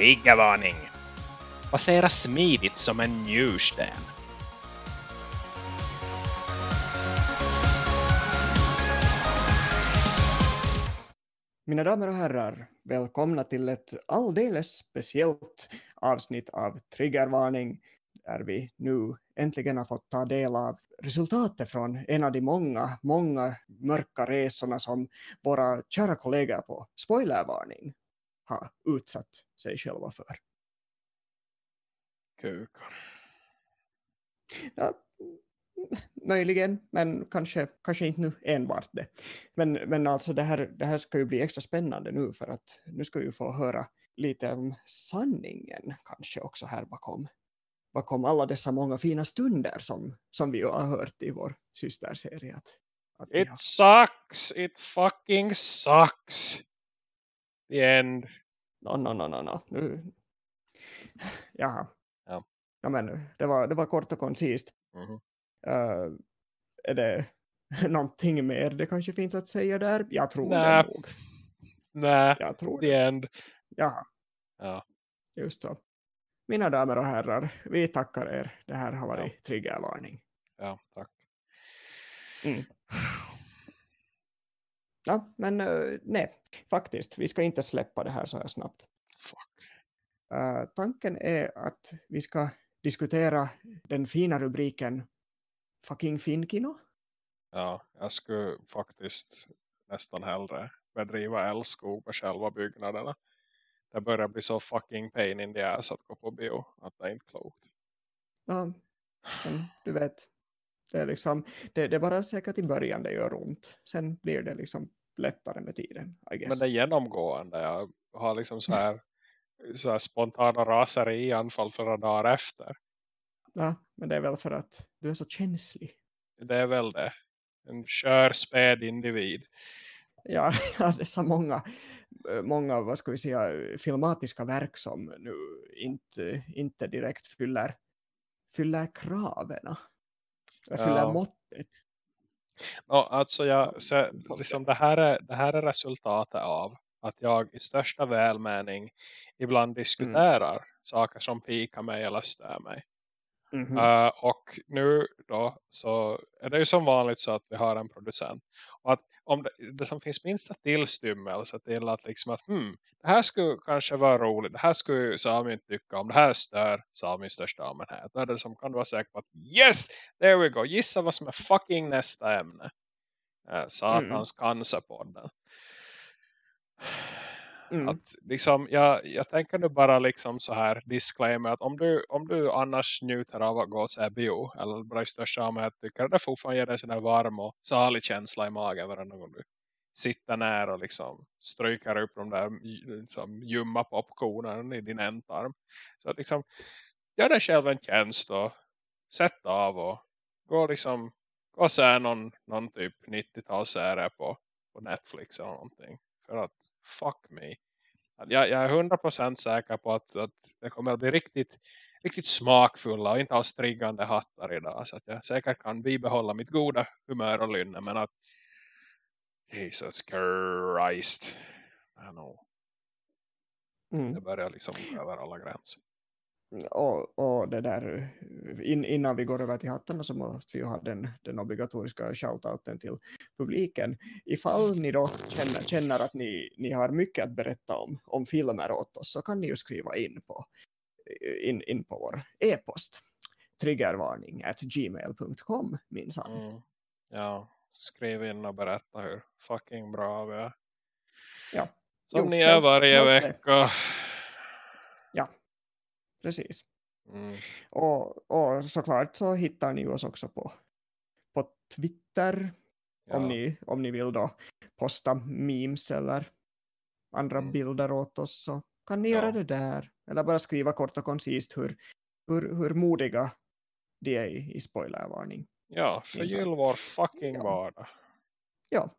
triggervarning. Passera smidigt som en njursten. Mina damer och herrar, välkomna till ett alldeles speciellt avsnitt av Triggervarning där vi nu äntligen har fått ta del av resultatet från en av de många, många mörka resorna som våra kära kollegor på Spoilervarning har utsatt sig själva för. Kukar. Ja, möjligen, men kanske, kanske inte nu enbart det. Men, men alltså det här, det här ska ju bli extra spännande nu för att nu ska vi ju få höra lite om sanningen kanske också här bakom, bakom alla dessa många fina stunder som, som vi ju har hört i vår systerserie. Att, att It har, sucks. It fucking sucks. The end. No, no, no, no, no. Nu. Jaha. Ja. Ja, men det var, det var kort och koncist. Mhm. Uh, är det någonting mer det kanske finns att säga där? Jag tror Nä. det nog. Nä. Jag tror The det. end. Jaha, Ja. just så. Mina damer och herrar, vi tackar er. Det här har varit triggervarning. Ja, tack. Mm. Ja, men eh, nej, faktiskt, vi ska inte släppa det här så här snabbt. Fuck. Eh, tanken är att vi ska diskutera den fina rubriken Fucking Finkino. Ja, jag skulle faktiskt nästan hellre bedriva älskog på själva byggnaderna. Det börjar bli så fucking pain in the ass att gå på bio. Att det är inte klokt. Ja, du vet, det är, liksom, det, det är bara säkert i början det gör ont. Sen blir det liksom lättare med tiden, I. Men det är genomgående. Jag har liksom så här, så här spontana raserianfall flera dagar efter. Ja, men det är väl för att du är så känslig. Det är väl det. En kör späd individ. Ja, ja dessa många, eh, många, vad ska vi säga, filmatiska verk som nu inte, inte direkt fyller, fyller kraven. Fyller Ja. måttet. Ja, alltså jag, så, liksom det, här är, det här är resultatet av att jag i största välmening ibland diskuterar saker som pikar mig eller stör mig. Mhm. Eh, och nu då så är det ju som vanligt så att vi har en producent. Och att om det, det som finns minsta tillstymmelse till att liksom att hmm, det här skulle kanske vara roligt. Det här skulle Sami inte tycka om. Det här stör Sami största allmänhet. Då är det som kan vara säker på att yes, there we go. Gissa vad som är fucking nästa ämne. Uh, satans cancerpodden. Mm. Att liksom, jag, jag tänker nu bara liksom så här disclaimer att om du, om du annars njuter av att gå och se bio eller bara i största allmänhet tycker att det fortfarande ger dig en sån här varm och salig känsla i magen varenda gång du sitter nära och liksom stryker upp de där liksom, ljumma popcornen i din ändtarm. Så att liksom, gör dig själv en tjänst och sätt av och gå liksom gå och se någon, någon typ 90-talsserie på, på Netflix eller någonting. För att fuck me. Jag, jag är 100% säker på att, att det kommer att bli riktigt, riktigt smakfulla och inte alls triggande hattar idag. Så att jag säkert kan bibehålla mitt goda humör och lynne. Men att Jesus Christ. I know. Mm. Det börjar liksom över alla gränser. Och, och det där, in, innan vi går över till hattarna så måste vi ju ha den, den obligatoriska shoutouten till publiken. Ifall ni då känner, känner att ni, ni har mycket att berätta om, om filmer åt oss så kan ni ju skriva in på, in, in på vår e-post triggervarning at gmail.com minsann. Mm. Ja, skriv in och berätta hur fucking bra vi är. Ja. Som Jo, ni är varje helst det. Precis. Mm. Och, och såklart så hittar ni oss också på, på Twitter Ja. om, ni, om ni vill då posta memes eller andra Mm. bilder åt oss så kan ni Ja. göra det där. Eller bara skriva kort och koncist hur, hur, hur modiga de är i, i spoilervarning. Ja, förgyll vår fucking Ja. vardag. Ja,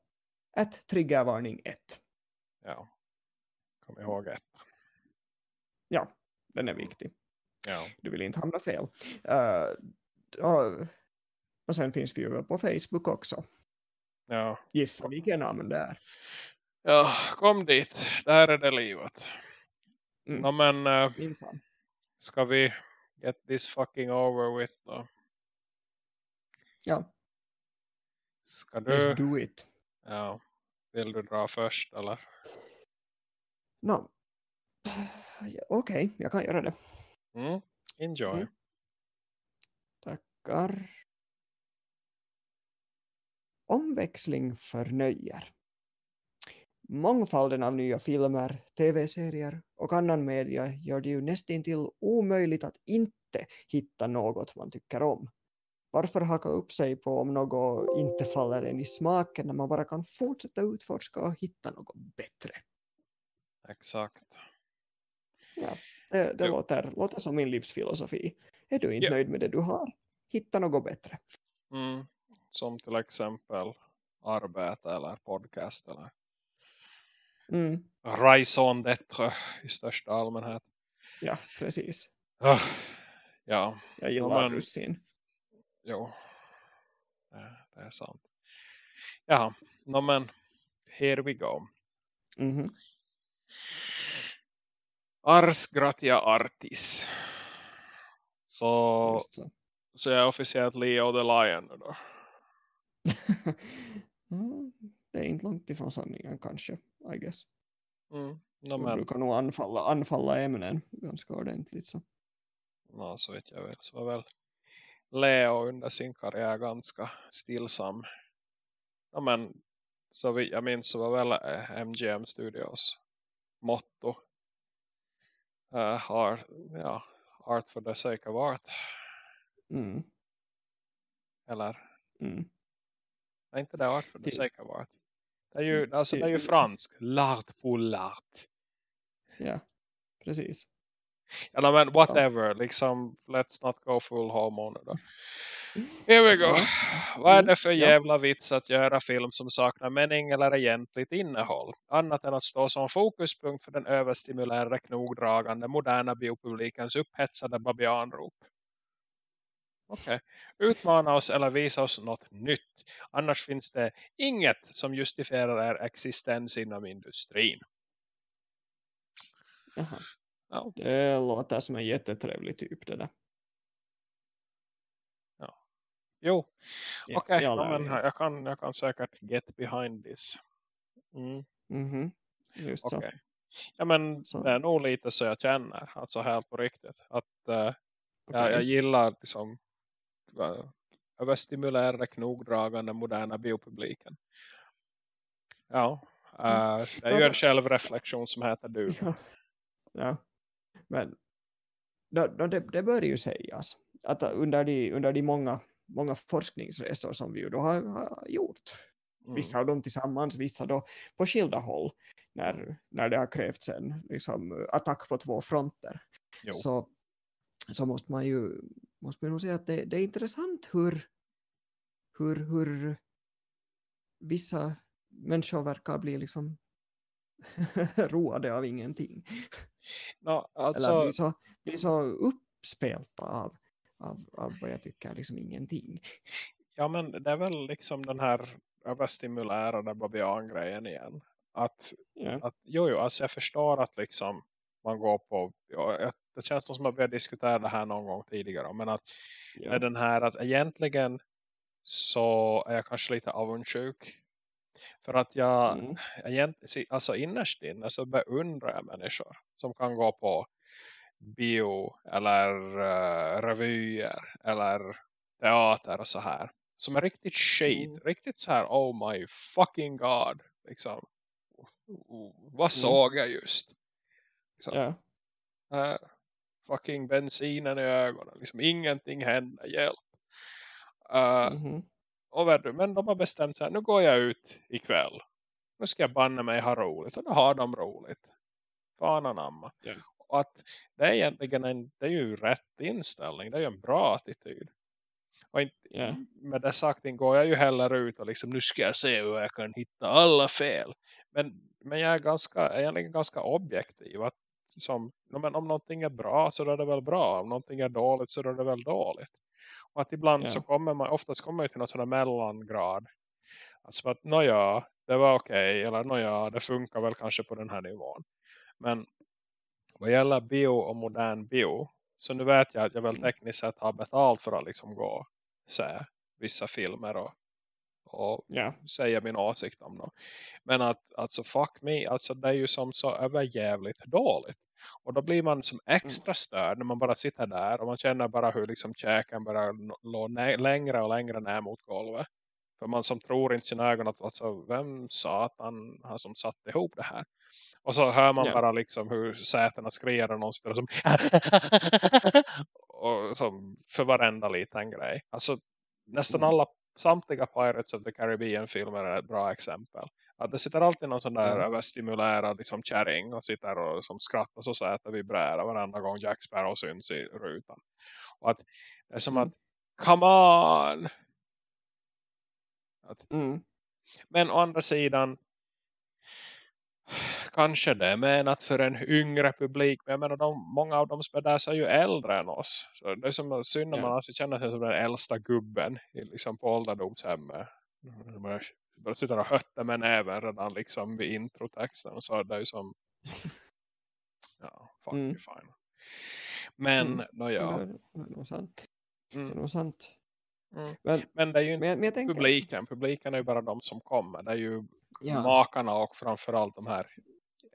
ett triggervarning 1. Ja. Kom ihåg ett. Ja, den är viktig. Ja. Du vill inte hamna fel. Uh, och, och sen finns vi ju på Facebook också. Ja. Gissa vilken namn det är. ja, kom dit. Där är det livet. Mm. No, men uh, ska vi get this fucking over with då? Ja, Ska du? let's do it. Ja. Vill du dra först eller? No. Okej, jag kan göra det. Mm. Enjoy. Mm. Tackar. Omväxling förnöjer. Mångfalden av nya filmer, tv-serier och annan media gör det ju nästintill omöjligt att inte hitta något man tycker om. Varför haka upp sig på om något inte faller en i smaken när man bara kan fortsätta utforska och hitta något bättre? Exakt. Ja, det det Jo. låter, låter som min livsfilosofi. Är du inte Ja. nöjd med det du har? Hitta något bättre. Mm. Som till exempel arbete eller podcast eller Mm, raison d'être i största allmänhet. ja, precis. Ja, Jag gillar men- russin. jo. Det, det är sant. Jaha, no, men here we go. Mhm. Ars gratia artis. Så, så. jag är officiellt Leo the Lion då. Mm, det är inte långt ifrån sanningen kanske, I guess. Mm. Men, brukar nog anfalla, anfalla ämnen ganska ordentligt. Så. no, så vet jag väl. Så var väl Leo under sin karriär ganska stillsam. Ja, men så vi, jag minns så var väl eh, MGM Studios motto. Uh, art, ja, art for the sake of art. Mm, Eller, mm. är inte det art the Till- sake of art? Det är ju, alltså, till- det är ju fransk. L'art pour l'art. Ja, precis. Ja, men whatever. Liksom, let's not go full homo nu då. Here we go. Ja. Vad är Mm, det för ja. jävla vits att göra film som saknar mening eller egentligt innehåll? Annat än att stå som fokuspunkt för den överstimulerade, knogdragande, moderna biopublikens upphetsade babianrop. Okej. Utmana oss eller visa oss något nytt. Annars finns det inget som justifierar er existens inom industrin. Jaha. Ja, Det låter som en jättetrevlig typ det där. Jo, okej. all ja, men jag, kan, jag kan säkert get behind this. Mm. Mhm. Just så. Okej. Ja men Så. det är nog lite så jag känner. Alltså helt på riktigt. Att eh, jag, Okej. jag gillar liksom överstimulerade, knogdragande, moderna biopubliken. Ja. eh, det är ju en Alltså- självreflektion som heter du. Ja. ja. Men då, då det, det bör ju sägas att under de, under de många, många forskningsresor som vi ju då har, har gjort, Mm. vissa av dem tillsammans, vissa då på skilda håll, när, när det har krävts en liksom, attack på två fronter, Jo. så, så måste man ju måste man nog säga att det, det är intressant hur, hur, hur vissa människor verkar bli liksom roade av ingenting. Eller alltså, blir så, blir så uppspelta av, av, av vad jag tycker liksom ingenting. ja men det är väl liksom den här överstimulerade babian-grejen igen. Att Ja. att, jo, jo, alltså jag förstår att liksom man går på, ja, det känns som att vi har diskuterat det här någon gång tidigare, men att Ja. den här att egentligen så är jag kanske lite avundsjuk. För att jag, Mm. egent, alltså innerst inne så beundrar jag människor som kan gå på bio eller uh, revyer eller teater och så här. Som är riktigt shit, Mm. riktigt så här, oh my fucking god. Liksom. Vad Mm. såg jag just? Liksom, Ja. äh, fucking bensinen i ögonen. Liksom, ingenting händer, hjälp. Uh, Mhm. och vet du, men de har bestämt sig, nu går jag ut ikväll. Nu ska jag banna mig ha roligt. Och då har de roligt. Fan anamma. Ja. Och att det är egentligen en, det är ju rätt inställning. Det är ju en bra attityd. Och inte, Ja. med det sagt går jag ju heller ut och liksom, nu ska jag se hur jag kan hitta alla fel. Men, men jag är ganska, egentligen ganska objektiv. Att, som, men om någonting är bra så är det väl bra. Om någonting är dåligt så är det väl dåligt. Och att ibland Ja. så kommer man, oftast kommer man till någon sån här mellangrad. Alltså att, nåja, det var okej. eller nåja, det funkar väl kanske på den här nivån. Men vad gäller bio och modern bio. Så nu vet jag att jag väl Mm. tekniskt sett har betalt för att liksom gå se vissa filmer och, och Ja. säga min åsikt om dem. Men att alltså fuck me, alltså det är ju som så överjävligt dåligt. Och då blir man som extra störd när man bara sitter där och man känner bara hur liksom käken börjar nä- längre och längre ner mot golvet. För man som tror inte sina ögon att alltså, vem satan har som satt ihop det här? Och så hör man Ja. bara liksom hur sätena skriar och någon sitter som och som för varenda liten grej. Alltså nästan Mm. alla samtliga Pirates of the Caribbean filmer är ett bra exempel. Att det sitter alltid någon sån där Ja. överstimulerad liksom kärring och sitter och som skrattar så sätter vibrerar varenda gång Jack Sparrow syns i rutan. Och att det är som Mm. att come on! Att, Mm. men å andra sidan kanske det är menat för en yngre publik. Men jag menar, de, många av dem som är där så är ju äldre än oss. Så det är som synd när man alltså känner sig som den äldsta gubben liksom på ålderdomshemmet. Man bara sitter och hötter med näven redan liksom vid introtexten. Så det är ju som ja, fuck Mm. fine. Men, Mm. no, Ja. Det, är, det nog sant. Det är Mm. nog sant. Mm. Men, Men det är ju inte men, jag- men jag tänker... publiken. Publiken är ju bara de som kommer. Det är ju Ja. makarna och framförallt de här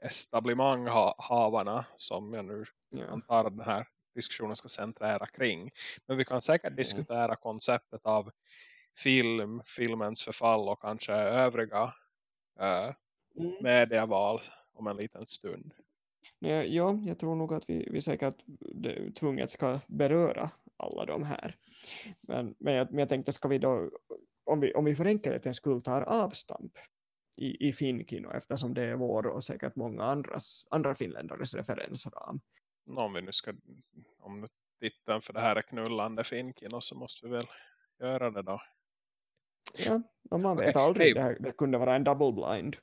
establisemanghavarna som jag nu Ja. antar den här diskussionen ska centrera kring. Men vi kan säkert diskutera konceptet av film, filmens förfall och kanske övriga äh, Mm. medieval om en liten stund. Ja, ja, jag tror nog att vi, vi säkert det, tvunget ska beröra alla de här. Men, men, jag, men jag tänkte, ska vi då, om vi, om vi för enkelhetens skull tar avstamp i, i Finkino, eftersom det är vår och säkert många andras, andra finländares referensram. Om vi nu ska, om nu titeln för det här är knullande Finkino så måste vi väl göra det då. Ja, och man vet Okej, aldrig, det, här, det kunde vara en double blind.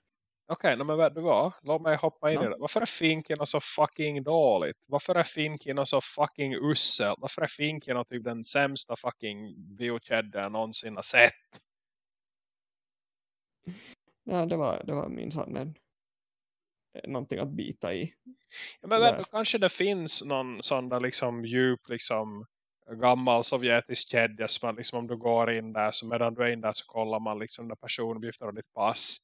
Okej, okay, men du vad? Låt mig hoppa in Ja. i det. Varför är Finkino så fucking dåligt? Varför är Finkino så fucking ussel? Varför är Finkino typ den sämsta fucking biokedden jag någonsin har sett? Ja, det var, det var minsann en, någonting att bita i. Ja, men Där. kanske det finns någon sån där liksom djup liksom gammal sovjetisk kedja som man liksom om du går in där så medan du är in där så kollar man liksom där personuppgifter och ditt pass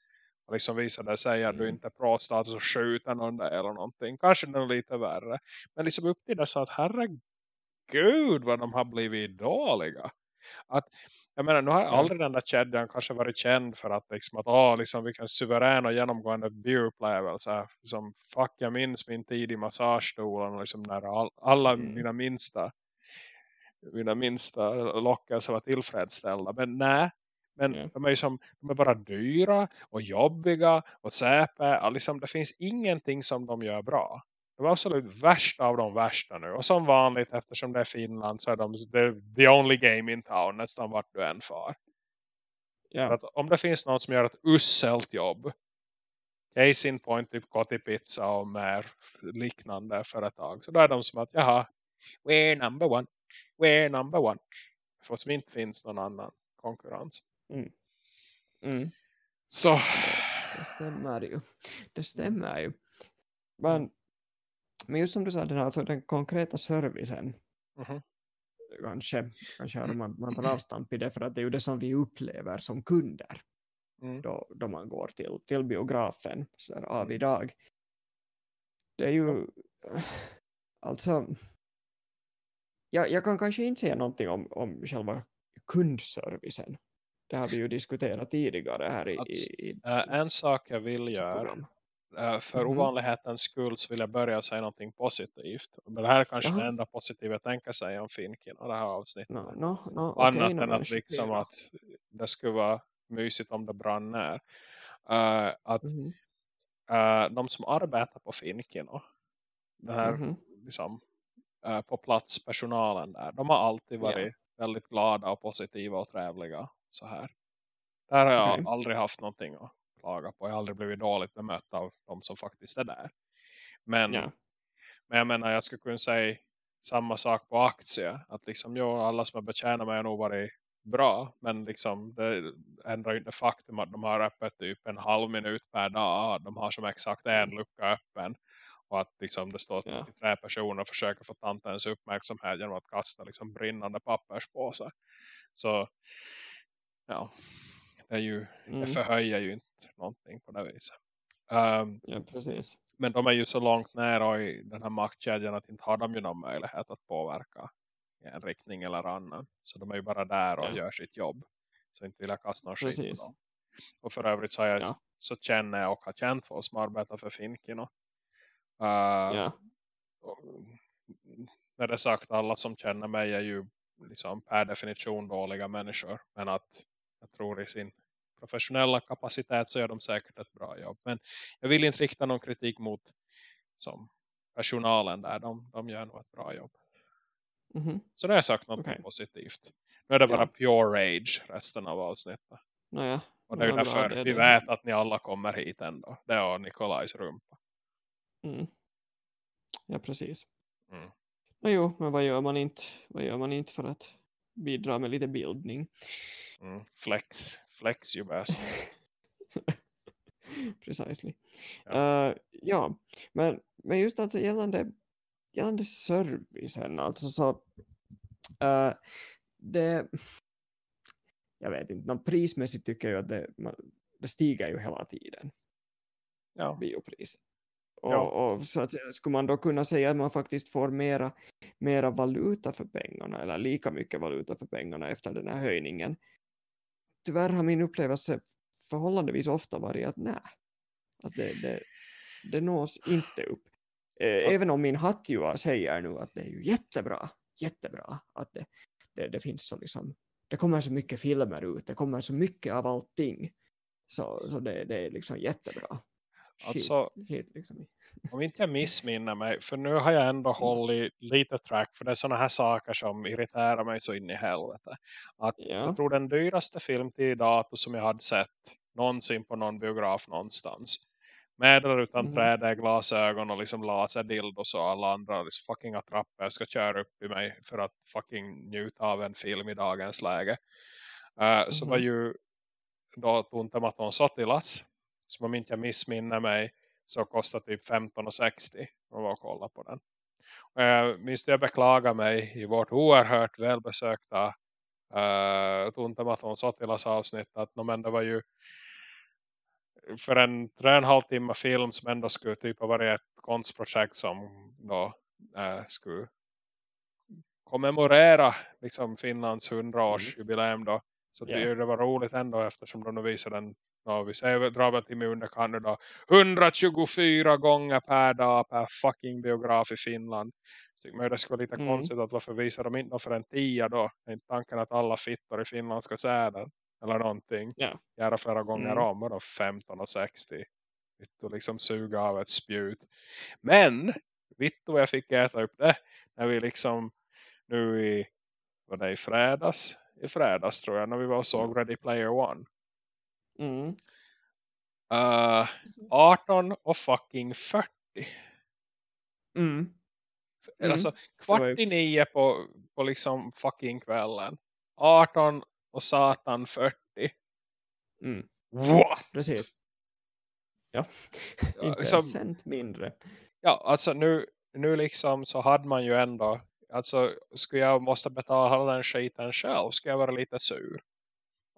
och liksom visar det sig att du Mm. inte är och skjuter någon där eller någonting. Kanske det är lite värre. Men liksom upp till det så att herregud vad de har blivit dåliga. Att jag menar, nu har Ja. aldrig den där kedjan kanske varit känd för att liksom att, åh, liksom vilken suverän och genomgående bioupplevelse. Liksom, fuck, jag minns min tid i massagestolen och liksom när all, alla Mm. mina minsta mina minsta lockelser var tillfredsställda. Men nej, men Ja. de är som, de är bara dyra och jobbiga och säpe. Liksom, det finns ingenting som de gör bra. De är absolut värsta av de värsta nu. Och som vanligt, eftersom det är Finland så är de the, only game in town nästan vart du än far. Ja, att om det finns någon som gör ett usselt jobb. Case in point, typ Kotipizza och mer liknande företag. Så då är de som att, jaha, we're number one. We're number one. För som inte finns någon annan konkurrens. mm, Så, det stämmer ju. Det stämmer ju. Men, men just som du sa, den, alltså, den konkreta servicen. Mhm, kanske, kanske här, om man, man tar avstamp i det för att det är ju det som vi upplever som kunder. Mm, då, då man går till, till biografen så där, av idag. Det är ju alltså jag, jag kan kanske inte säga någonting om, om själva kundservicen. Det har vi ju diskuterat tidigare här i, i, i Äh, en sak jag vill göra. Äh, för Mhm. ovanlighetens skull så vill jag börja säga någonting positivt. Men det här är kanske Jaha. det enda positiva jag tänker säga om Finkin och det här avsnittet. No, no, no, Annat no, än att liksom att det skulle vara mysigt om det brann ner. Äh, att Mhm, äh, de som arbetar på Finkino, den här mhm, liksom, äh, på plats personalen där, de har alltid varit väldigt glada och positiva och trevliga så här. Där har jag Okej. aldrig haft någonting att klaga på. Jag har aldrig blivit dåligt bemött av de som faktiskt är där. Men, Ja. men jag menar, jag skulle kunna säga samma sak på aktier. Att liksom, jo, alla som har betjänat mig har nog varit bra. Men liksom, det ändrar ju inte faktum att de har öppet typ en halv minut per dag. De har som exakt en lucka öppen. Och att liksom det står Ja. tre personer och försöker få tantens uppmärksamhet genom att kasta liksom brinnande papperspåsar. Så ja, det, är ju, Mm. det förhöjer ju inte någonting på det viset. Um, Ja, precis. men de är ju så långt ner i den här maktkedjan att inte har de ju någon möjlighet att påverka i en riktning eller annan. Så de är ju bara där och Ja. gör sitt jobb. Så inte vill jag kasta någon skit på dem. Och för övrigt så, jag, Ja. så känner jag och har känt folk som arbetar för Finkino. Uh, Ja. och, med det sagt, alla som känner mig är ju liksom per definition dåliga människor. Men att jag tror i sin professionella kapacitet så gör de säkert ett bra jobb. Men jag vill inte rikta någon kritik mot som personalen där. De, de gör nog ett bra jobb. Mhm. Så nu har jag sagt något Okej. positivt. Nu är det bara Ja. pure rage resten av avsnittet. Nåja. Och det är ju därför det är vi det. vet att ni alla kommer hit ändå. Det är Nikolajs rumpa. Mm. Ja, precis. Mm. No, jo, men vad gör man inte? Vad gör man inte för att bidra med lite bildning? Mm. Flex. Flex you best. Precisely. Ja. Ja. ja, men, men just alltså gällande, gällande servicen, alltså så eh, det, jag vet inte, prismässigt tycker jag att det, det stiger ju hela tiden, Ja. biopriset. Och, Ja. och så att skulle man då kunna säga att man faktiskt får mera, mera valuta för pengarna eller lika mycket valuta för pengarna efter den här höjningen. Tyvärr har min upplevelse förhållandevis ofta varit att nej, att det, det, det nås inte upp. Eh, Även om min hattjua säger nu att det är ju jättebra, jättebra att det, det, det finns så liksom, det kommer så mycket filmer ut, det kommer så mycket av allting. Så, så det, det är liksom jättebra. Alltså- shit, liksom. Om inte jag missminner mig. För nu har jag ändå Mm. hållit lite track. För det är sådana här saker som irriterar mig så in i helvete. Att Ja. jag tror den dyraste film till dator som jag hade sett någonsin på någon biograf någonstans. Med eller utan Mhm. 3D-glasögon och liksom laserdildos och alla andra liksom fucking attrapper ska köra upp i mig för att fucking njuta av en film i dagens läge. Eh, Så Mhm. var ju då Tuntematon Sotilas som om inte jag missminner mig så kostar typ 15,60 om var och kolla på den. Och jag minns jag beklagar mig i vårt oerhört välbesökta uh, Tuntematon Sotilas avsnitt att men det var ju för en tre och en halv timme film som ändå skulle typ ha varit ett konstprojekt som då uh, skulle kommemorera liksom Finlands 100-årsjubileum då. Så Ja. det, det var roligt ändå eftersom de visade den ja, vi säger, drar väl till mig under kan nu då 124 gånger per dag per fucking biograf i Finland. Så tycker man det skulle vara lite Mm. konstigt att varför visar de inte för en tia då? Är inte tanken att alla fittor i Finland ska den? Eller någonting. Ja. Göra flera gånger Mm. om och då 15 och 60. Vittu liksom suga av ett spjut. Men Vittu jag fick äta upp det när vi liksom nu i var det i fredags? I fredags tror jag när vi var och såg Ready Player One. Mm. Uh, 18 och fucking 40. Mm. Mm. Alltså kvart i nio på, på liksom fucking kvällen. 18 och satan 40. Mm. What? Precis. Ja, inte liksom- en cent mindre. Ja, alltså nu, nu liksom så hade man ju ändå alltså skulle jag måste betala den skiten själv ska jag vara lite sur.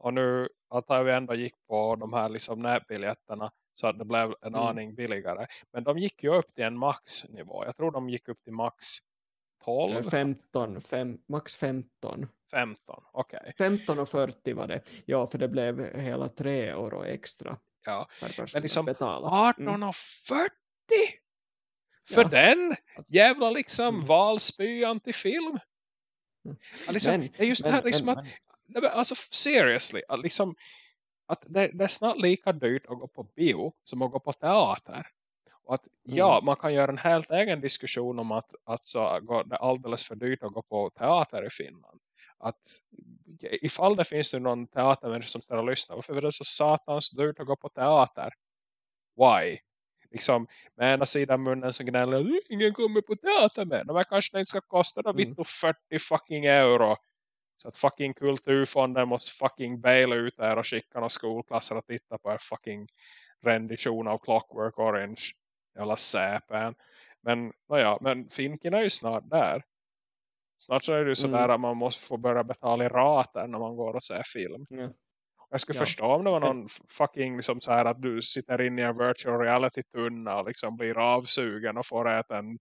Och nu att vi ändå gick på de här liksom nätbiljetterna så att det blev en Mm. aning billigare. Men de gick ju upp till en maxnivå. Jag tror de gick upp till max 12, Eller 15, fem, max 15. 15. Okej. 15 och 40 var det. Ja, för det blev hela 3 euro extra Ja. Men liksom att betala. 18 Mm. och 40? För Ja. den Alltså, jävla liksom Mm. valspyan till film. Mm. Ja, liksom, Men- det är just det men- här liksom men- att Nej, men alltså seriously, att liksom att det, det är snart lika dyrt att gå på bio som att gå på teater. Och att Mm. ja, man kan göra en helt egen diskussion om att alltså, går det alldeles för dyrt att gå på teater i Finland. Att ifall det finns någon teatermänniska som står och lyssnar, varför är det så satans dyrt att gå på teater? Why? Liksom med ena sidan munnen som gnäller "Uh, ingen kommer på teater med. Men kanske det inte ska kosta då Mm. vittu 40 fucking euro. Så att fucking kulturfonden måste fucking baila ut där och skicka några skolklasser och titta på er fucking rendition av Clockwork Orange. Jävla säpen. Men, ja, men Finken är ju snart där. Snart så är det ju sådär mm. att man måste få börja betala i rater när man går och ser film. Ja. Jag skulle ja. förstå om det var någon fucking liksom så här att du sitter inne i en virtual reality tunna och liksom blir avsugen och får äta en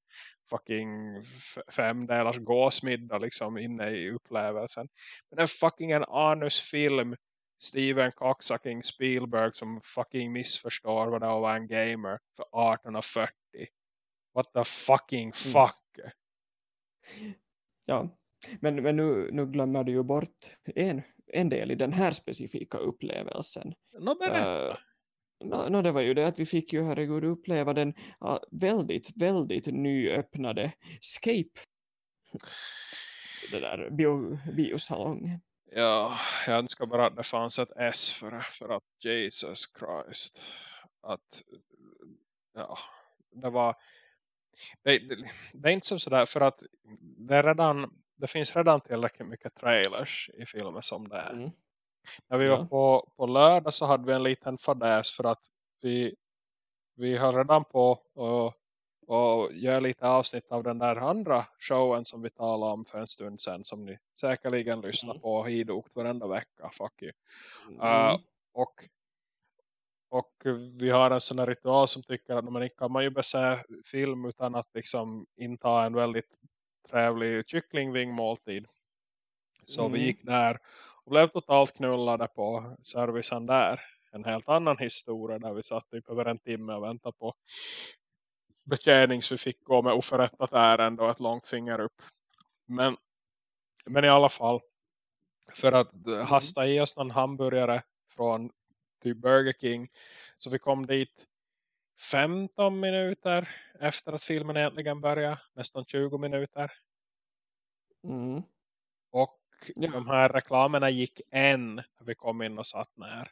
fucking femdelars gåsmiddag liksom inne i upplevelsen. Men en fucking en anusfilm Steven Coxsucking Spielberg som fucking missförstår vad det att vara en gamer för 1840. What the fucking mm. fuck? Mm. Ja, men, men nu, nu glömmer du ju bort en, en del i den här specifika upplevelsen. Nå, berätta. Uh, No, no, det var ju det att vi fick ju herregud uppleva den uh, väldigt, väldigt nyöppnade Scape. Det där bio, biosalongen. Ja, jag önskar bara att det fanns ett S för, för att Jesus Christ. Att, ja, det var det, det, det är inte som sådär för att det, redan, det finns redan tillräckligt mycket trailers i filmer som det är. Mm. När vi ja. var på, på lördag så hade vi en liten fadäs för att vi, vi har redan på och, och gör lite avsnitt av den där andra showen som vi talade om för en stund sedan som ni säkerligen lyssnar mm. på idogt varenda vecka. Fuck you. Mm. Uh, och och vi har en sån här ritual som tycker att man kan man ju bara se film utan att liksom inta en väldigt trevlig kycklingvingmåltid. Så mm. vi gick där blev totalt knullade på servicen där. En helt annan historia där vi satt typ över en timme och väntade på betjäning så vi fick gå med oförrättat ärende och ett långt finger upp. Men, men i alla fall för att mm. hasta i oss någon hamburgare från typ Burger King. Så vi kom dit 15 minuter efter att filmen egentligen började. Nästan 20 minuter. Mm. Och ja. de här reklamerna gick en när vi kom in och satt ner.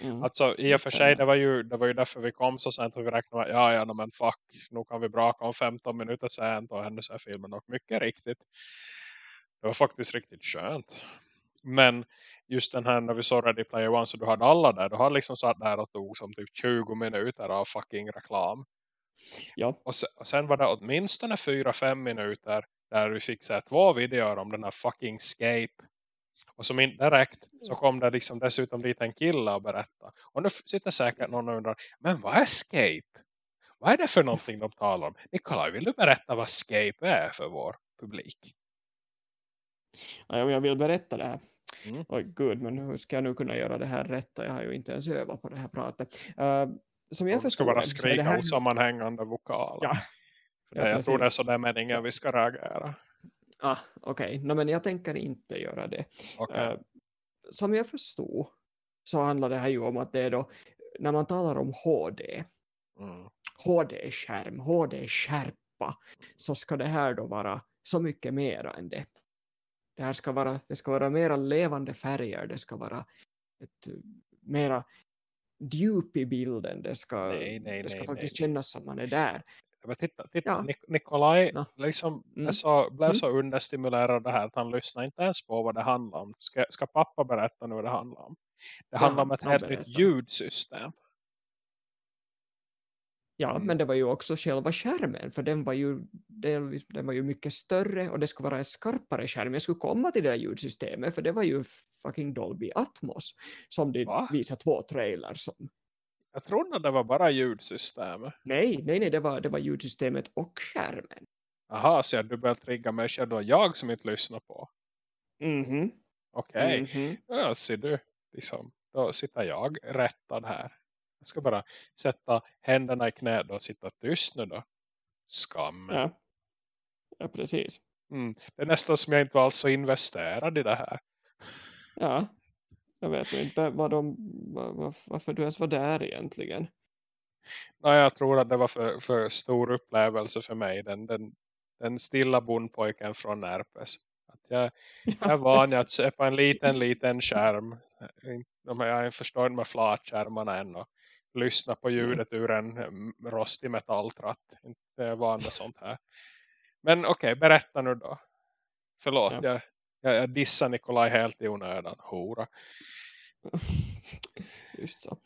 Mm. Alltså i och för sig det var, ju, det var ju därför vi kom så sent att vi räknade ja ja men fuck nu kan vi braka om 15 minuter sent och hände sig filmen och mycket riktigt det var faktiskt riktigt skönt men just den här när vi såg Ready Player One så du hade alla där. Du hade liksom satt där och tog som typ 20 minuter av fucking reklam. Ja. Och sen, och sen var det åtminstone 4-5 minuter där vi fick se två videor om den här fucking Scape. Och som inte direkt så kom det liksom dessutom dit en kille och berätta. Och nu sitter säkert någon och undrar, men vad är Scape? Vad är det för någonting de talar om? Nikolaj, vill du berätta vad Scape är för vår publik? Ja, jag vill berätta det här. Mm. Oj gud, men hur ska jag nu kunna göra det här rätt? Jag har ju inte ens övat på det här pratet. Uh, som jag förstår ska bara skrika här... osammanhängande vokaler. Ja. Ja, jag tror det är så det meningen vi ska reagera. Ah, Okej, okay. no, men jag tänker inte göra det. Okay. Uh, som jag förstår så handlar det här ju om att det är då när man talar om HD mm. HD-skärm, HD-skärpa så ska det här då vara så mycket mer än det det här ska vara, det ska vara mera levande färger, det ska vara ett mera djup i bilden, det ska, nej, nej, det ska nej, faktiskt kännas som man är där. Men titta, titta ja. Nikolaj no. liksom mm. så, blev mm. så understimulerad det här att han lyssnar inte ens på vad det handlar om. Ska, ska pappa berätta nu vad det handlar om? Det ja, handlar om ett helt nytt ljudsystem. Ja, mm. men det var ju också själva skärmen, för den var, ju, den, den var ju mycket större och det skulle vara en skarpare skärm. Jag skulle komma till det där ljudsystemet, för det var ju fucking Dolby Atmos som de Va? visade två trailers som. Jag trodde att det var bara ljudsystemet. Nej, nej, nej, det var, det var ljudsystemet och skärmen. Jaha, så jag dubbeltriggar mig själv då jag som inte lyssnar på. Mhm. Okej, okay. mm -hmm. ja, ser du. Liksom, då sitter jag rättad här. Jag ska bara sätta händerna i knät och sitta tyst nu då. Skam. Ja, ja precis. Mm. Det är nästan som jag inte var så investerad i det här. Ja, jag vet inte vad de, var, varför du ens var där egentligen. Nej, jag tror att det var för, för stor upplevelse för mig. Den, den, den stilla bondpojken från Närpes. Att jag, jag är van att se på en liten, liten skärm. De jag förstår med flatskärmarna än och lyssna på ljudet ur en mm, rostig metalltratt. Inte van med sånt här. Men okej, okay, berätta nu då. Förlåt, ja. jag, jag, jag dissar Nikolaj helt i onödan. Hora. Just så.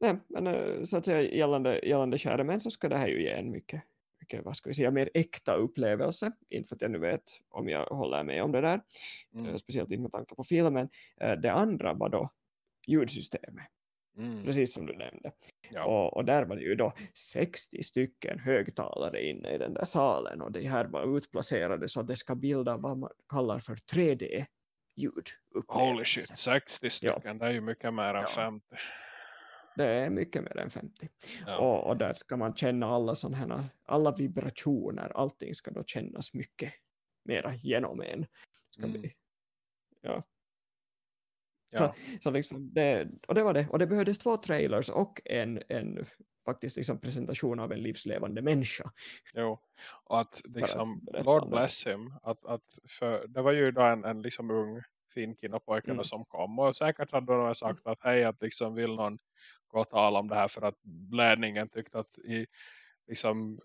nej, men eh, så att säga gällande, gällande skärmen så ska det här ju ge en mycket, mycket vad ska vi säga, mer äkta upplevelse. Inte för att jag nu vet om jag håller med om det där, Mm. eh, speciellt inte med tanke på filmen. Eh, Det andra var då ljudsystemet, Mm. precis som du nämnde. Ja. Och, och där var det ju då 60 stycken högtalare inne i den där salen och det här var utplacerade så att det ska bilda vad man kallar för 3D ljud. Holy shit, 60 stycken, det är ju mycket mer än Ja. 50. Det är mycket mer än 50. Ja. Och, och där ska man känna alla sådana här, alla vibrationer, allting ska då kännas mycket mera genom en. Ska Mm. bli. Ja. Ja. Så liksom det, och det var det. Och det behövdes två trailers och en, en faktiskt liksom presentation av en livslevande människa. Jo, och att liksom, Lord bless him, att, att för, det var ju då en, en liksom ung fin kvinnopojke Mm. som kom och säkert hade de sagt att hej, att liksom vill någon gå och tala om det här för att ledningen tyckte att i liksom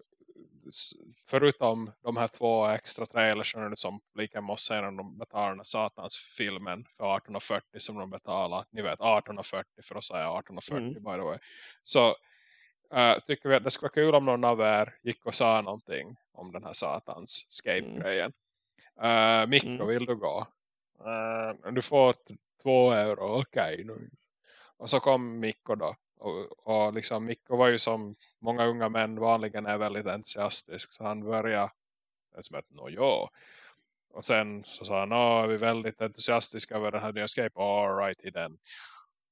förutom de här två extra trailersen som lika måste säga när de betalar satans filmen för 1840 som de betalar, ni vet 1840 för att säga 1840 Mm. by the way så eh, tycker vi att det skulle vara kul om någon av er gick och sa någonting om den här satans escape-grejen uh, Mikko Mm. vill du gå? Eh, du får två euro, okej nu. och så kom Mikko då och, och liksom Mikko var ju som många unga män vanligen är väldigt entusiastisk så han började som no ja. Och sen så sa han "Nå, vi är väldigt entusiastiska över den här nya escape? All right i den.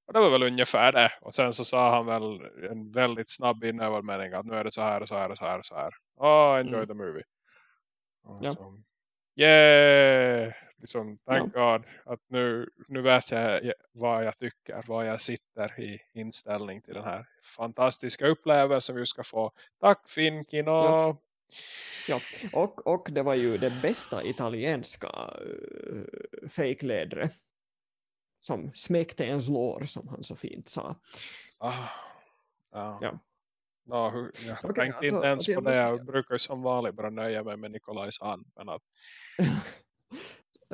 Och det var väl ungefär det. Och sen så sa han väl en väldigt snabb inövermening att nu är det så här och så här och så här och så här. Oh enjoy Mm. the movie. Och Ja. så, yeah liksom thank God att nu, nu vet jag vad jag tycker vad jag sitter i inställning till den här fantastiska upplevelsen vi ska få tack Finkino Ja. Ja, och, och det var ju det bästa italienska uh, fejkledre som smekte ens lår som han så fint sa. Ah, ja. Ja. Hur, jag Okej, tänkte alltså- inte ens alltså jag på det. Jag brukar som vanligt bara nöja mig med Nikolajs hand. Men att Ja,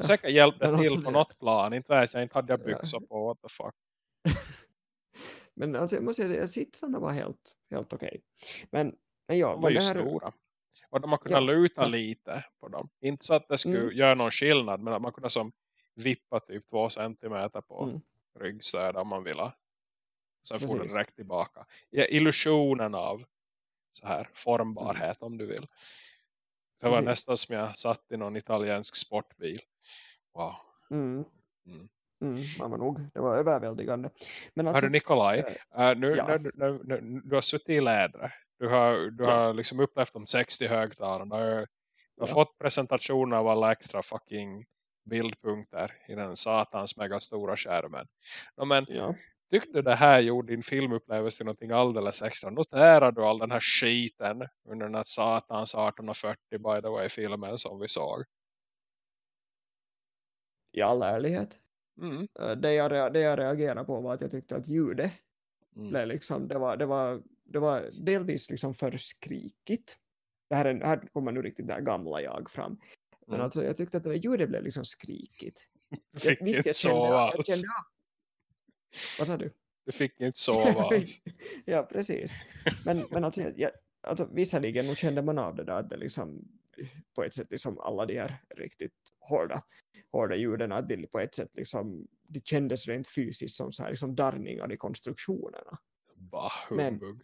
säkert hjälpte till alltså på något plan. Inte vet jag, inte hade jag Ja. byxor på. What the fuck. Men alltså jag måste säga sitsarna var helt, helt okej. Men, men ja, De var ju här, stora. Och de har kunnat Ja, luta lite på dem. Inte så att det skulle Mm. göra någon skillnad. Men att man kunde som vippa typ två centimeter på Mm. ryggstöd om man ville. Sen får Precis. direkt tillbaka. Ja, illusionen av så här formbarhet om du vill. Det var Precis. nästan som jag satt i någon italiensk sportbil. Wow. Mm. Mm. Mm, man var nog, det var överväldigande. Men alltså, Hörru Nikolaj, äh, nu, ja. nu, nu, nu, du har suttit i lädre. Du har, du Ja. har liksom upplevt de 60 högtalarna. Du har, Ja. fått presentationer av alla extra fucking bildpunkter i den satans mega stora skärmen. Ja, men ja, tyckte du det här gjorde din filmupplevelse till någonting alldeles extra? Noterar du all den här skiten under den här satans 1840 by the way filmen som vi såg? I all ärlighet. Mm. eh, Det jag, det jag reagerade på var att jag tyckte att ljudet Mm. blev liksom, det var, det var, det var delvis liksom för skrikigt. Det här, är, här kommer nu riktigt det här gamla jag fram. Men Mm. alltså jag tyckte att det ljudet blev liksom skrikigt. Du Jag, fick visst, inte jag kände, sova jag kände Vad sa du? Du fick inte sova ja, precis. Men, men alltså, jag, jag, alltså, visserligen kände man av det där att det liksom på ett sätt liksom alla de här riktigt hårda, hårda ljuden att det på ett sätt liksom det kändes rent fysiskt som så här liksom darrningar i konstruktionerna. Bah, Men-.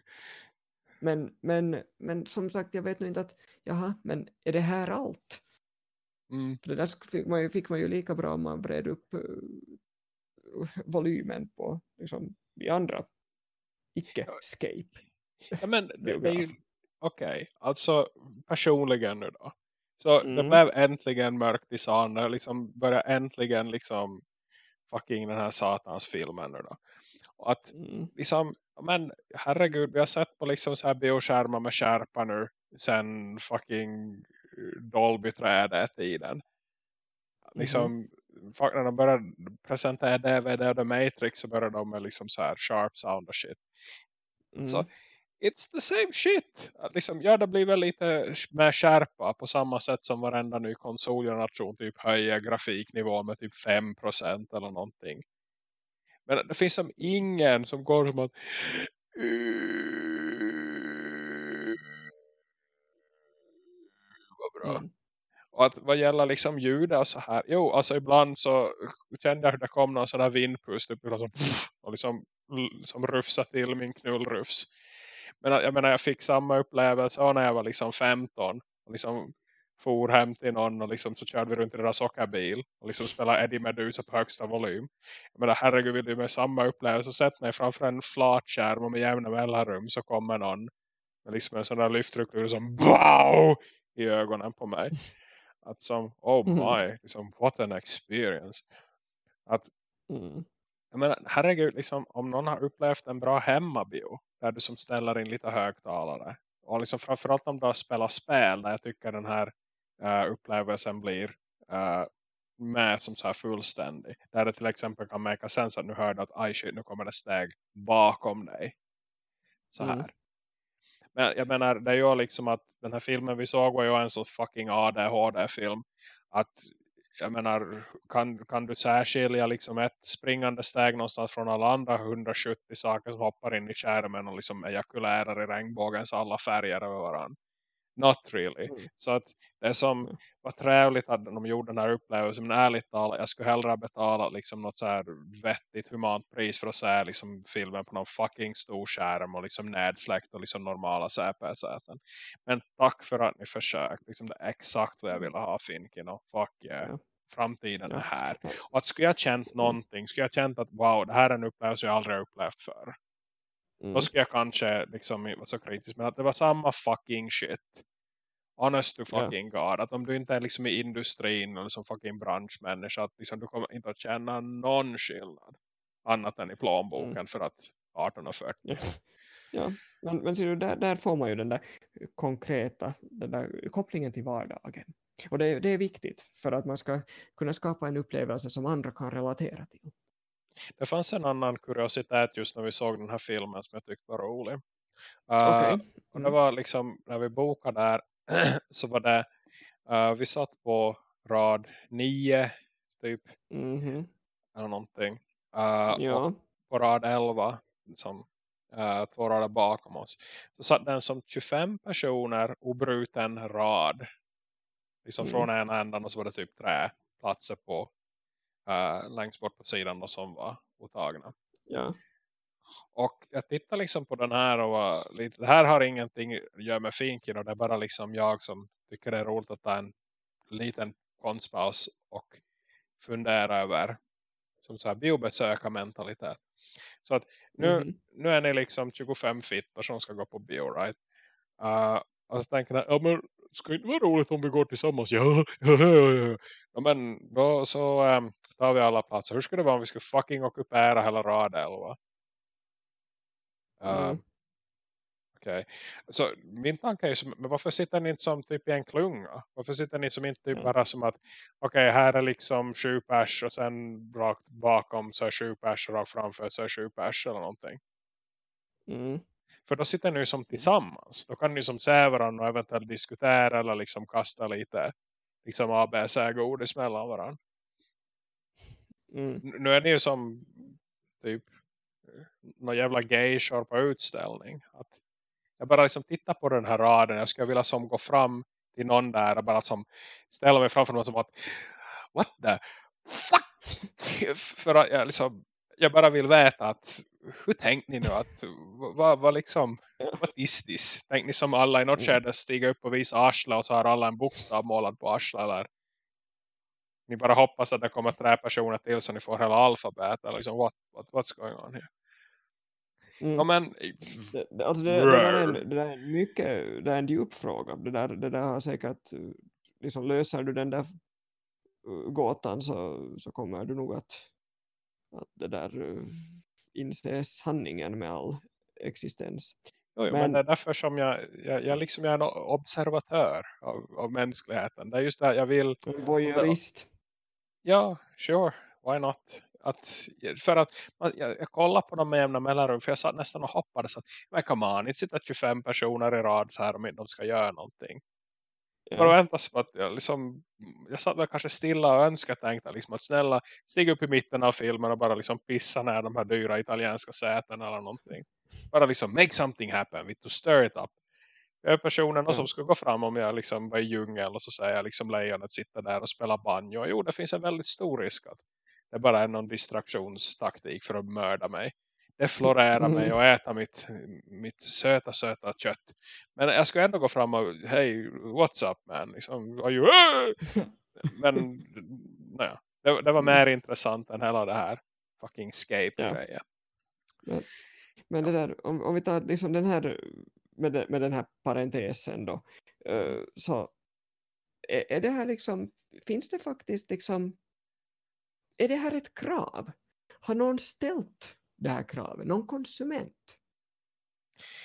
Men, men, men som sagt, jag vet nog inte att jaha, men är det här allt? Mm. För det där fick man, ju, fick man ju lika bra om man vred upp uh, volymen på liksom, i andra icke-scape. Ja, men det, det är ju okej. Alltså personligen nu då. Så det Mm. blev äntligen mörkt i salen. Det liksom började äntligen liksom fucking den här satans filmen nu då. Och att Mm. liksom, men herregud, vi har sett på liksom så här bioskärmar med skärpa nu sen fucking eh, Dolby-trädet tiden. Liksom, fuck, när de började presentera DVD och The Matrix så började de med liksom så här sharp sound och shit. Mm. Så it's the same shit. Att Liksom, ja, det blir väl lite mer skärpa på samma sätt som varenda ny konsolgeneration typ höjer grafiknivån med typ 5% eller någonting. Men det finns som ingen som går som att Vad bra. Mm. Och att vad gäller liksom ljudet och så här. Jo, alltså ibland så kände jag hur det kom någon sån där vindpust upp och, liksom, liksom rufsa till min knullrufs. Jag menar jag fick samma upplevelse när jag var liksom 15. Och liksom for hem till någon och liksom så körde vi runt i deras sockerbil. Och liksom spelade Eddie Medusa på högsta volym. Jag menar herregud vill du med samma upplevelse sätta mig framför en flatskärm och med jämna mellanrum så kommer någon med liksom en sån där lyftrucklur som wow i ögonen på mig. Att som, oh Mhm. my, liksom, what an experience. Att, Mm. jag menar, herregud, liksom, om någon har upplevt en bra hemmabio, där du som ställer in lite högtalare, och liksom framförallt om du har spelat spel, där jag tycker den här eh, upplevelsen blir eh, med som så här fullständig. Där det till exempel kan märka sen att nu hör du att aj shit, nu kommer det steg bakom dig. Så här. Mm. Men jag menar, det är ju liksom att den här filmen vi såg var ju en så fucking ADHD-film. Att, jag menar, kan, kan du särskilja liksom ett springande steg någonstans från alla andra 170 saker som hoppar in i skärmen och liksom ejakulärar i regnbågens alla färger över varandra? Not really. Mm. Så att det är som Mm. var trevligt att de gjorde den här upplevelsen. Men ärligt talat, jag skulle hellre betala liksom något så här vettigt humant pris för att se liksom filmen på någon fucking stor skärm och liksom nedsläckt och liksom normala CP-säten. Men tack för att ni försökt. Liksom det är exakt vad jag ville ha Finkin och fuck yeah. Ja. Framtiden är här. Och att skulle jag känt någonting, skulle jag känt att wow, det här är en upplevelse jag aldrig har upplevt förr. Mm. Då skulle jag kanske liksom vara så kritisk. Men att det var samma fucking shit. Honest to fucking God. Att om du inte är liksom i industrin eller som fucking branschmänniska. Att liksom du kommer inte att känna någon skillnad. Annat än i plånboken Mm. för att 1840. Ja. Ja, men, men du, där, där får man ju den där konkreta den där kopplingen till vardagen. Och det, det är viktigt för att man ska kunna skapa en upplevelse som andra kan relatera till. Det fanns en annan kuriositet just när vi såg den här filmen som jag tyckte var rolig. Uh, Okej. Och det Mm. var liksom, när vi bokade där så var det, uh, vi satt på rad 9 typ, Mhm. eller någonting. Uh, och Ja. på rad 11, som uh, två rader bakom oss. Så satt den som 25 personer obruten rad. Liksom Mm. från en ändan och så var det typ tre platser på uh, längst bort på sidan då, som var otagna. Ja. Och jag tittar liksom på den här och var lite, det här har ingenting att göra med Finkin och det är bara liksom jag som tycker det är roligt att ta en liten konstpaus och fundera över som så här biobesökarmentalitet. Så att nu, Mhm. nu är ni liksom 25 fittor som ska gå på bio, right? Uh, och så tänker jag, ja men ska det inte vara roligt om vi går tillsammans? Ja, ja, ja, ja. ja men då så um, tar vi alla platser. Hur skulle det vara om vi skulle fucking ockupera hela rad 11? Uh, Mm. Okej. Så min tanke är som, men varför sitter ni inte som typ i en klunga? Varför sitter ni som inte typ Ja. bara som att okej här är liksom sju pers och sen rakt bakom så är sju pers och rakt framför så är sju pers eller någonting. Mm. För då sitter ni som tillsammans. Då kan ni som se varandra och eventuellt diskutera eller liksom kasta lite liksom ABC-godis mellan varandra. Mm. Nu är ni ju som typ någon jävla geishor på utställning. Att jag bara liksom tittar på den här raden. Jag skulle vilja som gå fram till någon där och bara som ställa mig framför någon som att what the fuck? För att jag liksom jag bara vill veta att hur tänkte ni nu att vad, vad liksom what is this? Tänkte ni som alla i något Mm. skede stiga upp och visa arsla och så har alla en bokstav målad på arsla eller ni bara hoppas att det kommer tre personer till så ni får hela alfabet eller liksom what, what, what's going on here? Mm. Ja men Det, alltså det, det, där är en, det där är mycket, det är en djup fråga. Det där, det där har säkert, liksom löser du den där eh, gåtan så, så kommer du nog att, att det där eh, inse sanningen med all existens. Jo, men, Men- det är därför som jag, jag, jag, liksom, jag är en observatör av, av mänskligheten. Det är just det jag vill, Voyeurist. Ja, sure, why not? Att, för att jag, jag kollar på dem med jämna mellanrum för jag satt nästan och hoppades att men come on, inte sitta 25 personer i rad så här om de ska göra någonting. Bara Ja. vänta på att jag, liksom, jag satt väl kanske stilla och önskade tänkte liksom att snälla stiga upp i mitten av filmen och bara liksom pissa ner de här dyra italienska säten eller någonting. Bara liksom make something happen. Vi to stir it up. Jag är personen Ja. som ska gå fram om jag liksom var i djungeln och så säger jag liksom lejonet sitter där och spelar banjo. Jo, det finns en väldigt stor risk att det bara är någon distraktionstaktik för att mörda mig. Deflorera mig Mm. och äta mitt, mitt söta, söta kött. Men jag ska ändå gå fram och hej, what's up man? Liksom, are you, men nej, det, det var mer intressant än hela det här fucking escape-grejen. Men det där, om, om vi tar liksom den här med, de, med den här parentesen då, eh, så är, är det här liksom, finns det faktiskt liksom, är det här ett krav? Har någon ställt det här kravet? Någon konsument?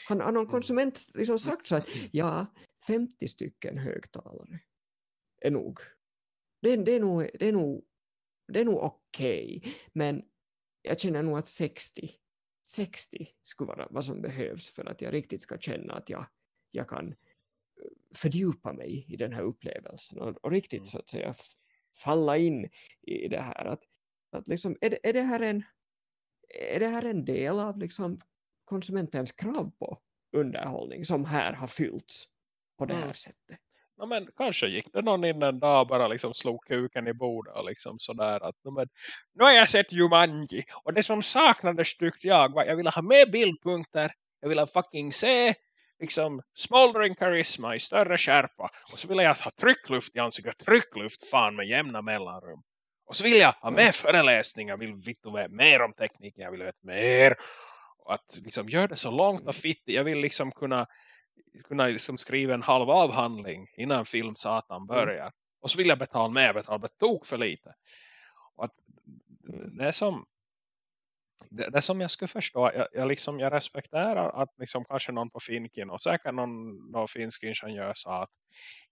Har, har någon konsument liksom sagt så att ja, 50 stycken högtalare är nog, det, det är nog, det är nog, det är nog okej, men jag känner nog att 60 60 skulle vara vad som behövs för att jag riktigt ska känna att jag, jag kan eh, fördjupa mig i den här upplevelsen och, och riktigt Mm. så att säga falla in i det här. Att, att liksom, är, det, är, det här en, är det här en del av liksom konsumentens krav på underhållning som här har fyllts på det här Mm. sättet? Ja, men kanske gick det någon in en dag och bara liksom slog kuken i bordet och liksom sådär att men, nu har jag sett Jumanji och det som saknades tyckte jag var jag ville ha mer bildpunkter jag ville fucking se liksom smoldering karisma i större skärpa och så ville jag ha tryckluft i ansiktet tryckluft fan med jämna mellanrum. Och så vill jag ha mer föreläsningar vill vitt och mer om tekniken jag vill veta mer och att liksom gör det så långt och fitt jag vill liksom kunna kunna liksom skriva en halv avhandling innan film satan börjar. Och så vill jag betala mer, betala på tok för lite. Och att Mm. det är som det, det som jag skulle förstå, jag, jag, liksom, jag respekterar att liksom kanske någon på Finkin och säkert någon, någon finsk ingenjör sa att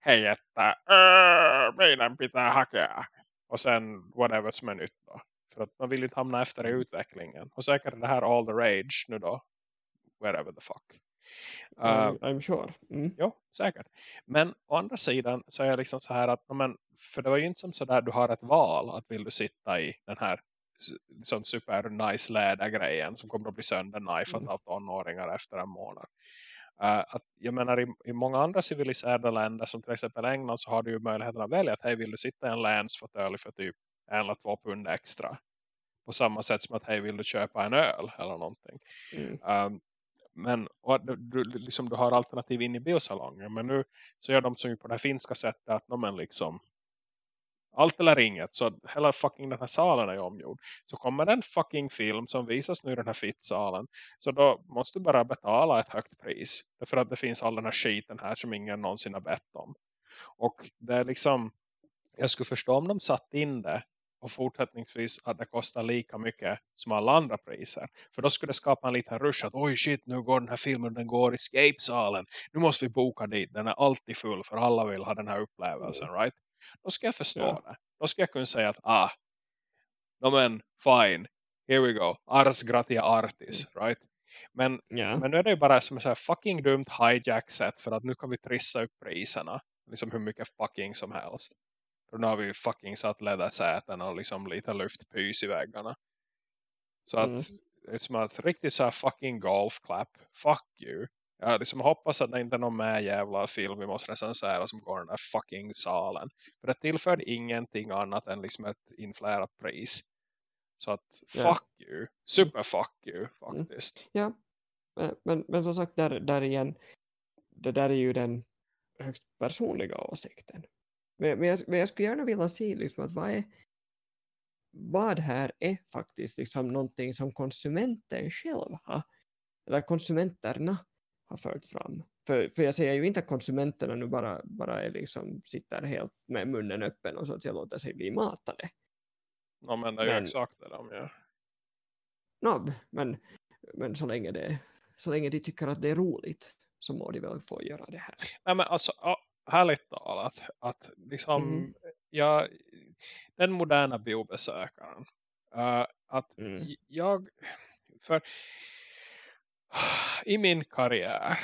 hej että, äh, meidän pitää hakea. Och sen whatever som är nytt då. För att man vill ju inte hamna efter i utvecklingen. Och säkert det här all the rage nu då. Wherever the fuck. Uh, I'm, sure. Mm. Jo, säkert. Men å andra sidan så är jag liksom så här att, ja, men, för det var ju inte som så där du har ett val att vill du sitta i den här liksom super nice lädergrejen som kommer att bli söndernajfat Mm. av tonåringar efter en månad. Uh, att, jag menar i, i många andra civiliserade länder som till exempel England så har du ju möjligheten att välja att hej vill du sitta i en länsfåtölj för typ en eller två pund extra. På samma sätt som att hej vill du köpa en öl eller någonting. Mm. Um, men och att du, du, liksom, du har alternativ in i biosalongen. Men nu så gör de som på det finska sättet att de liksom allt eller inget. Så hela fucking den här salen är omgjord. Så kommer det en fucking film som visas nu i den här fittsalen. Så då måste du bara betala ett högt pris. Därför att det finns all den här skiten här som ingen någonsin har bett om. Och det är liksom jag skulle förstå om de satt in det och fortsättningsvis att det kostar lika mycket som alla andra priser. För då skulle det skapa en liten rush att oj shit nu går den här filmen, den går i escape-salen. Nu måste vi boka dit, den är alltid full för alla vill ha den här upplevelsen, right? Då ska jag förstå Ja. det. Då ska jag kunna säga att ah, no men fine, here we go. Ars gratia artis, right? Men Ja. men nu är det ju bara som ett fucking dumt hijack-sätt för att nu kan vi trissa upp priserna. Liksom hur mycket fucking som helst. För nu har vi fucking satt lädersäten och liksom lite luftpys i väggarna. Så att Mm. det är som att riktigt så här fucking golfklapp. Fuck you. Jag liksom hoppas att det inte är någon mer jävla film vi måste recensera som går i den här fucking salen. För det tillför ingenting annat än liksom ett inflärat pris. Så att Ja. fuck you. Super fuck you Mm. faktiskt. Ja, men, men, men som sagt, där, där igen, det där är ju den högst personliga åsikten. Men, men, jag, men jag skulle gärna vilja se liksom att vad, är, vad här är faktiskt liksom någonting som konsumenten själv har, eller konsumenterna har fört fram. För, för jag säger ju inte att konsumenterna nu bara, bara är liksom, sitter helt med munnen öppen och så att säga låter sig bli matade. Ja, men det är ju Men- exakt det de gör. No, men, men så, länge det, så länge de tycker att det är roligt så må de väl få göra det här. Nej men alltså, härligt talat. Att liksom, Mhm. jag, den moderna biobesökaren. Uh, att Mm. jag, för i min karriär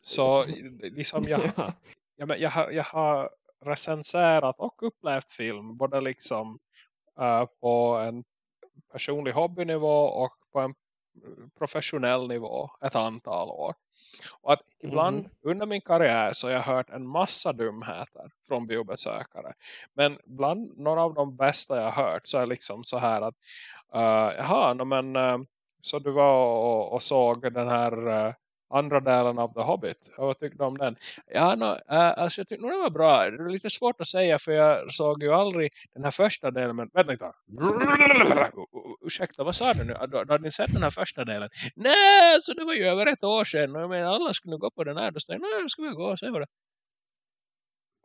så liksom jag, ja. jag, jag, har, jag har recenserat och upplevt film både liksom eh, på en personlig hobbynivå och på en professionell nivå ett antal år. Och att ibland Mhm. under min karriär så har jag hört en massa dumheter från biobesökare. Men bland några av de bästa jag har hört så är liksom så här att uh, jaha, no, men uh, så du var och, och såg den här uh, andra delen av The Hobbit. Och vad tyckte du om den? Ja, no, uh, alltså jag tyckte nog det var bra. Det är lite svårt att säga för jag såg ju aldrig den här första delen. Men vänta lite. Ursäkta, vad sa du nu? Du hade ni sett den här första delen? Nej, så det var ju över ett år sedan. Och jag menar, alla skulle gå på den här. Då sa jag, nej, då ska vi gå och se vad det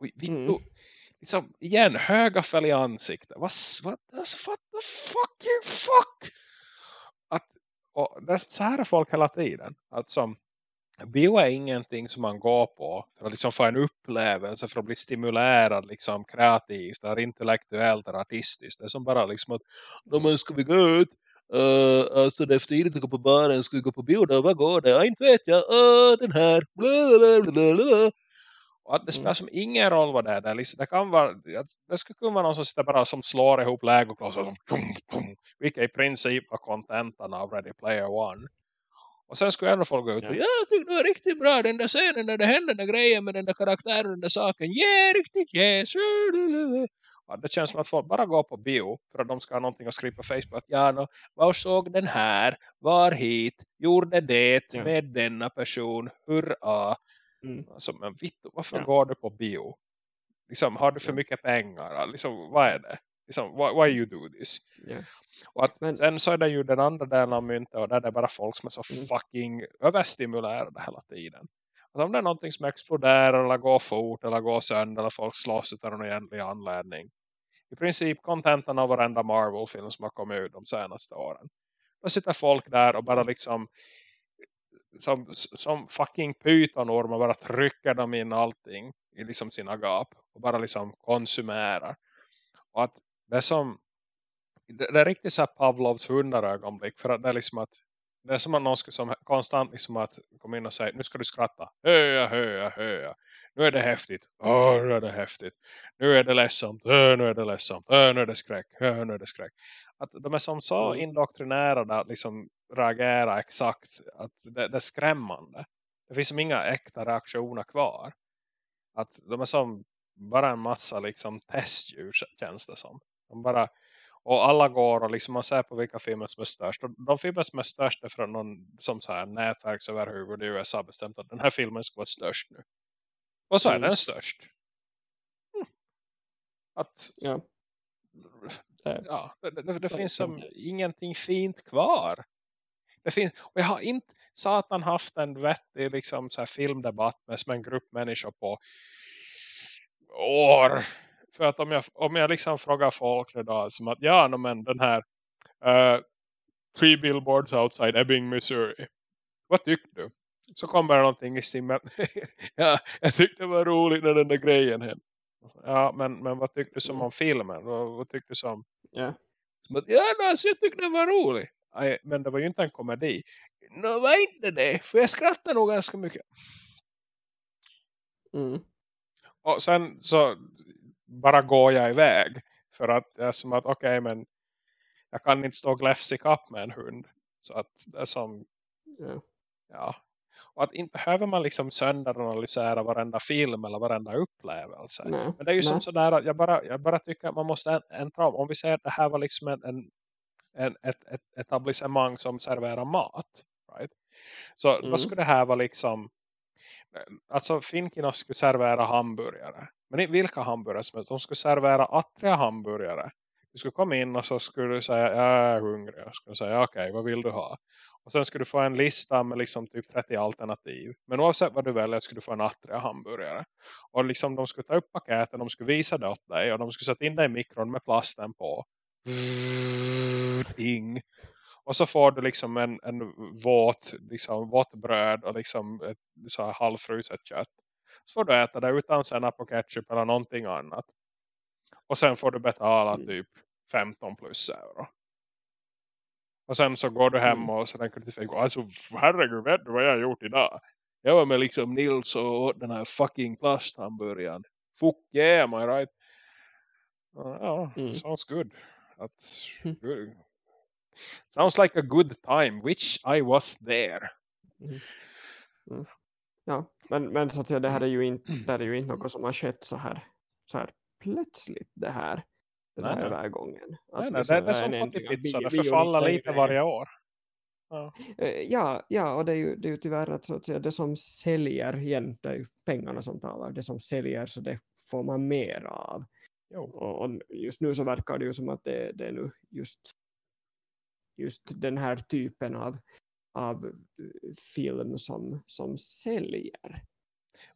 Vittu. Mm. Liksom, igen, höga fäll i ansiktet. Vad, vad, alltså, what the fucking fuck? Att, och det, är så här är folk hela tiden. Att som, bio är ingenting som man går på för att liksom få en upplevelse, för att bli stimulerad liksom kreativt, eller intellektuellt eller artistiskt. Det är som bara liksom att, "Nå, men ska vi gå ut? Uh, alltså det är för tidigt att gå på baren, ska vi gå på bio då? Vad går det? Ja, inte vet jag. Uh, den här. Blablabla. Och att det spelar Mm. som ingen roll vad det är. Det, liksom, det kan vara, det skulle kunna vara någon som sitter bara som slår ihop lägoklossar som tum, tum, vilka i princip var kontentan av Ready Player One. Och sen skulle ändå folk gå ut och Ja. ja, jag tyckte det var riktigt bra den där scenen när det hände den där grejen med den där karaktären den där saken. Yeah, riktigt yes. Ja, det känns som att folk bara går på bio för att de ska ha någonting att skriva på Facebook. Ja, no, var såg den här? Var hit? Gjorde det Ja. med denna person? Hurra! Mm. Alltså, men Vittu, varför Ja. går du på bio? Liksom, har du för mycket pengar? Liksom, vad är det? Liksom, why, why you do this? Ja. Och att, Men- sen så är det ju den andra delen av myntet och där är det bara folk som är så Mm. fucking överstimulerade hela tiden. Alltså om det är någonting som exploderar eller går fort eller går sönder eller folk slåss utan någon egentlig anledning. I princip kontentan av varenda Marvel-film som har kommit ut de senaste åren. Då sitter folk där och bara liksom som, som fucking pytonormar bara trycker dem in allting i liksom sina gap och bara liksom konsumerar. Och att det är som det, är riktigt så här Pavlovs hundarögonblick för att det är liksom att det är som att någon ska som konstant liksom att komma in och säga nu ska du skratta. Höja, höja, höja. Nu är det häftigt. Åh, nu är det häftigt. Nu är det ledsamt. Åh, nu är det ledsamt. Åh, nu är det skräck. Åh, nu är det skräck. Att de är som så Mm. indoktrinerade att liksom reagera exakt. Att det, det är skrämmande. Det finns som inga äkta reaktioner kvar. Att de är som bara en massa liksom testdjur känns det som. De bara och alla går och liksom man ser på vilka filmer som är störst. Och de filmer som är störst är från någon som så här nätverksöverhuvud i USA bestämt att den här filmen ska vara störst nu. Och så är Mm. den störst. Mm. Att Ja. Ja, det, det, det finns som ingenting fint kvar. Det finns, och jag har inte satan haft en vettig liksom, så här filmdebatt med som en grupp människor på år. För att om jag, om jag liksom frågar folk idag som att ja, no, men den här uh, Three Billboards Outside Ebbing, Missouri. Vad tyckte du? Så kommer det någonting i stil med ja, jag tyckte det var roligt när den där grejen hände. Ja, men, men vad tyckte du som Mm. om filmen? Vad, vad tyckte du som att, ja, no, alltså, jag tyckte det var roligt. Men det var ju inte en komedi. Nå, no, var inte det. För jag skrattade nog ganska mycket. Mm. Och sen så bara går jag iväg. För att det är som att, okej, men jag kan inte stå gläfs i kapp med en hund. Så att det är som, Ja. ja. Och att inte behöver man liksom sönderanalysera varenda film eller varenda upplevelse. Nej. Men det är ju som Nej. sådär att jag bara, jag bara tycker att man måste ändra om. Om vi säger att det här var liksom en, en, en, ett, ett etablissemang som serverar mat. Right? Så Mm. då skulle det här vara liksom alltså Finkina skulle servera hamburgare. Men inte vilka hamburgare som helst. De skulle servera attriga hamburgare. Du skulle komma in och så skulle du säga jag är hungrig. Jag skulle säga okej, okay, vad vill du ha? Och sen skulle du få en lista med liksom typ 30 alternativ. Men oavsett vad du väljer skulle du få en attriga hamburgare. Och liksom de skulle ta upp paketen, de skulle visa det åt dig. Och de skulle sätta in dig i mikron med plasten på. Ting. Och så får du liksom en, en våt, liksom, våt bröd och liksom ett så här halvfruset kött. Så får du äta det utan senap och ketchup eller någonting annat. Och sen får du betala Mm. typ 15 plus euro. Och sen så går du hem Mm. och så tänker du Facebook. Alltså herregud, vet du vad jag har gjort idag? Jag var med liksom Nils och åt den här fucking plasthamburgaren. Fuck yeah, am I right? Ja, Mm. sounds good. Att, good. Sounds like a good time, which I was there. Mm. Mm. Ja, men, men så att säga, det här är ju inte, Mm. det är ju inte något som har skett så här, så här plötsligt det här den Nej, här nej. övergången. Att Nej, nej, det, det är som pottipizza, bio- det förfaller lite varje år. Eh, Ja, ja, och det är ju, det är ju tyvärr att, så att säga, det som säljer igen, det är ju pengarna som talar, det som säljer så det får man mer av. Och, och just nu så verkar det ju som att det, det är nu just, just den här typen av, av film som, som säljer.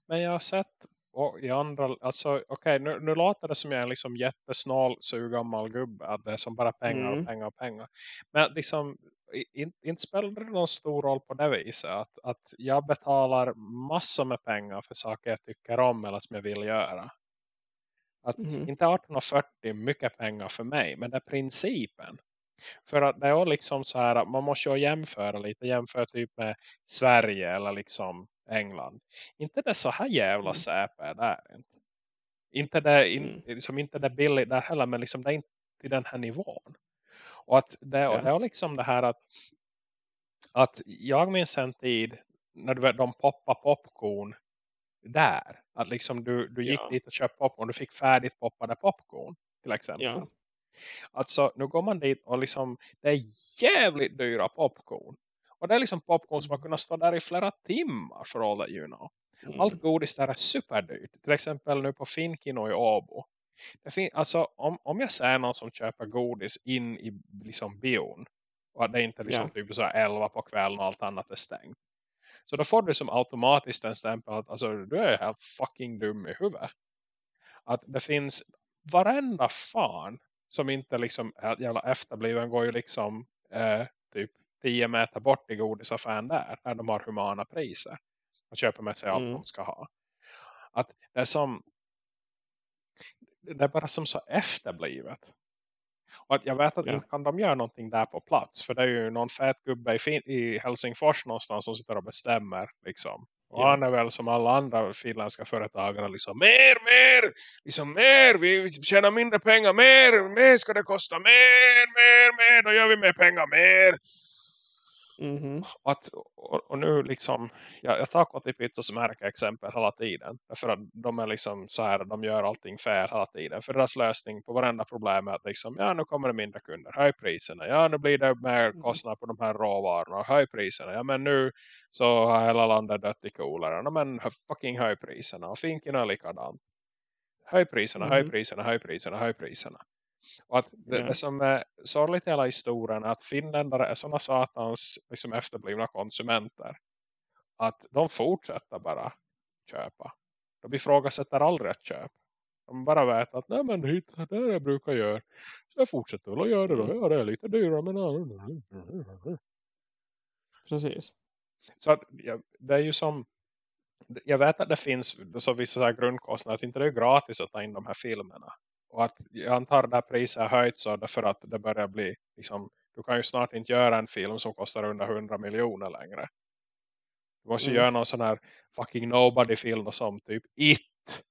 Men jag har sett och i andra, alltså okej nu, nu låter det som jag är en liksom jättesnål sugammal gubbe, att det är som bara pengar Mm. och pengar och pengar. Men liksom, i- in, inte spelar det någon stor roll på det viset att, att jag betalar massor med pengar för saker jag tycker om eller som jag vill göra. Att Mhm. inte 1840 mycket pengar för mig, men det är principen. För att det är liksom så här att man måste ju jämföra lite, jämföra typ med Sverige eller liksom England. Inte det så här jävla Mm. säpe där inte. Inte det, in, Mm. liksom inte det billigt där heller, men liksom det är inte till den här nivån. Och att det, och det är liksom det här att, att jag minns en tid när de poppar popcorn där. Att liksom du, du gick Ja. dit och köpte popcorn, du fick färdigt poppade popcorn till exempel. Ja. Alltså nu går man dit och liksom det är jävligt dyra popcorn. Och det är liksom popcorn som har kunnat stå där i flera timmar för all that you know. Mm. Allt godis där är superdyrt. Till exempel nu på Finkino i Åbo. Det alltså om, om jag ser någon som köper godis in i liksom bion. Och det inte är liksom typ så här 11 på kvällen och allt annat är stängt. Så då får du som automatiskt en stämpel att alltså, du är helt fucking dum i huvudet. Att det finns varenda fan som inte liksom jävla efterbliven går ju liksom eh, typ 10 meter bort i godisaffären där. Där de har humana priser. Och köper med sig allt Mm. de ska ha. Att det är som det är bara som så efterblivet. Och att jag vet att Ja. inte kan de göra någonting där på plats. För det är ju någon fet gubbe i Helsingfors någonstans som sitter och bestämmer. Liksom. Och Ja. han är väl som alla andra finländska företagare liksom mer, mer, liksom mer, vi tjänar mindre pengar, mer, mer ska det kosta, mer, mer, mer, då gör vi mer pengar, mer. Och, att, och, och nu liksom, jag, jag tar Kotipizza som exempel hela tiden. Därför att de är liksom så här, de gör allting fair hela tiden. För deras lösning på varenda problem är att liksom, ja nu kommer det mindre kunder, höj priserna. Ja nu blir det mer Mm. kostnader på de här råvarorna, höj priserna. Ja men nu så har hela landet dött i kolera. Men fucking höj priserna. Och finken är likadant. Höj priserna, höj Mhm. priserna, höj priserna, höj priserna. Och att det, Ja. det som är sorgligt i hela historien är att finländare är sådana satans liksom efterblivna konsumenter. Att de fortsätter bara köpa. De ifrågasätter aldrig ett köp. De bara vet att nej men hit, det är det jag brukar göra. Så jag fortsätter väl att göra det då. Mm. Ja det är lite dyrare men... Precis. Så att, ja, det är ju som... Jag vet att det finns så vissa så grundkostnader. Att inte det är gratis att ta in de här filmerna. Och att jag antar att det här priset är höjt så därför att det börjar bli liksom, du kan ju snart inte göra en film som kostar under 100 miljoner längre. Du måste ju Mm. göra någon sån här fucking nobody-film som typ It.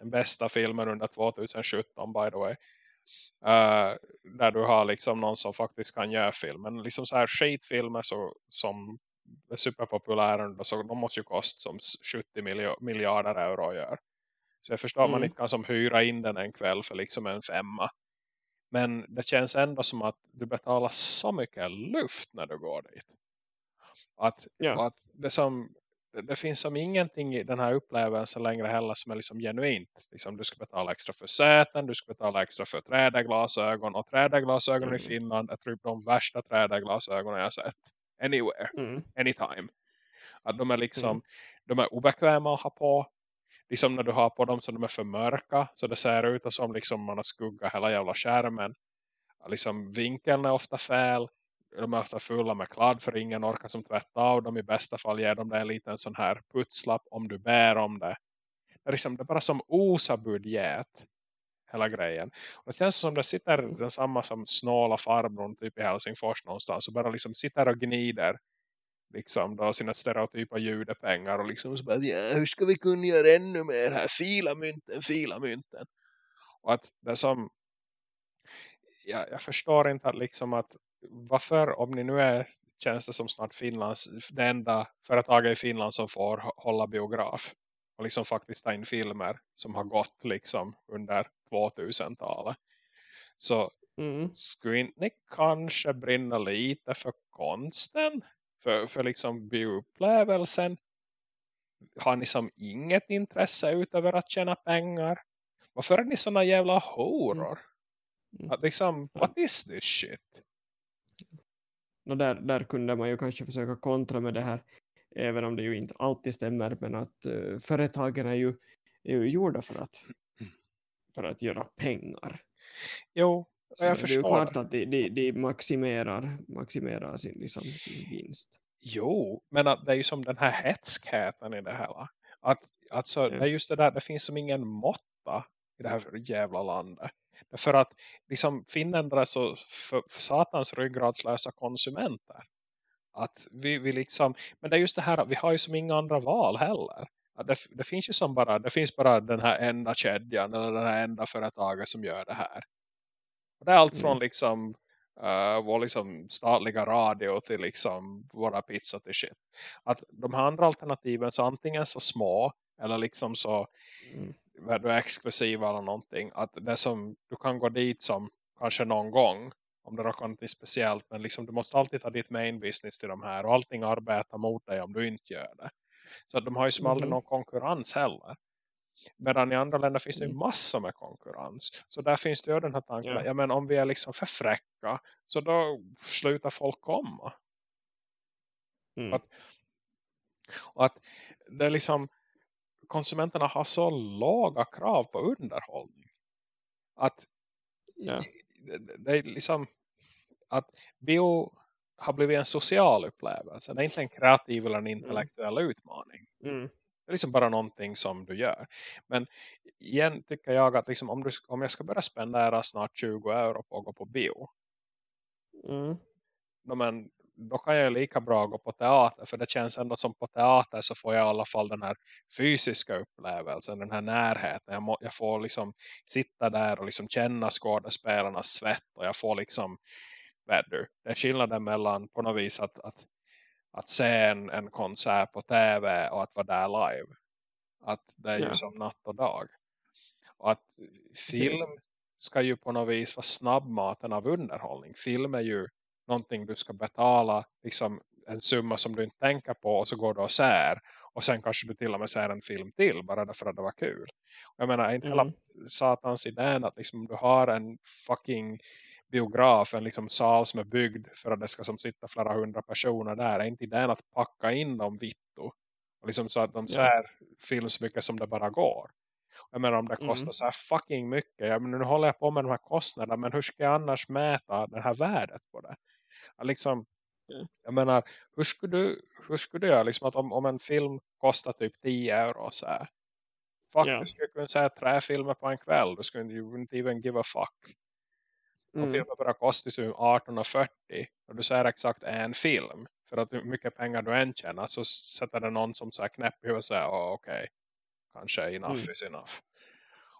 Den bästa filmen under 2017 by the way. Uh, där du har liksom någon som faktiskt kan göra filmen. Liksom så här skitfilmer så, som är superpopulära så de måste ju kosta som 70 miljo- miljarder euro att göra. Så jag förstår att man Mm. inte kan som hyra in den en kväll för liksom en femma. Men det känns ändå som att du betalar så mycket luft när du går dit. Att, Ja. att det, som, det, det finns som ingenting i den här upplevelsen längre heller som är liksom genuint. Liksom du ska betala extra för säten, du ska betala extra för trädglasögon. Och trädglasögon Mm. i Finland är typ de värsta trädglasögon jag sett. Anywhere Mm. anytime. Att de är liksom, Mm. de är obekväma att ha på. Liksom när du har på dem så de är för mörka. Så det ser ut som liksom man har skugga hela jävla skärmen. Liksom vinkeln är ofta fel. De är ofta fulla med kladd för ingen orkar som tvätta av dem. I bästa fall ger de dig en liten sån här putslapp om du bär om det. Det är, liksom, det är bara som osa budget. Hela grejen. Och det känns som det sitter den samma som snåla farbrorn typ i Helsingfors någonstans. Och bara liksom sitter och gnider liksom då sina stereotypa judepengar och liksom så bara, ja, hur ska vi kunna göra ännu mer här? Fila mynten, fila mynten. Och att det som jag, jag förstår inte att liksom att varför om ni nu är känns det som snart Finlands det enda företaget i Finland som får hålla biograf och liksom faktiskt ta in filmer som har gått liksom under 2000-talet så Mm. skulle ni kanske brinna lite för konsten för, för liksom bioupplevelsen har ni som inget intresse utöver att tjäna pengar? Varför är ni såna jävla horor? Mm. att liksom, what is this shit? Och där, där kunde man ju kanske försöka kontra med det här, även om det ju inte alltid stämmer, men att uh, företagen är ju, är ju gjorda för att, för att göra pengar. jo, jag det är ju klart att de, de, de maximerar, maximerar sin, liksom, sin vinst. Jo, men att det är ju som den här hetskheten i det hela. Att, alltså, Ja. det är just det där, det finns som ingen måtta i det här jävla landet. För att liksom, finländare så för, för satans ryggradslösa konsumenter. Att vi, vi liksom, men det är just det här att vi har ju som inga andra val heller. Att det, det finns ju som bara, det finns bara den här enda kedjan eller den här enda företaget som gör det här. Det är allt från Mm. liksom uh, vår liksom statliga radio till liksom våra pizza till shit. Att de här andra alternativen så antingen så små eller liksom så Mm. du är exklusiva eller någonting. Att det som, du kan gå dit som kanske någon gång om det råkar något speciellt. Men liksom, du måste alltid ta ditt main business till de här. Och allting arbetar mot dig om du inte gör det. Så de har ju som aldrig Mhm. någon konkurrens heller. Medan i andra länder finns det ju Mm. massor med konkurrens. Så där finns det ju den här tanken. Att, Ja. men om vi är liksom för fräcka. Så då slutar folk komma. Mm. Att- Och att det är liksom. Konsumenterna har så låga krav på underhållning. Att Ja. det, det är liksom. Att bio har blivit en social upplevelse. Det är inte en kreativ eller en intellektuell utmaning. Mm. Det är liksom bara någonting som du gör. Men igen tycker jag att liksom om, du, om jag ska börja spendera snart 20 euro på att gå på bio. Mm. Då, men, då kan jag lika bra gå på teater. För det känns ändå som på teater så får jag i alla fall den här fysiska upplevelsen. Den här närheten. Jag, må, jag får liksom sitta där och liksom känna skådespelarnas svett. Och jag får liksom, vet du, det är skillnaden mellan på något vis att, att, att se en, en konsert på tv och att vara där live. Att det är ju Ja. som natt och dag. Och att film ska ju på något vis vara snabbmaten av underhållning. Film är ju någonting du ska betala liksom en summa som du inte tänker på och så går du och ser. Och sen kanske du till och med ser en film till bara därför att det var kul. Och jag menar, inte hela Mm. satans idén att liksom du har en fucking biograf, en liksom sal som är byggd för att det ska som sitta flera hundra personer där. Är inte idén att packa in dem vitto? Och liksom så att de Ja. ser film så mycket som det bara går. Jag menar om det Mm. kostar så här fucking mycket. Jag menar, nu håller jag på med de här kostnaderna. Men hur ska jag annars mäta det här värdet på det? Liksom, Ja. Jag menar, hur skulle du, hur skulle du göra? Liksom att om, om en film kostar typ 10 euro så här. Fuck, Ja. du skulle kunna säga tre filmer på en kväll. Du skulle wouldn't even give a fuck. Mm. filmer bara kostar så 18,40 och du säger exakt en film. För att hur mycket pengar du än tjänar så sätter det någon som så här knäpp i huvudet och säger, oh, okej, kanske enough Mm. is enough.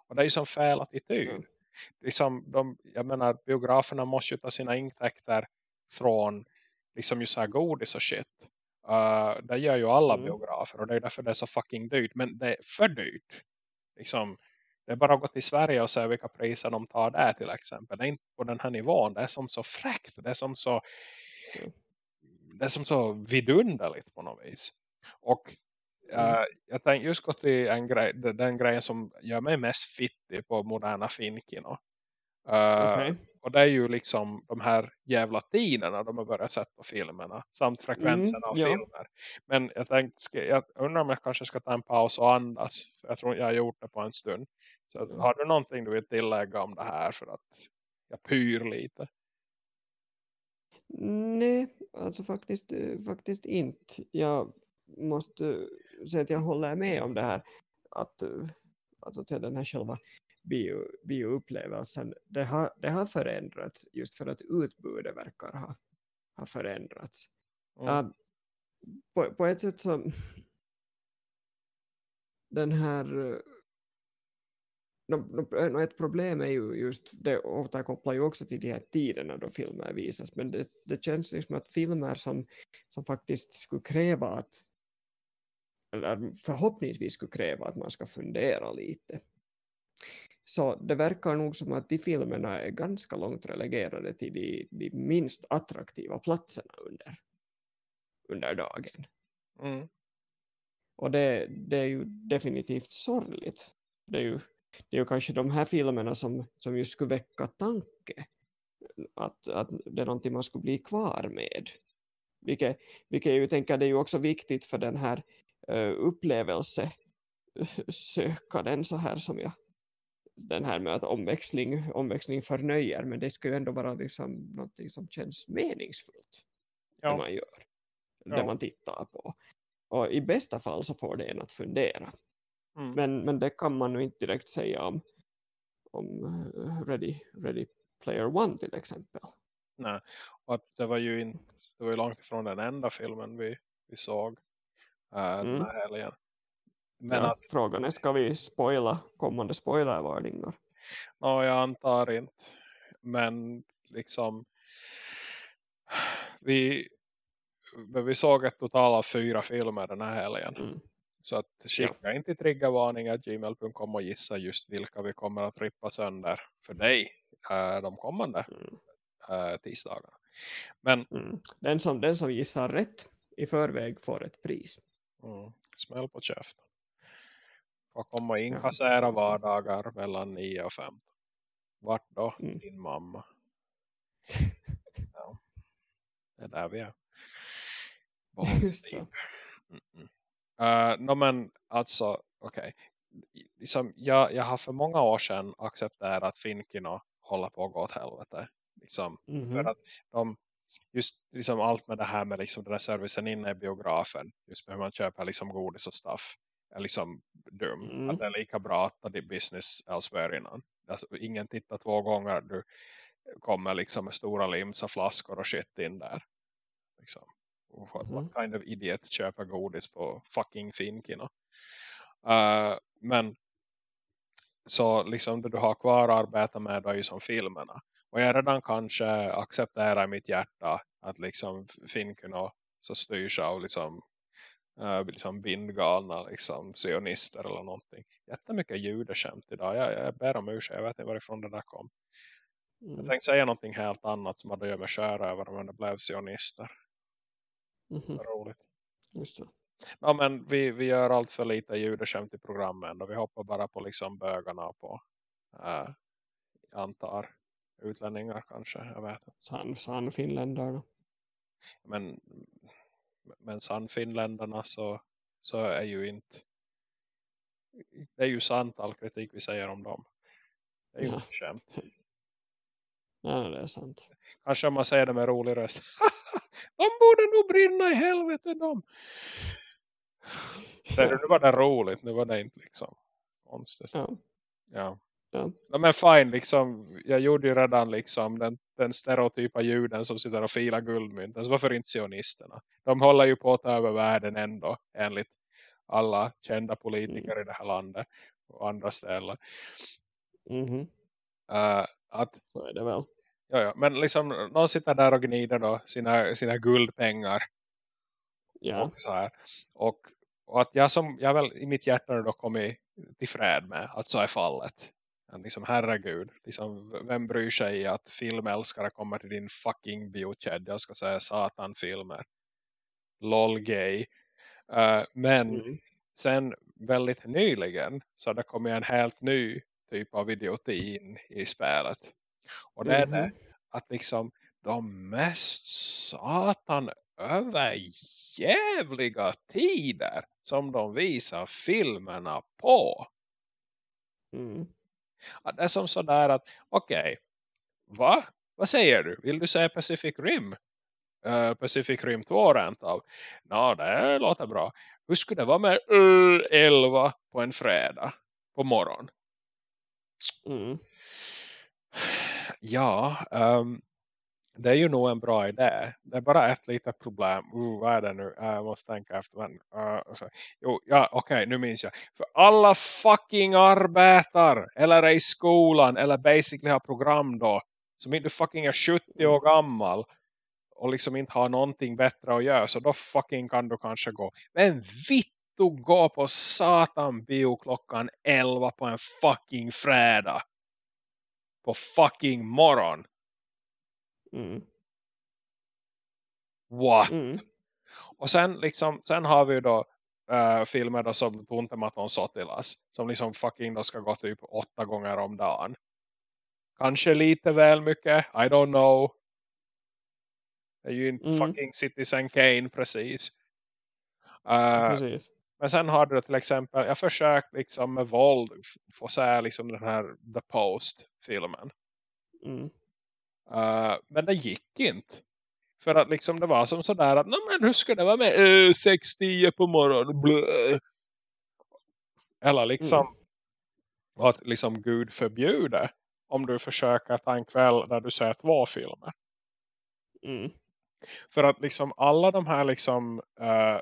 Och det är ju som fel attityd. Ja. Liksom de, jag menar, biograferna måste ju ta sina intäkter från liksom ju så här godis och shit. Uh, det gör ju alla Mm. biografer och det är därför det är så fucking dyrt. Men det är för dyrt. Liksom, det är bara att gå till Sverige och se vilka priser de tar där till exempel. Det är inte på den här nivån. Det är som så fräckt. Det är som så Mm. det är som så vidunderligt på något vis. Och Mm. eh, jag tänkte just gå till en grej, den, grejen som gör mig mest fittig på moderna finkino. Uh, Okej. Och det är ju liksom de här jävla tiderna de har börjat sätta på filmerna. Samt frekvensen Mm, av ja. filmer. Men jag, tänkte, jag undrar om jag kanske ska ta en paus och andas. För jag tror jag har gjort det på en stund. Så Mm. har du någonting du vill tillägga om det här för att jag pyr lite? Nej, alltså faktiskt, faktiskt inte. Jag måste säga att jag håller med om det här. Att, alltså till den här själva bio, bioupplevelsen, det har, det har förändrats just för att utbudet verkar ha, ha förändrats. Mm. Uh, på, på ett sätt så den här no, no, no, ett problem är ju just, det återkopplar ju också till de här tiderna då filmer visas, men det, det känns liksom att filmer som, som faktiskt skulle kräva att, eller förhoppningsvis skulle kräva att man ska fundera lite. Så det verkar nog som att de filmerna är ganska långt relegerade till de, de minst attraktiva platserna under, under dagen. Mm. Och det, det är ju definitivt sorgligt. Det är ju, det är ju kanske de här filmerna som, som just skulle väcka tanke. Att, att det är någonting man skulle bli kvar med. Vilket, vilket jag tänker det är ju också viktigt för den här uh, upplevelsesökaren så här som jag den här med att omväxling, omväxling förnöjer men det ska ju ändå vara liksom någonting som känns meningsfullt ja. man gör ja. det man tittar på och i bästa fall så får det en att fundera mm. men, men det kan man nog inte direkt säga om, om uh, Ready, Ready Player One till exempel Nej, och att det var ju inte det var ju långt ifrån den enda filmen vi, vi såg uh, mm. den här helgen men ja, att... Frågan är, ska vi spoila kommande spoilervarningar? Ja, jag antar inte. Men liksom vi, vi såg ett total av fyra filmer den här helgen. Mm. Så att skicka ja. inte triggervarningar gmail.com och gissa just vilka vi kommer att rippa sönder för dig äh, de kommande mm. äh, tisdagarna. Men mm. den, som, den som gissar rätt i förväg får ett pris. Mm. Smäll på käften. Och komma och inkassera ja, vardagar mellan 9 och 15. Vart då? Mm. Din mamma. ja. Det är där vi är. -mm. Uh, no, men alltså, okej. Okay. Liksom, jag, jag har för många år sedan accepterat att Finkino håller på att gå åt helvete. Liksom, mm -hmm. För att de, just liksom allt med det här med liksom den här servicen inne i biografen. Just med hur man köper liksom godis och stuff är liksom dum. Mm. Att det är lika bra att ta din business elsewhere innan. Alltså, ingen tittar två gånger. Du kommer liksom med stora limsa flaskor och shit in där. Liksom. What, mm. what kind of idiot köper godis på fucking Finkino? Uh, men så liksom det du har kvar att arbeta med är ju som filmerna. Och jag redan kanske accepterar i mitt hjärta att liksom Finkino så styrs av liksom äh, liksom bindgalna liksom, sionister eller någonting. Jättemycket judeskämt idag. Jag, jag ber om ursäkt, jag vet inte varifrån det där kom. Mm. Jag tänkte säga någonting helt annat som hade att göra med skära över om det blev sionister. Mm roligt. Just det. Ja, men vi, vi gör allt för lite judeskämt i programmen och vi hoppar bara på liksom bögarna på äh, antar utlänningar kanske, jag vet finländare. Men men finländarna så, så är ju inte det är ju sant all kritik vi säger om dem. Det är ju ja. inte skämt. Nej, det är sant. Kanske om man säger det med rolig röst. de borde nog brinna i helvete de. Säger du, nu var det roligt. Nu var det inte liksom konstigt. Ja. Ja. Ja. ja. men fine, liksom, jag gjorde ju redan liksom den, den stereotypa juden som sitter och filar guldmynt. Alltså varför inte sionisterna? De håller ju på att ta över världen ändå, enligt alla kända politiker mm. i det här landet och andra ställen. Mm -hmm. uh, att, Så är det väl. Ja, ja, men liksom någon sitter där och gnider då sina, sina guldpengar. Ja. Och, så här. Och, och att jag som jag väl i mitt hjärta då kommit till fred med att så är fallet liksom herregud, liksom, vem bryr sig att filmälskare kommer till din fucking biokedja, jag ska säga satan-filmer. Lol gay. Uh, men mm. sen väldigt nyligen så det kommit en helt ny typ av idioti in i spelet. Och det mm. är det mhm. att liksom de mest satan överjävliga tider som de visar filmerna på. Mm. Att det är som sådär att, okej, okay, va? Vad säger du? Vill du säga Pacific Rim? Uh, Pacific Rim 2 rent av? Ja, det låter bra. Hur skulle det vara med uh, 11 på en fredag på morgon? Mm. Ja, um, det är ju nog en bra idé. Det är bara ett litet problem. Uh, vad är det nu? Uh, jag måste tänka efter. Men, uh, så. Jo, ja, okej, okay, nu minns jag. För alla fucking arbetar. Eller är i skolan. Eller basically har program då. Som inte fucking är 70 år gammal. Och liksom inte har någonting bättre att göra. Så då fucking kan du kanske gå. Men vittu gå på satan bio klockan 11 på en fucking fredag. På fucking morgon. Mm. What? Mm. Och sen, liksom, sen har vi då uh, filmer då som Tuntematon Sotilas. Som liksom fucking då ska gå typ åtta gånger om dagen. Kanske lite väl mycket. I don't know. Det är ju inte Mm. fucking Citizen Kane precis. Uh, Precis. Men sen har du till exempel, jag försökt liksom med våld få se liksom den här The Post-filmen. Mm. Uh, men det gick inte. För att liksom det var som sådär att, "Nå, men hur ska det vara med uh, 6-10 på morgonen? Blö. Eller liksom att liksom Gud förbjude om du försöker ta en kväll där du ser två filmer. Mm. För att liksom alla de här liksom eh,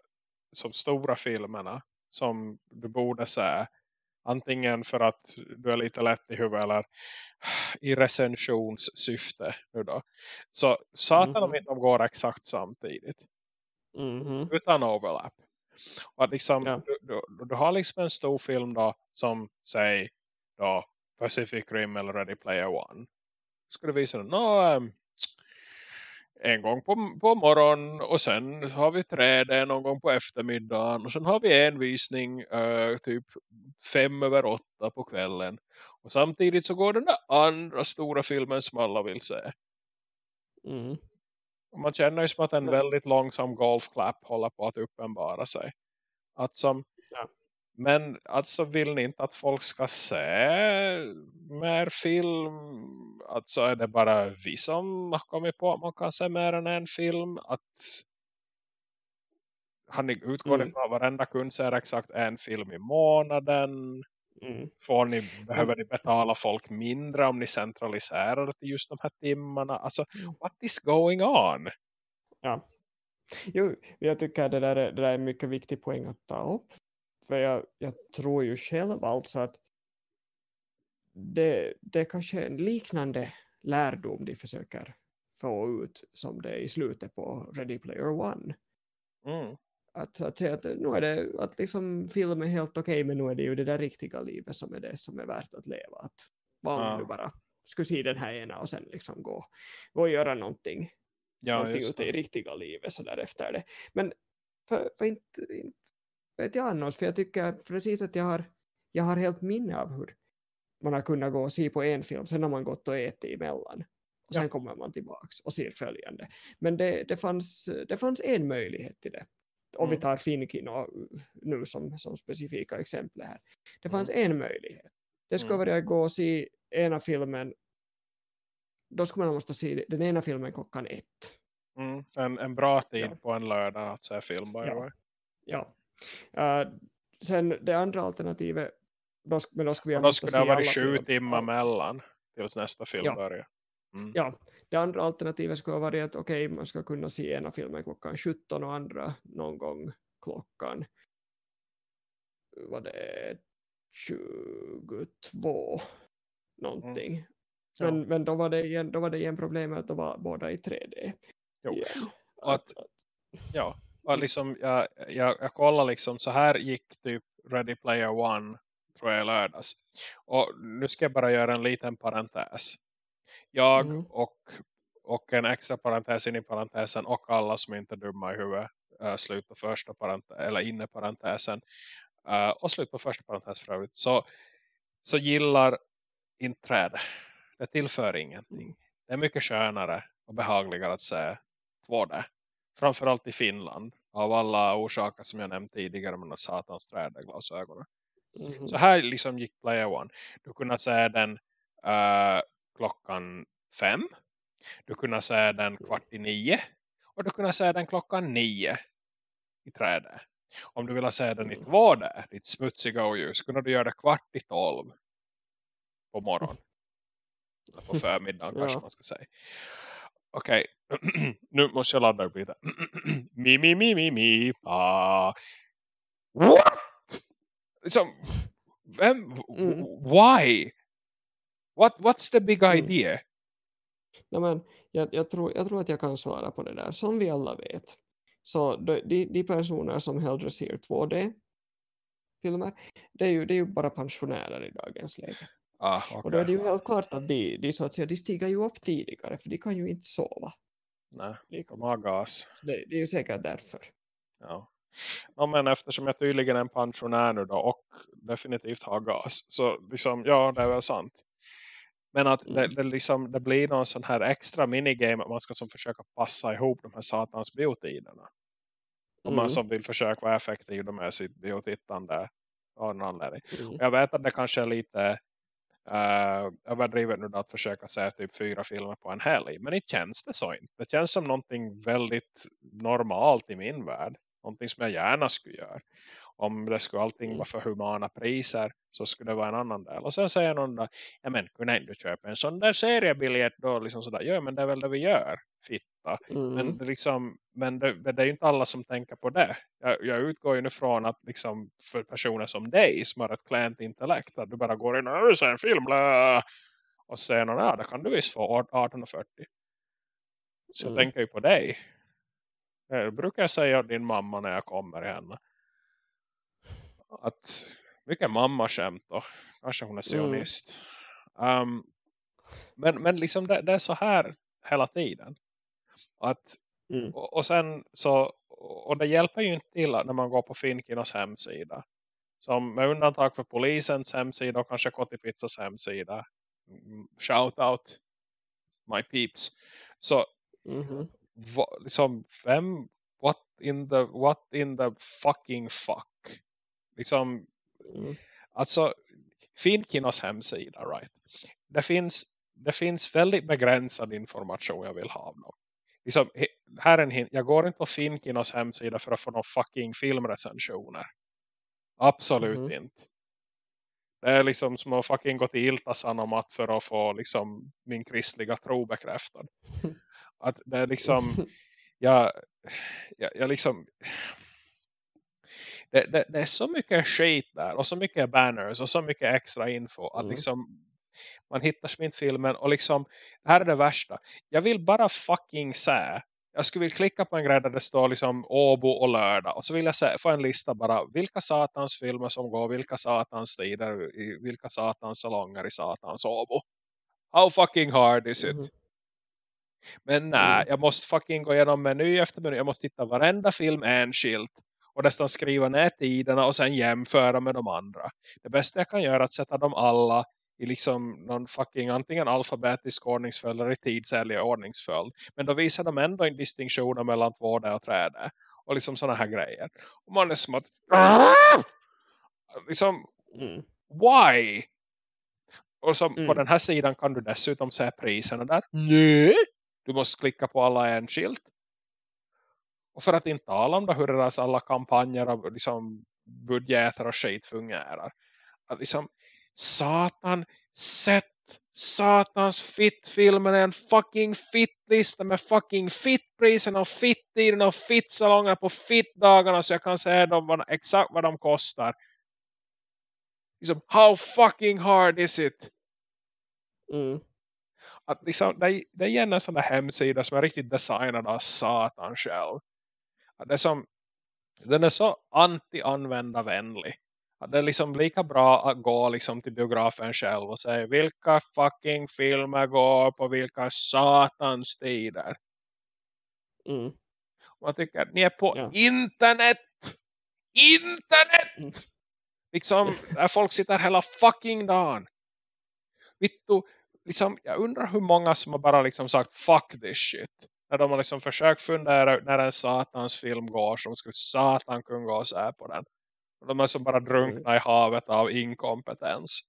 som stora filmerna som du borde se antingen för att du är lite lätt i huvudet eller i recensionssyfte nu då. Så satan om Mhm. inte de går exakt samtidigt Mhm. utan overlap. Och att liksom, Ja. du, du, du har liksom en stor film då som säg då Pacific Rim eller Ready Player One. Skulle visa den, nå, ehm, en gång på, på morgon och sen har vi träden någon gång på eftermiddagen och sen har vi en visning eh, typ fem över åtta på kvällen. Och samtidigt så går den där andra stora filmen som alla vill se. Mm. Man känner ju som att en väldigt långsam golfklapp håller på att uppenbara sig. Att som. Men alltså vill ni inte att folk ska se mer film? Alltså är det bara vi som har kommit på att man kan se mer än en film? Att har ni utgår Mm. ifrån att varenda kund ser exakt en film i månaden? Mm. Får ni, behöver ni betala folk mindre om ni centraliserar till just de här timmarna? Alltså, Mm. what is going on? Ja. Jo, jag tycker det där, är, det där är en mycket viktig poäng att ta upp. För jag, jag tror ju själv alltså att det, det är kanske en liknande lärdom de försöker få ut som det är i slutet på Ready Player One. Mm. Att, att säga att nu är det att liksom film är helt okej men nu är det ju det där riktiga livet som är det som är värt att leva. Att vad Ja. du bara skulle se den här ena och sen liksom gå, gå och göra någonting Ja, någonting ute i riktiga livet så där efter det. Men för, för inte, inte vet jag annars, för jag tycker precis att jag har, jag har helt minne av hur man har kunnat gå och se på en film, sen har man gått och ätit emellan. Och sen Ja. kommer man tillbaks och ser följande. Men det, det, fanns, det fanns en möjlighet till det. Om vi Mm. tar Finkin och, nu som, som specifika exempel här. Det Mm. fanns en möjlighet. Det skulle Mm. vara att gå och se ena filmen då skulle man måste se den ena filmen klockan ett. Mm. En, en bra tid Ja. på en lördag att se film by Ja. Ja. Eh, sen det andra alternativet, då, men då skulle vi då skulle det ha varit sju timmar mellan tills nästa film Ja. börjar. Mm. Ja, det andra alternativet skulle ha varit att okej, man ska kunna se ena filmen klockan 17 och andra någon gång klockan vad det är 22 någonting. Ja. Men, men då var det igen, då var det igen problemet att då var båda i 3D. Jo. Igen. Och att- Ja, och liksom, jag, jag, jag kollar liksom, så här gick typ Ready Player One tror jag lördags. Och nu ska jag bara göra en liten parentes. Jag Mm. och, och en extra parentes in i parentesen och alla som inte är dumma i huvudet uh, slut på första parentes, eller inne parentesen uh, och slut på första parentes för övrigt så, så gillar inte träd. Det tillför ingenting. Det är mycket skönare och behagligare att se 2D. Framförallt i Finland. Av alla orsaker som jag nämnt tidigare med satans trädglasögonen. Mhm. Så här liksom gick Player One. Du kunde se den eh, klockan fem. Du kunde se den kvart i nio. Och du kunde se den klockan nio. I trädet. Om du vill se den i Mm. 2D. Ditt smutsiga oljus. Så kunde du göra det kvart i tolv. På morgonen. På förmiddagen kanske Ja. man ska säga. Okej, nu måste jag ladda upp lite. mi, mi, mi, mi, mi. Ah. What? Liksom, vem? Mm. Why? What, what's the big Mm. idea? Nej, men jag, jag, tror, jag tror att jag kan svara på det där. Som vi alla vet. Så de, de, de personer som hellre ser 2D-filmer, det är, ju, det är ju bara pensionärer i dagens läge. Ah, Och då är det ju helt klart att de, de, så att säga, de stiger ju upp tidigare, för de kan ju inte sova. Nej, Lika. de har gas. Det, det är ju säkert därför. Ja. ja, men eftersom jag tydligen är en pensionär nu då och definitivt har gas. Så liksom, ja, det är väl sant. Men att det, Mm. det, liksom, det blir någon sån här extra minigame att man ska som försöka passa ihop de här satans biotiderna. Om man Mm. som vill försöka vara effektiv med sitt biotittande av en anledning. Mm. Jag vet att det kanske är lite uh, överdrivet nu då att försöka se typ fyra filmer på en helg. Men det känns det så inte. Det känns som någonting väldigt normalt i min värld. Någonting som jag gärna skulle göra. Om det skulle allting Mm. vara för humana priser så skulle det vara en annan del. Och sen säger någon då, ja men kunde inte köpa en sån där seriebiljett då? Liksom sådär, ja men det är väl det vi gör, fitta. Mm. Men, liksom, men det, det är ju inte alla som tänker på det. Jag, jag utgår ju nu från att liksom, för personer som dig som har ett klent intellekt att du bara går in och ser en film blä, och säger någon, ja det kan du visst få 18.40. Så jag Mm. tänker ju på dig. Det brukar jag säga din mamma när jag kommer henne. Att mycket mamma skämt då. Kanske hon är sionist. Um, men, men liksom det, det är så här hela tiden. Att Mm. och, och sen så och det hjälper ju inte till när man går på Finkinos hemsida. Som med undantag för polisens hemsida och kanske Kotipizzas hemsida. Mm, Shout out my peeps. Så Mhm. va, liksom vem what in the what in the fucking fuck. Liksom Mm. alltså Finkinos hemsida right. Det finns det finns väldigt begränsad information jag vill ha av dem. Liksom, he- här är en hint. Jag går inte på Finkinos hemsida för att få någon fucking filmrecensioner. Absolut Mhm. inte. Det är liksom som att fucking gå till Ilta-Sanomat för att få liksom min kristliga tro bekräftad. Att det är liksom jag, jag, jag liksom det, det, det är så mycket skit där och så mycket banners och så mycket extra info att Mm. liksom man hittar smintfilmen och liksom det här är det värsta. Jag vill bara fucking se jag skulle vilja klicka på en grej där det står liksom Åbo och lördag och så vill jag se, få en lista bara vilka satans filmer som går, vilka satans tider vilka satans salonger i satans Åbo. How fucking hard is it? Mhm. Men nej, Mm. jag måste fucking gå igenom meny efter meny. Jag måste titta varenda film enskilt. Och nästan skriva ner tiderna och sen jämföra med de andra. Det bästa jag kan göra är att sätta dem alla i liksom någon fucking antingen alfabetisk ordningsföljd eller i tidsälig ordningsföljd. Men då visar de ändå en distinktion mellan 2D och 3D. Och liksom sådana här grejer. Och man är som att... Liksom, Mm. why? Och som på Mm. den här sidan kan du dessutom se priserna där. Nej. Du måste klicka på alla enskilt. Och för att inte tala om då hur deras alla kampanjer och liksom budgeter och skit fungerar. Att liksom, satan, sätt satans fittfilmer i en fucking fittlista med fucking fittpriserna och fitttiderna och fittsalonger på fittdagarna så jag kan säga dem vad, exakt vad de kostar. Liksom, how fucking hard is it? Mm. att liksom, det, är- det är igen en sån där hemsida som är riktigt designad av satan själv. Att det är som, den är så anti-användarvänlig. Det är liksom lika bra att gå liksom till biografen själv och säga vilka fucking filmer går på vilka satans tider. Mm. Man tycker att ni är på Ja. internet! Internet! Mm. Liksom, där folk sitter hela fucking dagen. Vittu, liksom, jag undrar hur många som har bara liksom sagt fuck this shit. När de har liksom försökt fundera när en satans film går som skulle satan kunna gå och se på den. De är som bara drunkna i havet av inkompetens.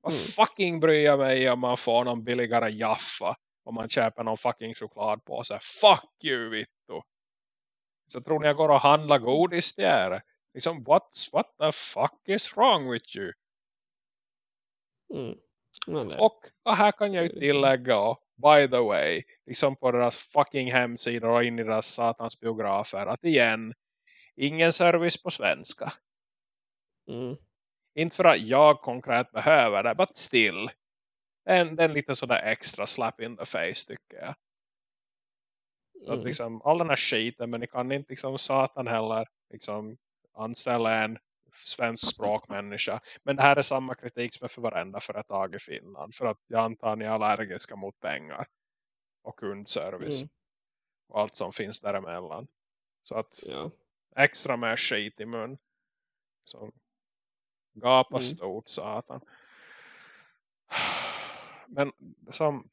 Vad Mm. fucking bryr jag mig om man får någon billigare jaffa. Om man köper någon fucking chokladpåse. Fuck you vittu. Så tror ni jag går och handlar godis er? Liksom, what's, what the fuck is wrong with you? Mm. Och, och här kan jag ju liksom- tillägga by the way, liksom på deras fucking hemsida och in i deras satans biografer, att igen, ingen service på svenska. Mm. Inte för att jag konkret behöver det, but still. En, den lite sådär extra slap in the face tycker jag. Så Mm. liksom, all den här skiten, men ni kan inte liksom satan heller liksom anställa en svensk språkmänniska. Men det här är samma kritik som är för varenda företag i Finland. För att jag antar ni är allergiska mot pengar. Och kundservice. Mm. Och allt som finns däremellan. Så att Ja. Extra med skit i mun. Så gapa Mm. stort satan. Men som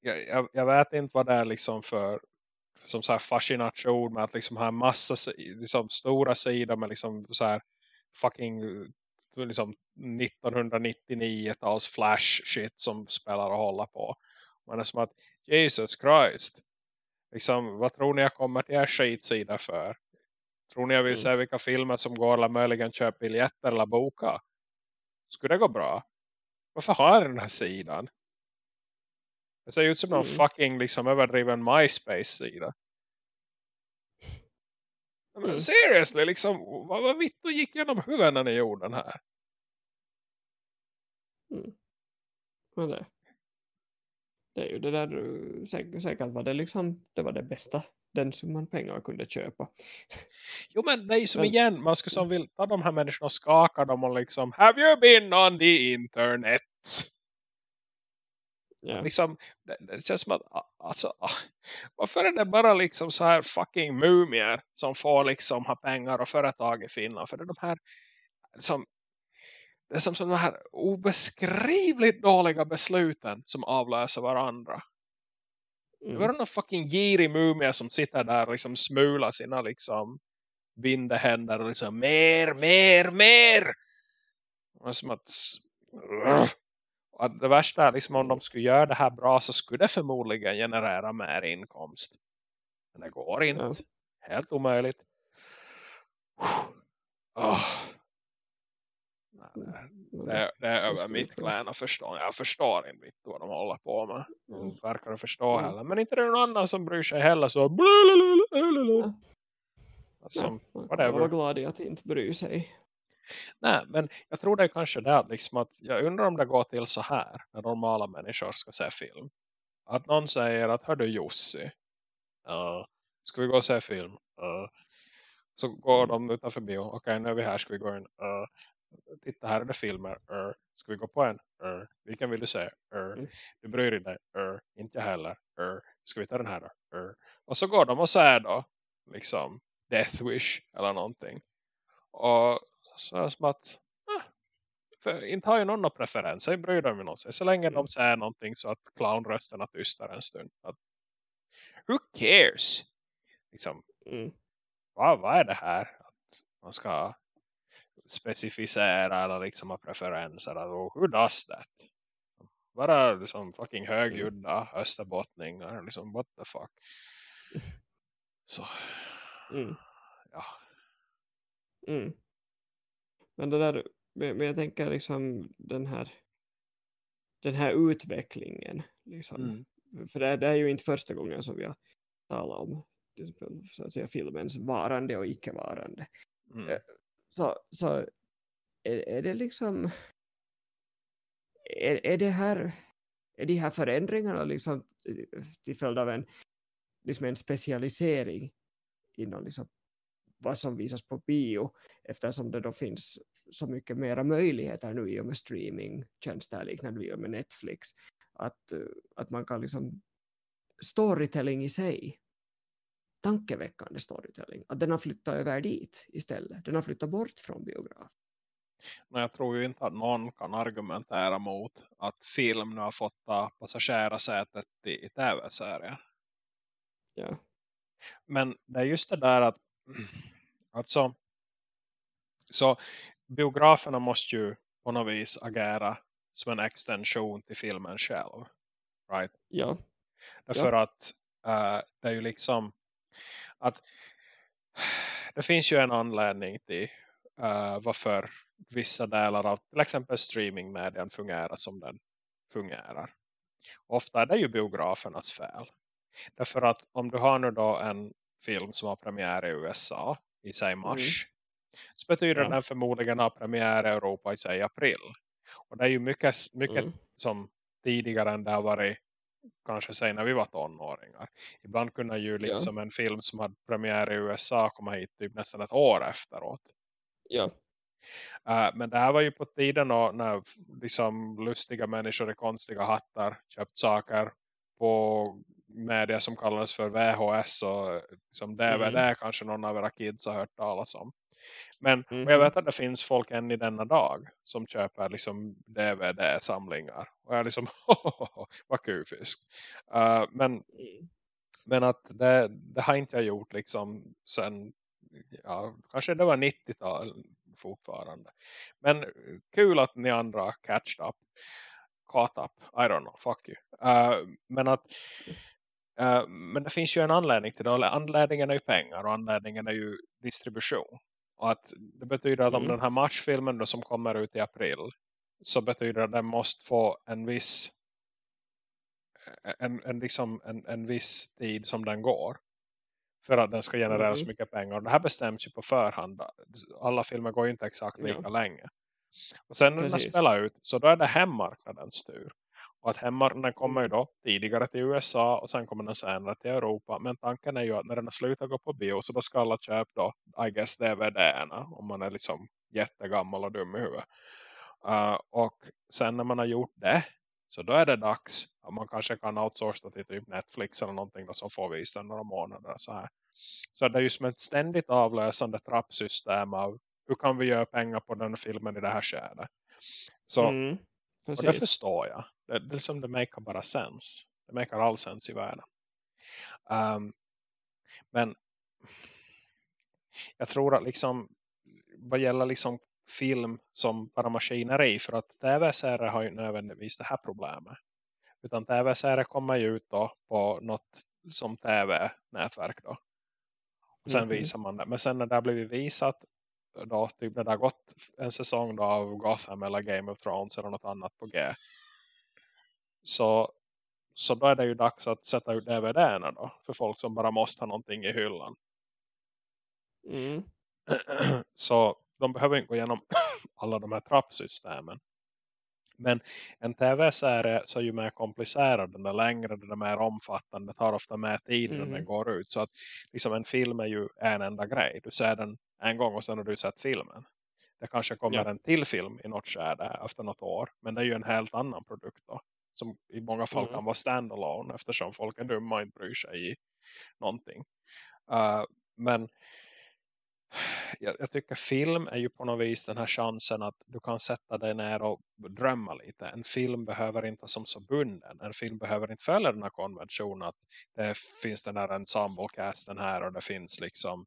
jag, jag, jag vet inte vad det är liksom för som så här fascination med att liksom ha en massa liksom stora sidor med liksom så här fucking eh, liksom 1999-tals flash shit som spelar och håller på. Man är som att Jesus Christ liksom, vad tror ni jag kommer till er skitsida för? Tror ni jag vill Mm. se vilka filmer som går eller möjligen köpa biljetter eller boka? Skulle det gå bra? Varför har jag den här sidan? Det ser ut som någon Mm. fucking liksom överdriven MySpace-sida. Men Mm. seriously, liksom, vad, vad vitt och gick genom huvudet när ni gjorde den här? Men det, det är ju det där, uh, säkert, säkert var det liksom, det var det bästa den summan pengar kunde köpa. Jo men det är ju som Men- igen, man skulle som vill ta de här människorna och skaka dem och liksom Have you been on the internet? Ja. Liksom, det, det känns som att alltså, varför är det bara liksom så här fucking mumier som får liksom ha pengar och företag i Finland? För det är de här som det är som, de här obeskrivligt dåliga besluten som avlöser varandra. Det Mm. var någon fucking girig mumie som sitter där och liksom smular sina liksom bindehänder och liksom mer, mer, mer. Och det som att och att det värsta är liksom om de skulle göra det här bra så skulle det förmodligen generera mer inkomst. Men det går inte. Ja. Helt omöjligt. Oh. Men Det, det är över mitt klän att förstå. Jag förstår inte vad de håller på med. Mm. De verkar att förstå Mm. heller. Men inte det är någon annan som bryr sig heller. Så. Alltså, Ja, man kan vara glad i att inte bry sig. nej, men jag tror det är kanske det att liksom att jag undrar om det går till så här när normala människor ska se film. Att någon säger att hör du Jussi. Ja. ska vi gå och se film? Ja. så går de utanför bio. Okej, nu är vi här. Ska vi gå in? Ja. Titta här är det filmer. Uh. Ska vi gå på en? Uh. Vilken vill du se? Uh. Mm. Du bryr dig? Uh. Inte jag heller. Uh. Ska vi ta den här då? Uh. Och så går de och säger då liksom Death Wish eller någonting. Och så är det som att eh, för inte har ju någon några preferenser. Jag bryr mig någonsin. Så länge Mm. de säger någonting så att clownrösterna tystar en stund. Att, who cares? Liksom, Mm. vad, vad är det här? Att man ska specificera eller liksom ha preferenser. Eller, who does that? Bara liksom fucking högljudda österbottningar. Liksom, what the fuck? Så, Mm. ja. Mm. Men det där, men jag tänker liksom den här den här utvecklingen liksom. Mm. För det, det är ju inte första gången som vi har talat om så att säga, filmens varande och icke-varande. Mm. Så, så är, är det liksom är, är det här är de här förändringarna liksom till följd av en, liksom en specialisering inom liksom vad som visas på bio eftersom det då finns så mycket mera möjligheter nu i och med streamingtjänster liknande i och med Netflix att, att man kan liksom storytelling i sig tankeväckande storytelling att den har flyttat över dit istället den har flyttat bort från biograf Men jag tror ju inte att någon kan argumentera mot att film nu har fått ta passagerarsätet i, i tv-serien. ja, Men det är just det där att alltså så biograferna måste ju på något vis agera som en extension till filmen själv. Right? ja, Därför att eh, det är ju liksom att det finns ju en anledning till uh, varför vissa delar av till exempel streamingmedien fungerar som den fungerar. Ofta är det ju biografernas fel. Därför att om du har nu då en film som har premiär i USA i sig mars. Mm. Så betyder ja. den förmodligen har premiär i Europa i sig april. Och det är ju mycket, mycket mm. som tidigare än det har varit kanske säg när vi var tonåringar. Ibland kunde ju liksom ja. en film som hade premiär i USA komma hit typ nästan ett år efteråt. Ja. Uh, men det här var ju på tiden då, när liksom lustiga människor i konstiga hattar köpt saker på media som kallades för VHS och liksom DVD mm. kanske någon av era kids har hört talas om. Men mm. jag vet att det finns folk än i denna dag som köper liksom DVD-samlingar. Och jag är liksom, vad kufiskt. Uh, men, mm. men att det, det har inte jag gjort liksom sen, ja, kanske det var 90-tal fortfarande. Men kul att ni andra catched up. Caught up, I don't know, fuck you. Uh, men att uh, men det finns ju en anledning till det. Anledningen är ju pengar och anledningen är ju distribution. Och att det betyder att om mm. den här matchfilmen då som kommer ut i april så betyder det att den måste få en viss en, en, liksom en, en viss tid som den går för att den ska generera mm. så mycket pengar. Och det här bestäms ju på förhand. Alla filmer går ju inte exakt lika ja. länge. Och sen när den spelar ut så då är det hemmarknadens tur. Och att hemmarknaden kommer ju då tidigare till USA och sen kommer den senare till Europa. Men tanken är ju att när den har slutat gå på bio så då ska alla köpa då, I guess DVD-erna. Om man är liksom jättegammal och dum i huvudet. Uh, och sen när man har gjort det så då är det dags. att man kanske kan outsourca till typ Netflix eller någonting då som får visa några månader. Så, här. så det är ju som ett ständigt avlösande trappsystem av hur kan vi göra pengar på den filmen i det här skedet. Så mm, och det förstår jag. Det, det, liksom, det makar bara sens. Det makar all sens i världen. Um, men jag tror att liksom vad gäller liksom film som bara maskineri för att tv-serier har ju nödvändigtvis det här problemet. Utan tv-serier kommer ju ut då på något som tv-nätverk då. Och sen mm -hmm. visar man det. Men sen när det har blivit visat då, typ när det har gått en säsong då av Gotham eller Game of Thrones eller något annat på G. Så, så då är det ju dags att sätta ut DVD-erna då. För folk som bara måste ha någonting i hyllan. Mm. Så de behöver inte gå igenom alla de här trappsystemen. Men en tv-serie så är ju mer komplicerad, den är längre, den är mer omfattande, tar ofta mer tid mm. när den går ut. Så att liksom en film är ju en enda grej. Du ser den en gång och sen har du sett filmen. Det kanske kommer ja. en till film i något skärde efter något år. Men det är ju en helt annan produkt då. Som i många fall mm. kan vara standalone eftersom folk är dumma och inte bryr sig i någonting. Uh, men jag, jag, tycker film är ju på något vis den här chansen att du kan sätta dig ner och drömma lite. En film behöver inte som så bunden. En film behöver inte följa den här konventionen att det finns den här ensemblecasten här och det finns liksom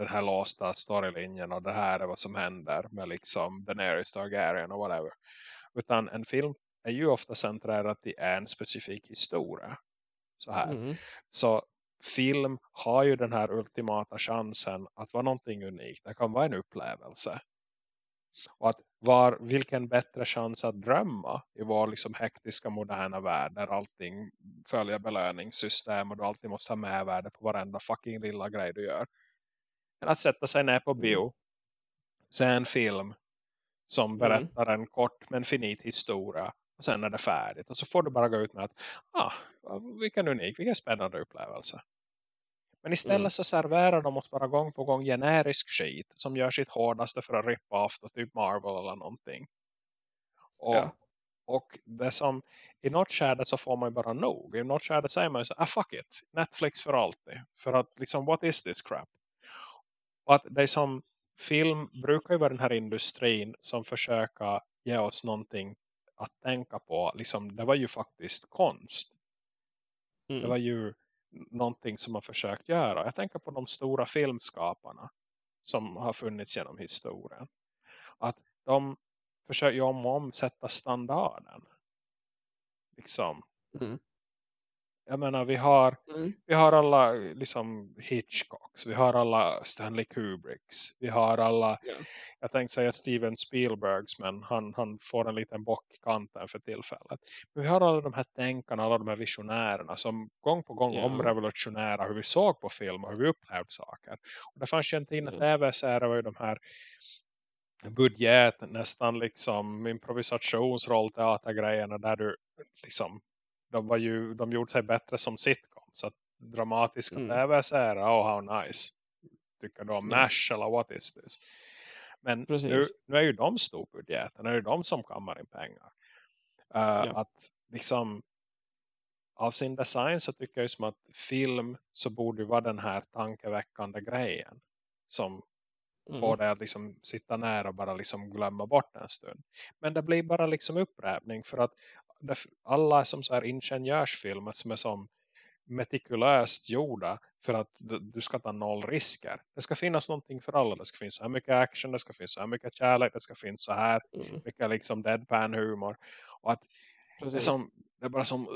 den här låsta storylinjen och det här är vad som händer med liksom Daenerys Targaryen och whatever. Utan en film är ju ofta centrerad i en specifik historia. Så här. Mm. Så film har ju den här ultimata chansen att vara någonting unikt. Det kan vara en upplevelse. Och att var, vilken bättre chans att drömma i vår liksom hektiska moderna värld där allting följer belöningssystem och du alltid måste ha med värde på varenda fucking lilla grej du gör. Än att sätta sig ner på bio, mm. se en film som mm. berättar en kort men finit historia och sen är det färdigt. Och så får du bara gå ut med att ah, vilken unik, vilken spännande upplevelse. Men istället mm. så serverar de oss bara gång på gång generisk skit som gör sitt hårdaste för att rippa av typ Marvel eller någonting. Och, ja. och det som i något skärde så får man ju bara nog. I något skärde säger man ju så, ah fuck it, Netflix för alltid. För att liksom, what is this crap? Och att det som film brukar ju vara den här industrin som försöker ge oss någonting att tänka på. Liksom, det var ju faktiskt konst. Mm. Det var ju någonting som man försökt göra. Jag tänker på de stora filmskaparna som har funnits genom historien. Att de försöker ju om och om sätta standarden. Liksom. Mm. Jag menar vi har Mm. vi har alla liksom Hitchcocks, vi har alla Stanley Kubricks, vi har alla, Ja. jag tänkte säga Steven Spielbergs men han, han får en liten bock i kanten för tillfället. Men vi har alla de här tänkarna, alla de här visionärerna som gång på gång Ja. omrevolutionära hur vi såg på film och hur vi upplevde saker. Och det fanns ju en tid när tv-serier var ju de här budget, nästan liksom improvisationsroll teatergrejerna där du liksom de var ju, de gjorde sig bättre som sitcom så att dramatiska Mm. tv-serier, oh how nice tycker du om. MASH eller what is this men nu, Precis. nu är ju de storbudgeten, nu är det de som kammar in pengar uh, Ja. att liksom av sin design så tycker jag ju som att film så borde ju vara den här tankeväckande grejen som Mm. får dig att liksom sitta nära och bara liksom glömma bort en stund. Men det blir bara liksom upprävning för att alla som så här ingenjörsfilmer som är som metikulöst gjorda för att du, ska ta noll risker. Det ska finnas någonting för alla. Det ska finnas så här mycket action, det ska finnas så här mycket kärlek, det ska finnas så här Mm. mycket liksom deadpan humor. Och att det är, som, det är bara som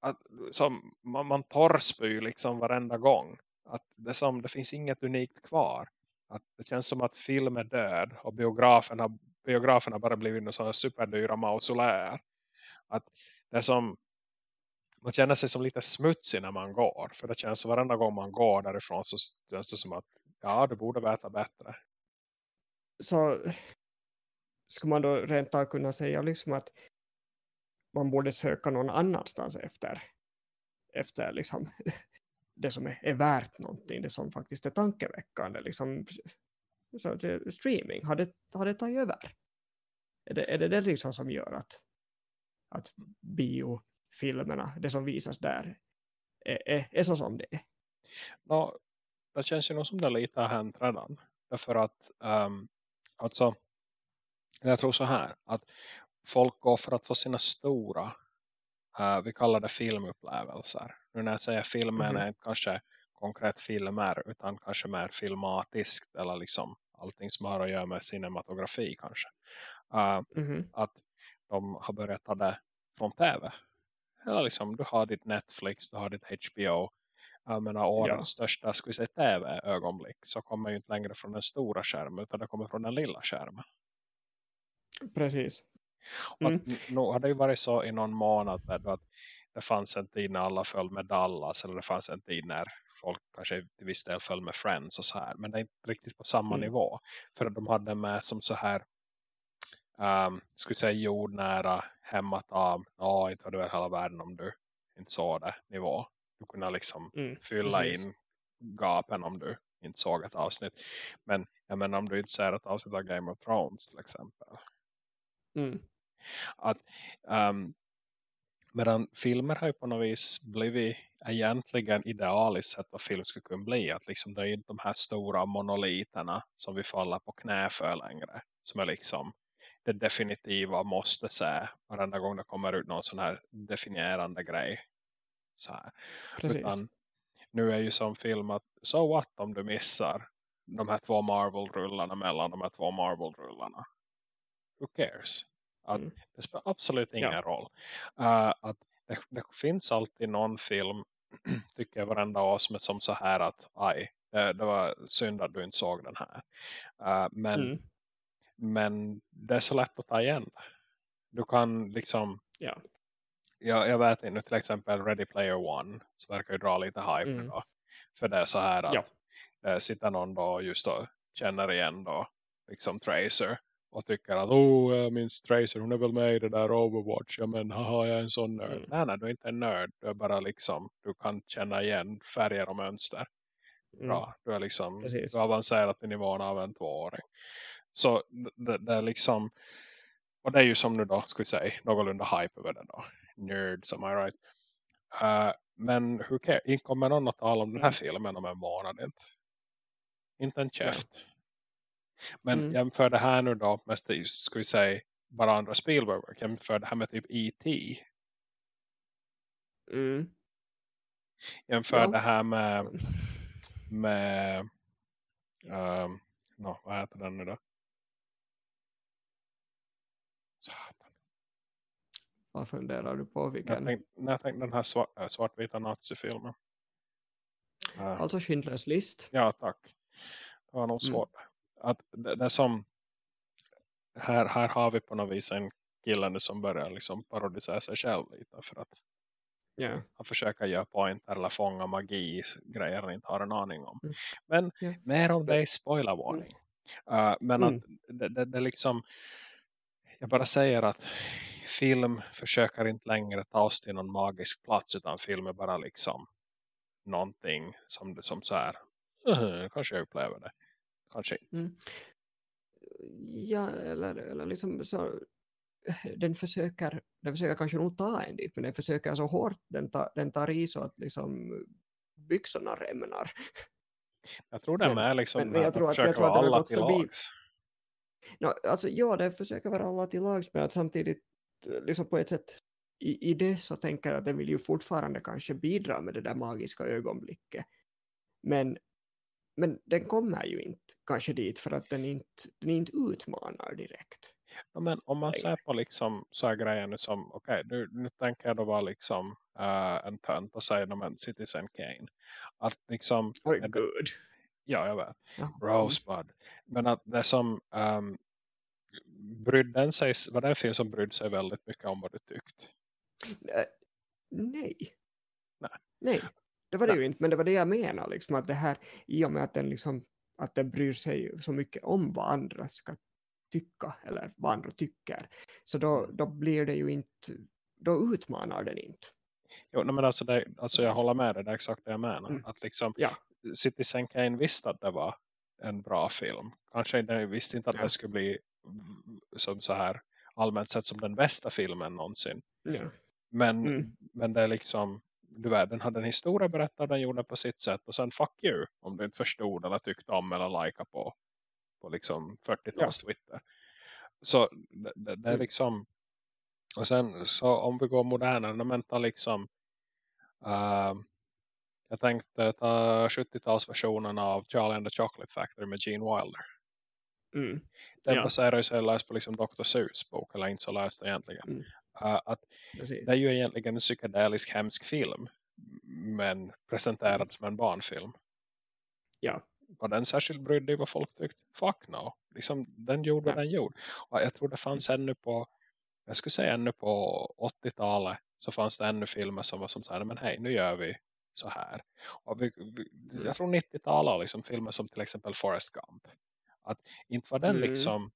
att, som man, man torrspyr liksom varenda gång. Att det, är som, det finns inget unikt kvar. Att det känns som att film är död och biograferna, biograferna bara blivit några sådana superdyra mausoleer. Att det som man känner sig som lite smutsig när man går. För det känns som varenda gång man går därifrån så känns det som att ja, du borde veta bättre. så skulle man då rent av kunna säga liksom att man borde söka någon annanstans efter, efter liksom det som är, är värt någonting, det som faktiskt är tankeväckande. Liksom, så att, eh, streaming, har det, har det tagit över? Är det, är det det liksom som gör att, att biofilmerna, det som visas där, är, är, är så som det är? Nå, det känns ju nog som det lite har hänt redan. Därför att um, alltså, jag tror så här att folk går för att få sina stora uh, vi kallar det filmupplevelser. Nu när jag säger filmen Mhm. är inte kanske konkret filmer utan kanske mer filmatiskt eller liksom allting som har att göra med cinematografi kanske. Uh, Mhm. att de har börjat ta det från tv. Eller liksom du har ditt Netflix, du har ditt HBO. Jag menar årets Ja. största ska vi säga, tv-ögonblick så kommer ju inte längre från den stora skärmen utan det kommer från den lilla skärmen. Precis. Mm. att, nu har det ju varit så i någon månad där att det fanns en tid när alla föll med Dallas eller det fanns en tid när folk kanske till viss del föll med Friends och så här. Men det är inte riktigt på samma Mm. nivå. För att de hade med som så här um, skulle säga jordnära hemmatam. Ja, inte var det väl hela världen om du inte såg det nivå. Du kunde liksom Mm. fylla precis. in gapen om du inte såg ett avsnitt. Men jag menar om du inte ser ett avsnitt av Game of Thrones till exempel Mm. att um, medan filmer har ju på något vis blivit egentligen idealiskt sett vad film skulle kunna bli. Att liksom det är ju de här stora monoliterna som vi faller på knä för längre. Som är liksom det definitiva måste se varenda gång det kommer ut någon sån här definierande grej. Så här. Precis. Utan nu är ju som film att so what om du missar de här två Marvel-rullarna mellan de här två Marvel-rullarna. Who cares? Att Mm. Det spelar absolut ingen Ja. roll. Uh, att det, det finns alltid någon film tycker jag varenda år som är som så här att aj, det, var synd att du inte såg den här. Uh, men, Mm. men det är så lätt att ta igen. Du kan liksom Ja. jag, jag vet inte, till exempel Ready Player One så verkar ju dra lite hype Mm. då. För det är så här att Ja. det sitter någon då just då känner igen då liksom Tracer och tycker att oh, jag minns Tracer, hon är väl med i det där Overwatch, ja men haha jag är en sån nörd. Mm. Nej nej, du är inte en nörd, du är bara liksom, du kan känna igen färger och mönster. Mm. Bra, du är liksom, Precis. du har avancerat i nivån av en tvååring. Så det, det är liksom, och det är ju som nu då, ska vi säga, någorlunda hype över det då. Nerds, am I right? Uh, men hur kommer någon att tala om den här Mm. filmen om en månad inte. Inte en käft. Men Mm. jämför det här nu då med, ska vi säga, bara andra Spielberg. Jämför det här med typ E.T. Mm. Jämför Ja. det här med med um, no, vad heter den nu då? Satan. Vad funderar du på? Jag Vilken? tänkte, jag tänkte den här svart, äh, svartvita nazifilmen. Uh, Alltså Schindler's list. ja, tack. Det var nog Mm. Att det, är som här, här har vi på något vis en kille som börjar liksom parodisera sig själv lite för att Ja. han försöker göra pointer eller fånga magi grejer han inte har en aning om. Mm. Men Ja. mer om det i spoilervarning. Uh, men Mm. att det, det, det liksom jag bara säger att film försöker inte längre ta oss till någon magisk plats utan film är bara liksom någonting som, det- som så här "Mhm, kanske jag upplever det. Kanske inte. Ja, eller, eller liksom så den försöker, den försöker kanske nog ta en dit, men den försöker så hårt, den, tar den tar i så att liksom byxorna rämnar. Jag tror det är liksom men- men jag tror att- jag tror att den alla till lags. No, alltså, ja, den försöker vara alla till lags, men att samtidigt eh, liksom på ett sätt i, i det så tänker jag att den vill ju fortfarande kanske bidra med det där magiska ögonblicket. Men, men den kommer ju inte kanske dit för att den inte, den inte utmanar direkt. Ja, men om man ser på liksom så här grejer nu som, okej, nu, nu tänker jag då vara liksom eh, en tönt och säga om en Citizen Kane. Att liksom, är det- gud. ja jag vet, Ja. Rosebud. Men att det som um, brydde sig, var det en film som brydde sig väldigt mycket om vad du tyckte? Eh, nej. Nej. Nej, det var det ju inte. Men det var det jag menar. Liksom, att det här, I och med att den, liksom, att den bryr sig så mycket om vad andra ska tycka. Eller vad andra tycker. Så då, Mm. då blir det ju inte. Då utmanar den inte. Jo, men alltså, det, alltså jag håller med dig, det är exakt det jag menar. Mm. Att liksom, Ja. Citizen Kane visste att det var en bra film. Kanske den visste inte att Ja. det skulle bli som så här allmänt sett som den bästa filmen någonsin. Ja. Men, Mm. men det är liksom, du vet, den hade en historia berättad, den gjorde på sitt sätt. Och sen fuck you, om du inte förstod eller tyckte om eller lika på, på liksom 40-tals Twitter. Så det, det, är Mm. liksom, och sen så om vi går modernare, men ta liksom, uh, jag tänkte ta 70-talsversionen av Charlie and the Chocolate Factory med Gene Wilder. mm. Den Ja. baserar sig löst på liksom Dr. Seuss bok, eller inte så löst egentligen. Mm. Uh, att Precis. det är ju egentligen en psykedelisk hemsk film. Men presenterad som en barnfilm. Ja. Var den särskilt brydd i vad folk tyckte? Fuck no. Liksom, den gjorde Ja. den gjorde. Och jag tror det fanns ännu på, jag skulle säga ännu på 80-talet så fanns det ännu filmer som var som så här, men hej, nu gör vi så här. Och vi, vi, jag tror 90-talet liksom filmer som till exempel Forrest Gump. Att inte var den Mm. liksom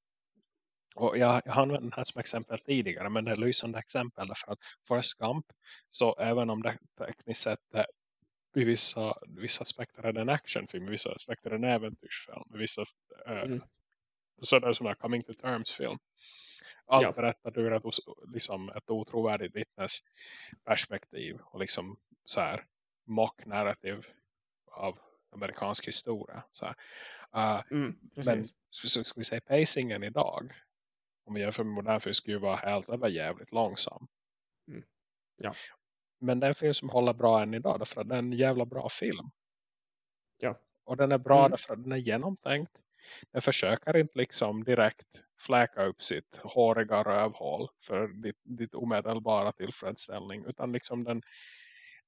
och jag, jag använt den här som exempel tidigare men det är lysande exempel därför att Forrest Gump så även om det tekniskt sett i vissa, vissa aspekter är det en actionfilm, i vissa aspekter är det en äventyrsfilm, i vissa äh, Mm. så är det som en coming to terms film. Allt Ja. berättat ur ett, liksom ett otrovärdigt vittnes perspektiv och liksom så här mock narrativ av amerikansk historia. Så. Uh, Mm. men ska vi säga pacingen idag om vi jämför med modern skulle ju vara helt över jävligt långsam. Mm. Ja. Men det är en film som håller bra än idag därför att det är en jävla bra film. Ja. Och den är bra Mm. därför att den är genomtänkt. Den försöker inte liksom direkt fläka upp sitt håriga rövhål för ditt, ditt omedelbara tillfredsställning. Utan liksom den,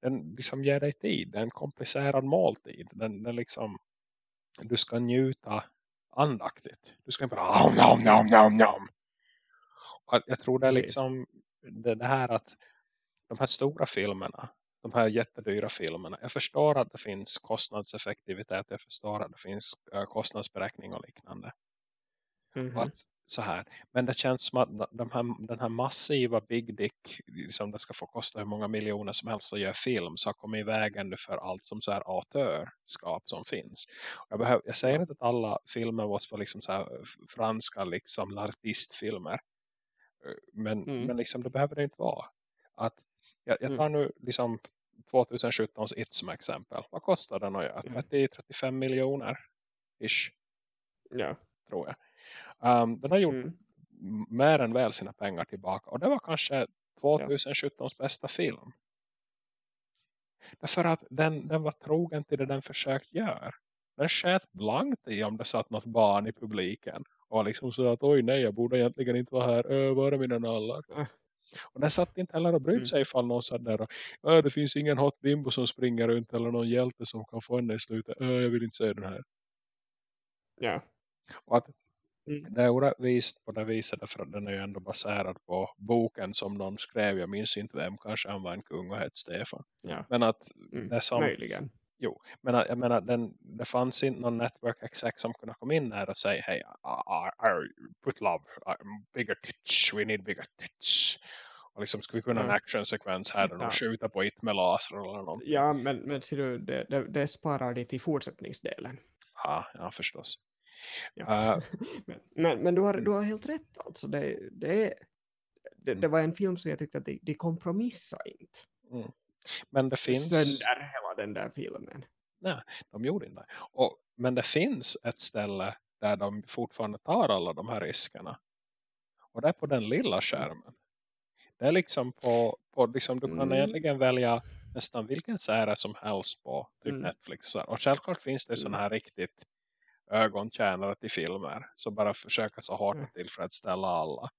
den liksom ger dig tid. Det är en komplicerad måltid. Den, den liksom, du ska njuta andaktigt. Du ska inte bara om, nom, nom, nom, nom. Jag tror det är liksom det, det här att de här stora filmerna, de här jättedyra filmerna. Jag förstår att det finns kostnadseffektivitet. Jag förstår att det finns eh, kostnadsberäkning och liknande. Mhm. Och att, så här. Men det känns som att de här, den här massiva Big Dick, liksom det ska få kosta hur många miljoner som helst att göra film, så har kommit i vägen för allt som så här autörskap som finns. Jag, behöv, jag säger inte att alla filmer måste vara liksom så franska liksom l'artistfilmer. Men, Mm. men liksom det behöver det inte vara. Att, jag, jag Mm. tar nu liksom 2017s It som exempel. Vad kostar den att göra? Mm. 30-35 miljoner ish Ja. tror jag. Um, den har gjort Mm. mer än väl sina pengar tillbaka. Och det var kanske 2017s bästa film. Därför att den, den var trogen till det den försökt göra. Den sket blankt i om det satt något barn i publiken. Och liksom så att oj nej jag borde egentligen inte vara här. Ö, var är mina nallar? Äh. Och den satt inte heller och brydde Mm. sig ifall någon sa där. "Äh, det finns ingen hot bimbo som springer runt eller någon hjälte som kan få henne i slutet. Äh, jag vill inte se den här. Ja. Och att Mm. det är orättvist på det viset därför att den är ju ändå baserad på boken som någon skrev. Jag minns inte vem, kanske han var en kung och hette Stefan. ja. Men att Mm. det som, Möjligen. Men att, jag menar, den, det fanns inte någon network exec som kunde komma in där och säga hej, put love, bigger tits, we need bigger tits. Och liksom, ska vi kunna ha en actionsekvens här där de Ja. skjuter på it med laser eller någonting? Ja, men, men ser du, det, det, det sparar det till fortsättningsdelen. Ja, ja förstås. Ja. Eh, men, men, men du, har, du har helt rätt. Alltså det, det, det, det var en film som jag tyckte att de, de kompromissade inte. Men det finns... Sönder hela den där filmen. de gjorde inte. Och, men det finns ett ställe där de fortfarande tar alla de här riskerna. Och det är på den lilla skärmen. Det är liksom på, på liksom, du kan Mm. egentligen välja nästan vilken serie som helst på typ Mm. Netflix. Och självklart finns det sådana här riktigt ögontjänare till filmer. Så bara försöka så hårt Mm. att tillfredsställa alla.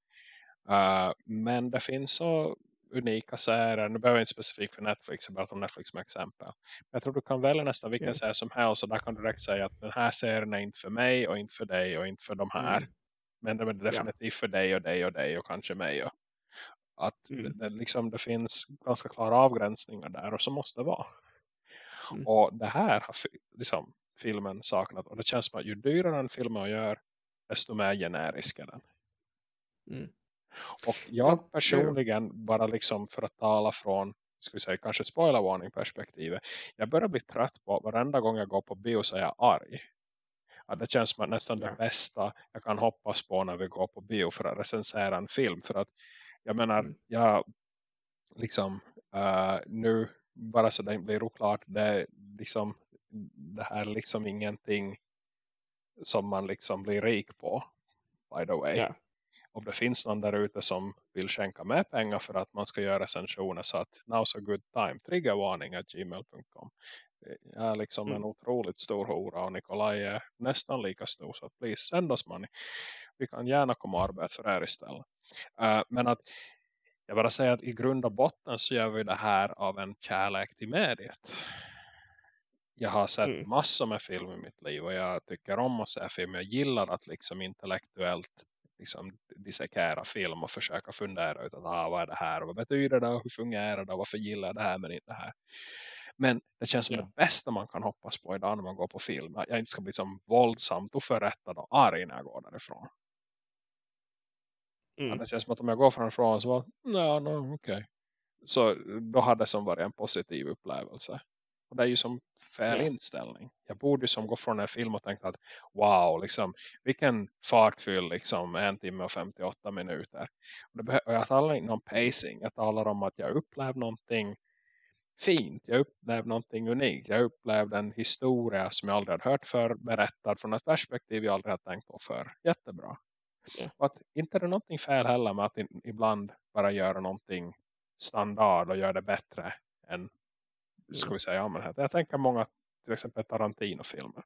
Uh, men det finns så unika serier. Nu behöver jag inte specifikt för Netflix. Jag bara tar Netflix som exempel. Men jag tror du kan välja nästan vilken Ja. serie som helst. Och där kan du direkt säga att den här serien är inte för mig. Och inte för dig. Och inte för de här. Mm. Men den är definitivt för dig och dig och dig. Och kanske mig. Och att Mm. det, liksom, det finns ganska klara avgränsningar där. Och så måste det vara. Mm. Och det här har liksom, filmen saknat. Och det känns som att ju dyrare en film man gör. Desto mer generisk är den. Mm. Och jag Ja, personligen, bara liksom för att tala från, ska vi säga, kanske spoiler warning perspektivet. Jag börjar bli trött på varenda gång jag går på bio så är jag arg. Att det känns som att nästan Ja. det bästa jag kan hoppas på när vi går på bio för att recensera en film. För att jag menar, Mm. jag liksom eh, nu, bara så det blir oklart, det, liksom, det här är liksom ingenting som man liksom blir rik på. By the way Ja. Om det finns någon där ute som vill skänka med pengar för att man ska göra recensioner så att now's a good time, triggervarning at gmail.com jag är liksom en Mm. otroligt stor hora och Nikolaj är nästan lika stor så att please send oss money vi kan gärna komma och arbeta för er istället Eh, men att jag bara säger att i grund och botten så gör vi det här av en kärlek till mediet jag har sett Mm. massor med film i mitt liv och jag tycker om att se film. Jag gillar att liksom intellektuellt liksom dissekera film och försöka fundera ut att ah, vad är det här och vad betyder det och hur fungerar det och varför gillar jag det här men inte det här. Men det känns som Ja. det bästa man kan hoppas på idag när man går på film. Att jag inte ska bli som våldsamt och förrättad och arg när jag går därifrån. Mm. det känns som att om jag går från så var ja, no, okej. Så då hade det som varit en positiv upplevelse. Och det är ju som fel Ja. inställning. Jag borde ju som gå från en film och tänka att wow, liksom, vilken fartfylld liksom, en timme och 58 minuter. Och, det och jag talar inte om pacing. Jag talar om att jag upplevde någonting fint. Jag upplevde någonting unikt. Jag upplevde en historia som jag aldrig hade hört för berättad från ett perspektiv jag aldrig hade tänkt på för. Jättebra. Ja. Och att inte är det någonting fel heller med att in, ibland bara göra någonting standard och göra det bättre än ska vi säga allmänhet. Jag tänker många till exempel Tarantino-filmer.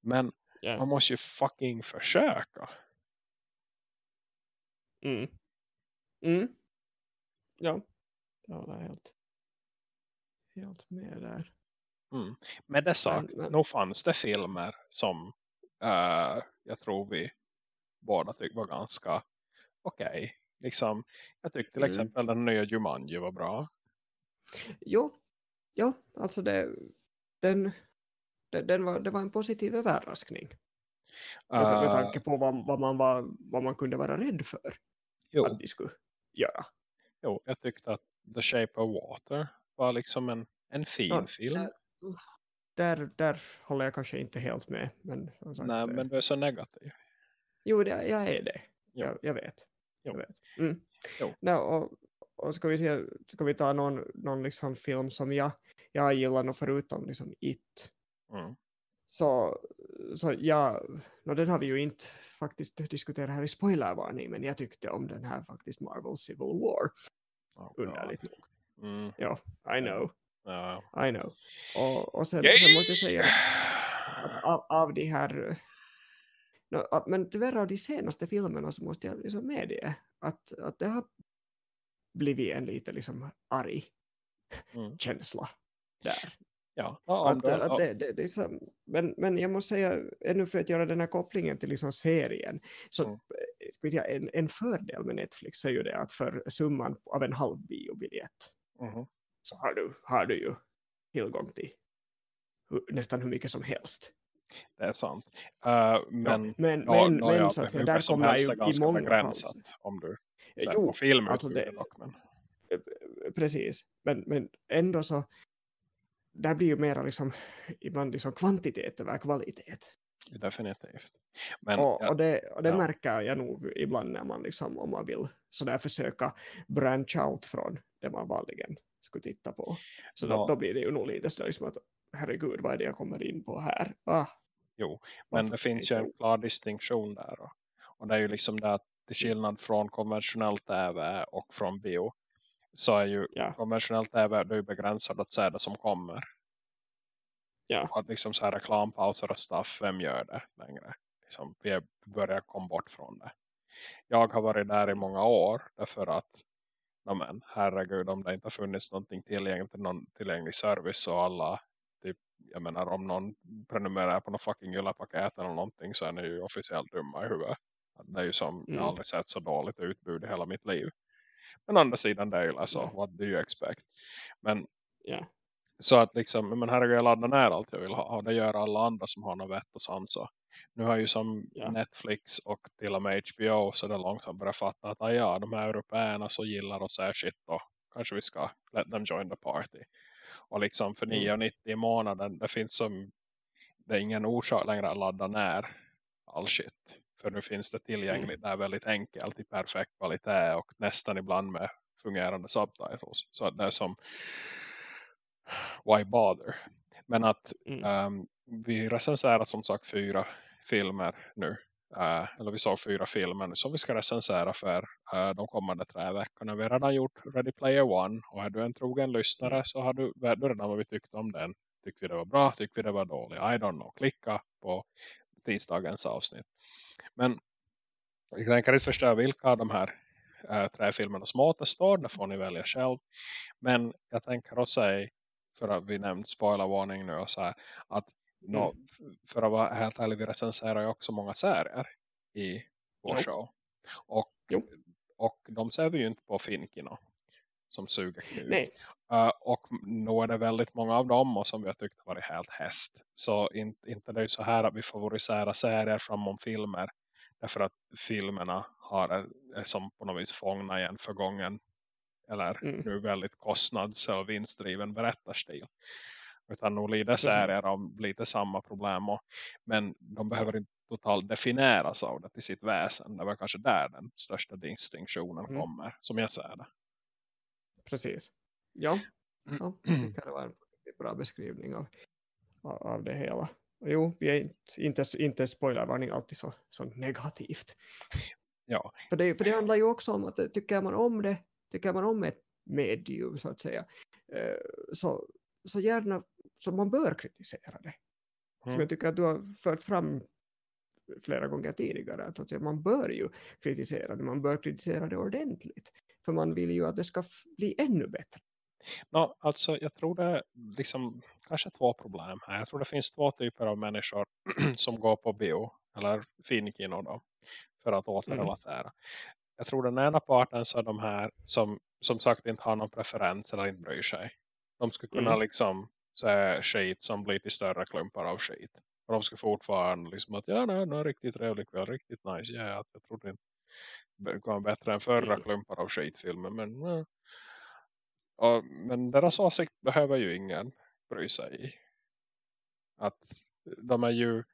Men Ja. man måste ju fucking försöka. Mm. Mm. Ja, jag håller helt, helt med där. Mm. Med det sagt, Men- men- nog fanns det filmer som eh, jag tror vi båda tyckte var ganska okej. Liksom, jag tyckte till Mm. exempel den nya Jumanji var bra. Jo, jo alltså det, den, det, den var, det var en positiv överraskning. Med, med tanke på vad, vad, man var, vad man kunde vara rädd för jo, att de skulle göra. jo, jag tyckte att The Shape of Water var liksom en, en fin Ja, film. Där, där håller jag kanske inte helt med. Men, sagt, Nej, eh, men du är så negativ. Jo, det, jag är det. Jag, jag vet. Jo. Jag vet. Mm. Jo. Nej, och, och ska vi se, ska vi ta någon, någon liksom film som jag, jag gillar nog förutom liksom It. Mm. Så, så ja, no, den har vi ju inte faktiskt diskuterat här i spoilervarning, men jag tyckte om den här faktiskt Marvel Civil War, Oh, underligt nog. Mm. Ja, I know, Ja. I know. Och, och sen, sen måste jag säga att av, av de här, no, men tyvärr av de senaste filmerna så måste jag liksom medge att, att det har blivit en lite liksom arg Mm. känsla där. Ja, ja, om Att, du- att det, det, det är så, men, men jag måste säga, ännu för att göra den här kopplingen till liksom serien, så Mm. eh, ska säga, en, en fördel med Netflix är ju det att för summan av en halv biobiljett Mhm. så har du, har du ju tillgång till nästan hur mycket som helst. Det är sant. Uh, men ja, men, ja, men, men så att där kommer helst ju i många begränsat om du Eh, ser Jo, på filmutbudet alltså det- dock. Men, precis. Men, men ändå så, där blir ju mera liksom, ibland liksom kvantitet över kvalitet. definitivt. Men och, ja, och det, och det ja. märker jag nog ibland när man liksom, om man vill sådär försöka branch out från det man vanligen skulle titta på. Så då, Ja. då blir det ju nog lite sådär liksom att herregud, vad är det jag kommer in på här? Ah, jo, men varför det finns ju en klar distinktion där. Och, och det är ju liksom det att till skillnad från konventionell tv och från bio så är ju Ja, konventionell tv det är ju begränsat att se det som kommer. ja, Och att liksom så här reklampauser och stuff, vem gör det längre? Liksom, vi börjar komma bort från det. Jag har varit där i många år därför att men, herregud om det inte har funnits någonting tillgängligt, någon tillgänglig service och alla jag menar om någon prenumererar på något fucking paket eller någonting så är ni ju officiellt dumma i huvudet. Det är ju som, jag Mm. har aldrig sett så dåligt utbud i hela mitt liv. Men å andra sidan det är ju alltså, Ja. what do you expect? Men ja, så att liksom, men herregud jag laddar ner allt jag vill ha. Och det gör alla andra som har något vett och sans. Och Nu har ju som Ja. Netflix och till och med HBO så det långsamt börjar fatta att ah, ja, de här européerna så gillar och säger shit då. Kanske vi ska let them join the party. Och liksom för Mm. 9,90 i månaden det finns som det är ingen orsak längre att ladda ner all shit. För nu finns det tillgängligt Mm. där väldigt enkelt i perfekt kvalitet och nästan ibland med fungerande subtitles. Så att det är som why bother? Men att mm, um, vi recenserar som sagt fyra filmer nu. Uh, eller vi såg fyra filmer som vi ska recensera för uh, de kommande tre veckorna. Vi har redan gjort Ready Player One och är du en trogen lyssnare så har du, vet du redan vad vi tyckte om den. Tyckte vi det var bra, tyckte vi det var dålig. I don't know. Klicka på tisdagens avsnitt. Men jag tänker inte förstå vilka av de här uh, tre filmerna som återstår. Det får ni välja själv. Men jag tänker att säga för att vi nämnt spoilervarning nu och så här, att nå, f- för att vara helt ärlig vi recenserar ju också många serier i vår Jo. show och, Jo. och de ser vi ju inte på Finkino som suger nej, Uh, och nu är det väldigt många av dem och som vi har tyckt har varit helt häst. Så in, inte det är så här att vi favoriserar serier framom filmer. Därför att filmerna har, är, är som på något vis fångna i en förgången eller Mm. nu väldigt kostnads- och vinstdriven berättarstil. Utan nog lider Precis. serier om lite samma problem. Och, men de behöver inte totalt definieras av det till sitt väsen. Det var kanske där den största distinktionen Mm. kommer. Som jag ser det. precis. Ja, ja jag tycker det var en bra beskrivning av, av, det hela. Och jo, vi är inte, inte, inte spoilervarning alltid så, så negativt. Ja, För det, för det handlar ju också om att eh, tycker man om det, tycker man om ett medium så att säga, eh, så, så gärna, så man bör kritisera det. Som Mm. jag tycker att du har fört fram flera gånger tidigare, att, man bör ju kritisera det, man bör kritisera det ordentligt. För man vill ju att det ska bli ännu bättre. No, alltså jag tror det är liksom kanske två problem här. Jag tror det finns två typer av människor som går på bio eller finkino då för att återrelatera. Jag tror den ena parten så är de här som som sagt inte har någon preferens eller inte bryr sig. De skulle kunna Mm. liksom säga skit som blir till större klumpar av skit. Och de skulle fortfarande liksom att ja, nej, nej, riktigt trevlig kväll, riktigt nice. Ja, att jag trodde inte det var bättre än förra Mm. klumpar av skitfilmer, men ja. Och, men deras åsikt behöver ju ingen bry sig i. Att de är ju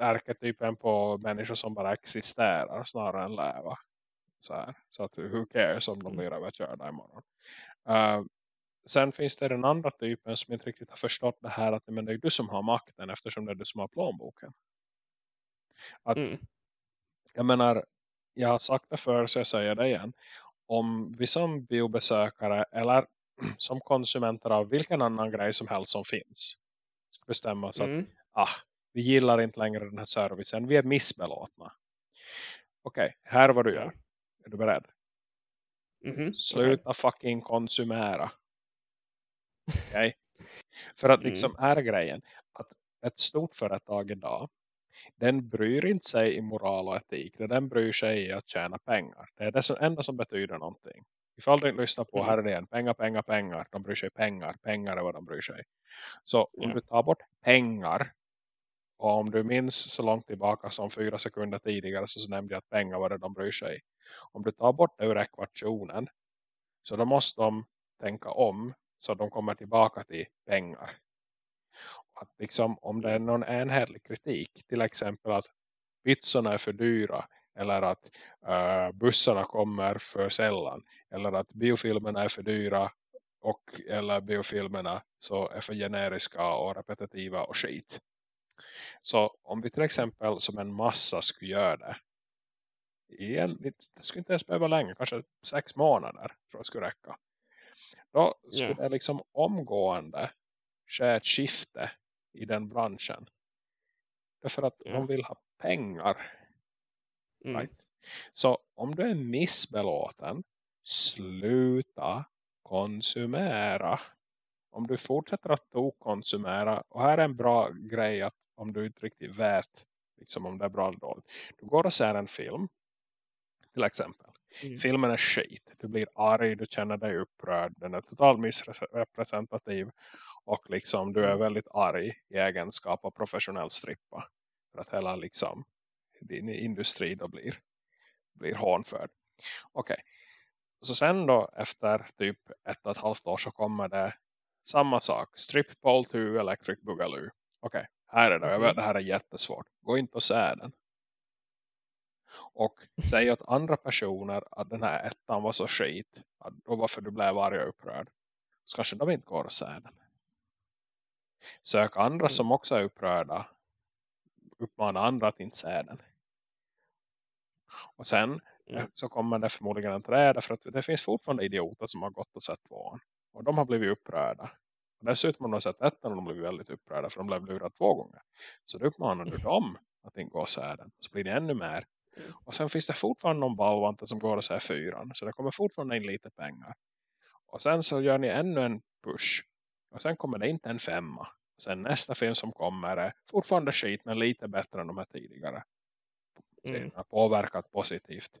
arketypen på människor som bara existerar snarare än leva. Så, här. så att who cares om de Mm. blir överkörda imorgon. Uh, sen finns det den andra typen som inte riktigt har förstått det här att men det är du som har makten eftersom det är du som har plånboken. Att Mm. jag menar, jag har sagt det förr så jag säger det igen. Om vi som biobesökare eller som konsumenter av vilken annan grej som helst som finns ska bestämma oss att Mm. ah, vi gillar inte längre den här servicen, vi är missbelåtna. Okej, här är vad du gör. Är du beredd? Mhm, Sluta fucking konsumera. Okej? För att Mm. liksom här är grejen. Att ett stort företag idag. Den bryr inte sig i moral och etik. Den bryr sig i att tjäna pengar. Det är det enda som betyder någonting. Ifall du inte lyssnar på Mm. här igen. Pengar, pengar, pengar. De bryr sig pengar. Pengar är vad de bryr sig. Så om du tar bort pengar. Och om du minns så långt tillbaka som fyra sekunder tidigare så, så nämnde jag att pengar var det de bryr sig. Om du tar bort det ur ekvationen. Så då måste de tänka om. Så de kommer tillbaka till pengar. Att liksom om det är någon enhetlig kritik. Till exempel att pizzorna är för dyra. Eller att uh, bussarna kommer för sällan. Eller att biofilmerna är för dyra. Och eller biofilmerna så är för generiska och repetitiva och skit. Så om vi till exempel som en massa skulle göra det. Igen, det skulle inte ens behöva länge. Kanske sex månader tror jag skulle räcka. Då skulle Ja. det liksom omgående ske ett skifte i den branschen. Därför att Ja. de vill ha pengar. Mm. Right? Så om du är missbelåten, sluta konsumera. Om du fortsätter att konsumera och här är en bra grej att om du inte riktigt vet liksom om det är bra eller dåligt. Du går och ser en film till exempel. Mm. Filmen är skit. Du blir arg, du känner dig upprörd. Den är totalt missrepresentativ. Och liksom du är väldigt arg i egenskap av professionell strippa. För att hela liksom din industri då blir, blir hånförd. Okej. Så sen då efter typ ett och ett halvt år så kommer det samma sak. Strip Pole 2 Electric Boogaloo. Okej, här är det. Jag vet det här är jättesvårt. Gå inte och se den. Och säg åt andra personer att den här ettan var så skit. Och varför du blev arg och upprörd. Så kanske de inte går och se den. Sök andra Mm. som också är upprörda. Uppmana andra att inte se den. Och sen Mm. så kommer det förmodligen en träda. För att det finns fortfarande idioter som har gått och sett tvåan. Och de har blivit upprörda. Och dessutom har de sett ettan och de blivit väldigt upprörda. För de blev lurade två gånger. Så då uppmanar du dem att inte gå och se den. Så blir det ännu mer. Mm. Och sen finns det fortfarande någon balvante som går och säger fyran. Så det kommer fortfarande in lite pengar. Och sen så gör ni ännu en push. Och sen kommer det inte en femma. Sen nästa film som kommer är fortfarande skit men lite bättre än de här tidigare. Mm. Har påverkat positivt.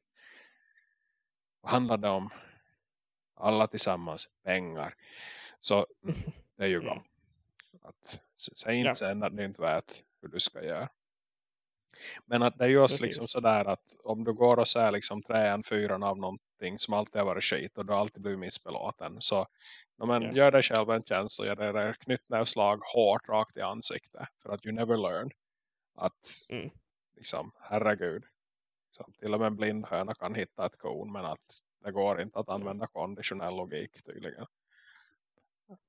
Vad handlar det om? Alla tillsammans, pengar. Så mm, det är ju bra. Mm. Att, säg inte Ja. sen att du inte vet hur du ska göra. Men att det är också Precis. liksom sådär att om du går och ser liksom trean, fyran av någonting som alltid har varit skit och du alltid blivit missbelåten. Så ja, men, Ja. gör dig själv en tjänst och gör det knytnävslag hårt rakt i ansiktet. För att you never learn. Att Mm. liksom, herregud. Så till och med en blind höna kan hitta ett kon men att det går inte att använda konditionell logik tydligen.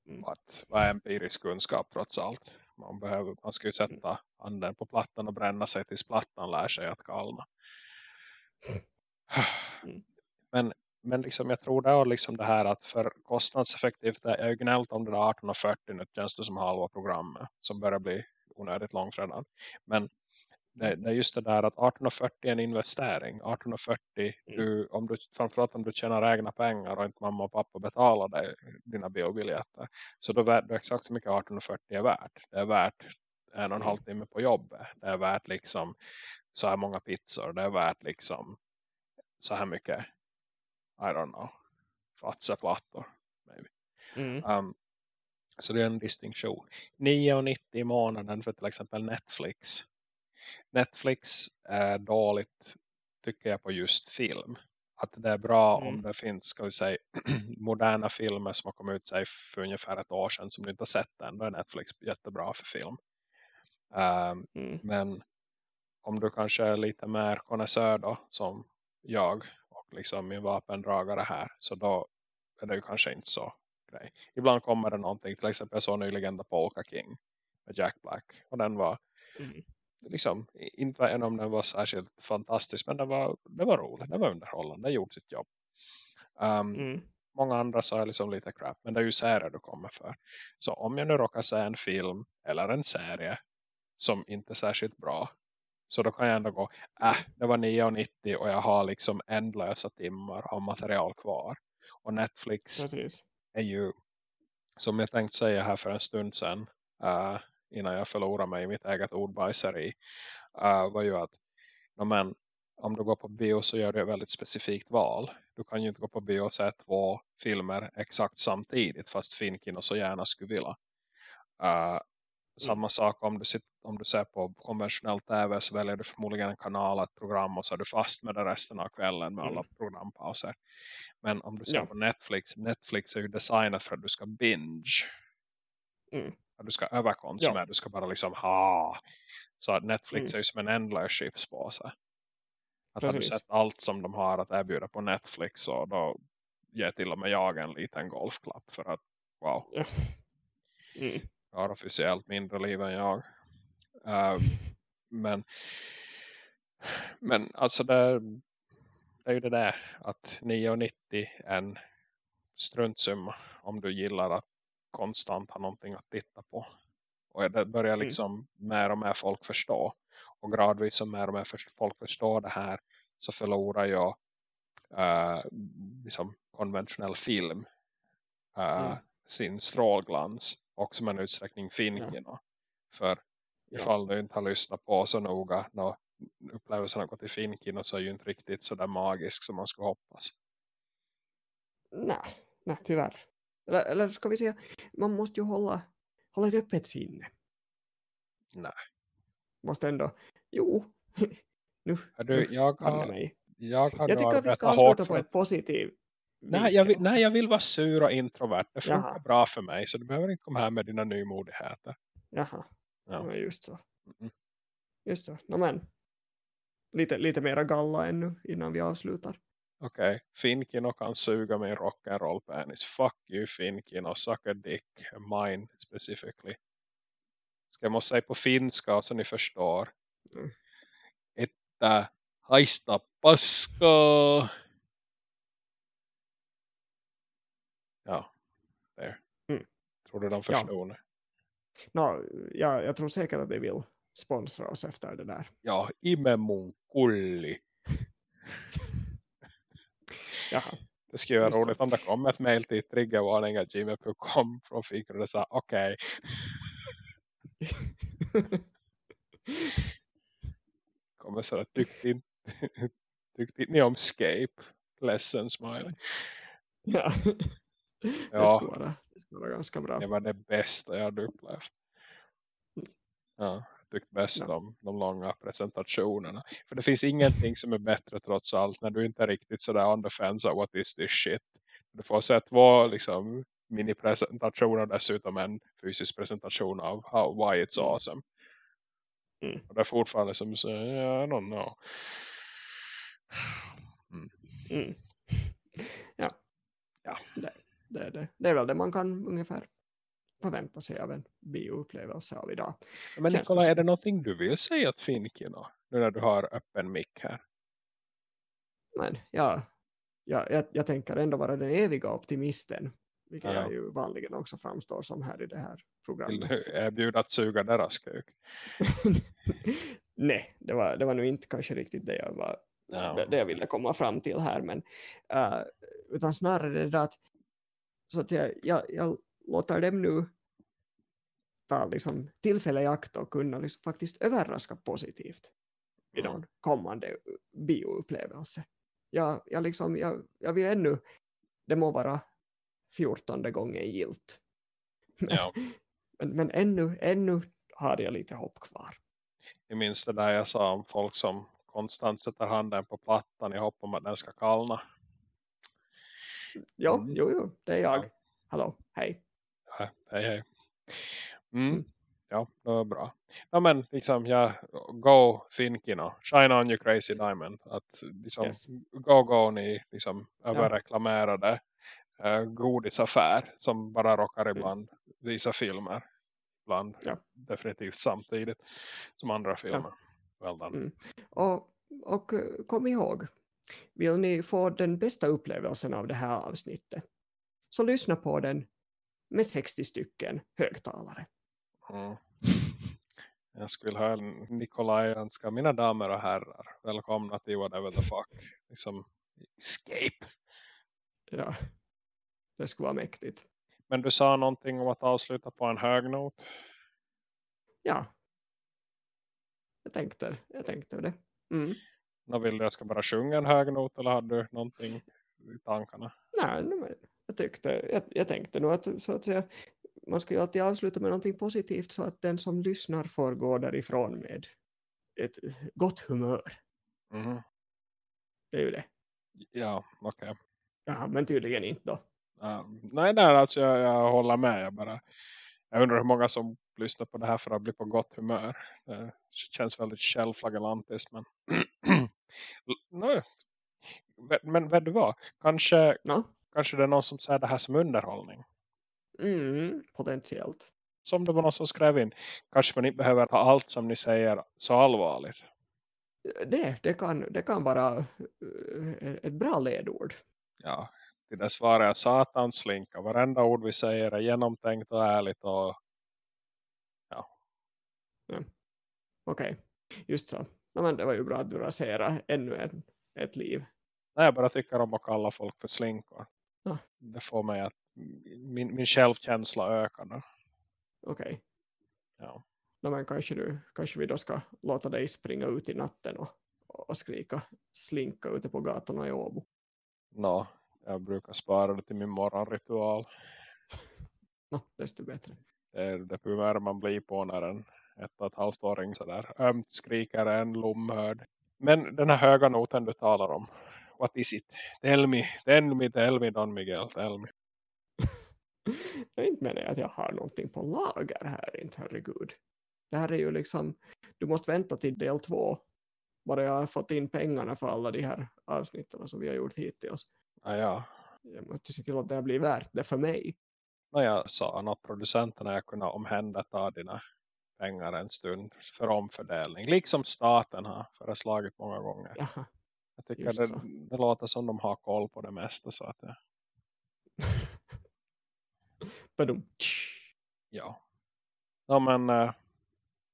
Mm. Att vad är empirisk kunskap trots allt? Man, behöver, man ska ju sätta handen på plattan och bränna sig tills plattan lär sig att kalna. Mm. Men, men liksom jag tror det är liksom det här att för kostnadseffektivt är jag gnällt om det där 18.40 nu känns det som halva programmet som börjar bli onödigt långt redan. Men det, det är just det där att 18.40 är en investering. 18.40 Mm. du, om du, framförallt om du tjänar egna pengar och inte mamma och pappa betalar dig dina biobiljetter. Så då vet du exakt hur mycket 18.40 är värt. Det är värt en och en halv Mm. timme på jobbet. Det är värt liksom så här många pizzor. Det är värt liksom så här mycket I don't know fatsaplattor. Maybe. Mm. Um, så det är en distinktion. 9,90 i månaden för till exempel Netflix. Netflix är dåligt tycker jag på just film. Att det är bra Mm. om det finns ska vi säga moderna filmer som har kommit ut sig för ungefär ett år sedan som du inte har sett än. Då är Netflix jättebra för film. Um, Mm. men om du kanske är lite mer konnässör då som jag och liksom min vapendragare här så då är det ju kanske inte så grej. Ibland kommer det någonting, till exempel jag såg nyligen The Polka King med Jack Black och den var Mm. Liksom, inte en om den var särskilt fantastisk men den var, det var roligt, det var underhållande, det gjorde sitt jobb. Um, Mm. Många andra är liksom lite crap men det är ju serier du kommer för. Så om jag nu råkar se en film eller en serie som inte är särskilt bra Så då kan jag ändå gå, äh, det var 9,90 och jag har liksom ändlösa timmar av material kvar. Och Netflix Precis. är ju, som jag tänkte säga här för en stund sedan, uh, innan jag förlorar mig i mitt eget ordbajseri, uh, var ju att no, men, om du går på bio så gör du ett väldigt specifikt val. Du kan ju inte gå på bio och se två filmer exakt samtidigt fast Finkino så gärna skulle vilja. Uh, samma sak om du, sitter, om du ser på konventionell tv så väljer du förmodligen en kanal, ett program och så är du fast med det resten av kvällen med alla Mm. programpauser. Men om du ser Ja. på Netflix, Netflix är ju designat för att du ska binge. Mm. Du ska överkonsumera, du ska bara liksom ha. Så att Netflix Mm. är ju som en ändlös chipspåse. Att har du Precis. sett allt som de har att erbjuda på Netflix så då ger till och med jag en liten golfklapp för att wow, Ja. Mm. jag har officiellt mindre liv än jag. Uh, men men alltså det, det är ju det där att 9,90 är en struntsumma om du gillar att konstant ha någonting att titta på. Och det börjar Mm. liksom mer och mer folk förstå. Och gradvis som mer och mer för- folk förstår det här så förlorar jag uh, liksom konventionell film uh, Mm. sin strålglans och som en utsträckning. För Ja. ifall du inte har lyssnat på så noga när upplevelsen har gått i Finkino så är ju inte riktigt så där magisk som man skulle hoppas. Nej, nej, tyvärr. Eller, eller ska vi säga, man måste ju hålla, hålla ett öppet sinne. Nej. Måste ändå, jo, nu, du, jag har, mig. jag Jag tycker att vi ska avsluta på ett positivt Nej jag, vill, nej, jag vill vara sur och introvert. Det funkar Jaha. bra för mig. Så du behöver inte komma här med dina nymodigheter. Jaha, Ja. ja. just så. Mm. Just så, no, men. Lite, lite mera galla ännu innan vi avslutar. Okej, okay. Finkino kan suga min rock'n'roll penis. Fuck you Finkino, suck a dick. Mine specifically. Ska jag måste säga på finska så ni förstår. Mm. Että haista paska. Ja, där. Mm. Tror du de förstod nu? No, ja, jag tror säkert att de vill sponsra oss efter det där. Ja, ime mun kulli. Jaha. Det skulle vara roligt om det kom ett mail till triggervarning.gmail.com från Fikar och det sa okej. Kommer så att tyckte inte, tyckte inte ni om Scape? Ledsen smiley. ja. Ja. Det, skulle vara, det skulle vara ganska bra. Det var det bästa jag hade upplevt. Ja, jag tyckte bäst Ja. om de långa presentationerna. För det finns ingenting som är bättre trots allt när du inte är riktigt sådär on the fence of what is this shit. Du får se två liksom mini-presentationer dessutom en fysisk presentation av how, why it's Mm. awesome. Mm. Och det är fortfarande som så, yeah, I don't know. Mm. Ja. Ja. Det, det, det, det är väl det man kan ungefär förvänta sig av en bioupplevelse av idag. Men Känns det Nikola, är det någonting du vill säga till Finkino? Nu när du har öppen mick här. Men ja, ja jag, jag tänker ändå vara den eviga optimisten. Vilket Ja. jag ju vanligen också framstår som här i det här Vill programmet. du erbjuda att suga deras kuk? Nej, det var, det var nu inte kanske riktigt det jag, var, Ja. det, det jag ville komma fram till här. Men, uh, utan snarare det där att, så att säga, jag, jag låter dem nu ta liksom, tillfälle i akt och kunna liksom, faktiskt överraska positivt i någon kommande bioupplevelse. Jag, jag, liksom, jag, jag vill ännu, det må vara fjortonde gången gilt. Ja. Men, men ännu, ännu har jag lite hopp kvar. Jag minns det där jag sa om folk som konstant sätter handen på plattan i hopp om att den ska kallna. Jo, Mm. jo, jo, det är jag. Ja. Hallå, hej. Ja, hej hej. Mm. Mm. Ja, det var bra. Ja men liksom, ja, go Finkino. Shine on you crazy diamond. Att liksom, Yes. go go ni liksom överreklamerade eh, godisaffär som bara råkar ibland visa filmer. Ibland Ja. definitivt samtidigt som andra filmer. Well done. Mm. Och, och eh, kom ihåg, vill ni få den bästa upplevelsen av det här avsnittet så lyssna på den med 60 stycken högtalare. Mm. Jag skulle höra Nikolaj önska mina damer och herrar. Välkomna till whatever the fuck. Liksom, escape. Ja, det skulle vara mäktigt. Men du sa någonting om att avsluta på en hög not. Ja. Jag tänkte, jag tänkte det. Mm. Nå vill du jag ska bara sjunga en hög not eller har du någonting i tankarna? Nej, jag, tyckte, jag, jag tänkte nog att, så att säga, man ska ju alltid avsluta med någonting positivt så att den som lyssnar får gå därifrån med ett gott humör. Mhm. Det är ju det. Ja, okej. Jaha, men tydligen inte då. Ja, nej, nej, alltså jag, jag håller med. Jag, bara, jag undrar hur många som lyssnar på det här för att bli på gott humör. Det känns väldigt självflagellantiskt. Men, nej. men vet du vad? Kanske, Ja. Kanske det är någon som säger det här som underhållning. Mm, potentiellt. Som det var någon som skrev in. Kanske man inte behöver ta allt som ni säger så allvarligt. Det, det, kan, det kan vara eh, ett bra ledord. Ja, till det svarar jag satans slinka. Varenda ord vi säger är genomtänkt och ärligt. Och Okej, just så. Ja, men det var ju bra att du raserade ännu en, ett liv. nej, jag bara tycker om att kalla folk för slinkor. Det får mig att min, min självkänsla ökar då. Okej. Ja. Ja, men kanske, du, kanske vi då ska låta dig springa ut i natten och, och skrika slinka ute på gatorna i Åbo. Nå, jag brukar spara det till min morgonritual. Nå, desto bättre. Det är det humör man blir på när en ett och ett halvt åring sådär ömt skriker en lomhörd. Men den här höga noten du talar om. What is it? Tell me, tell me, tell me Don Miguel, tell me. Jag inte menar att jag har någonting på lager här, inte herregud. Det här är ju liksom, du måste vänta till del två. Bara jag har fått in pengarna för alla de här avsnitten som vi har gjort hittills. Ah, ja, Jag måste se till att det här blir värt det för mig. när jag sa att producenterna jag kunna omhänderta dina pengar en stund för omfördelning. Liksom staten har föreslagit många gånger. Jaha. Jag tycker just det, så. det låter som de har koll på det mesta. Så att Badum. ja. Ja men, äh,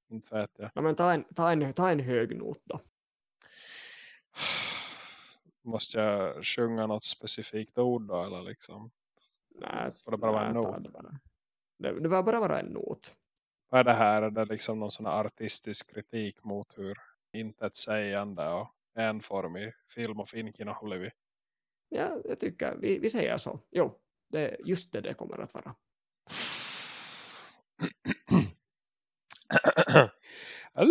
inte vet jag. Ja, men ta en, ta, en, ta en hög not då. Måste jag sjunga något specifikt ord då? Eller liksom? Nej, Får det bara vara en not? Det, bara. Det, det var bara vara en not. Vad är det här? Är det liksom någon sån artistisk kritik mot hur intetsägande och enformig film och finkina har blivit? Ja, jag tycker vi, vi säger så. Jo, det, just det det kommer att vara. Vad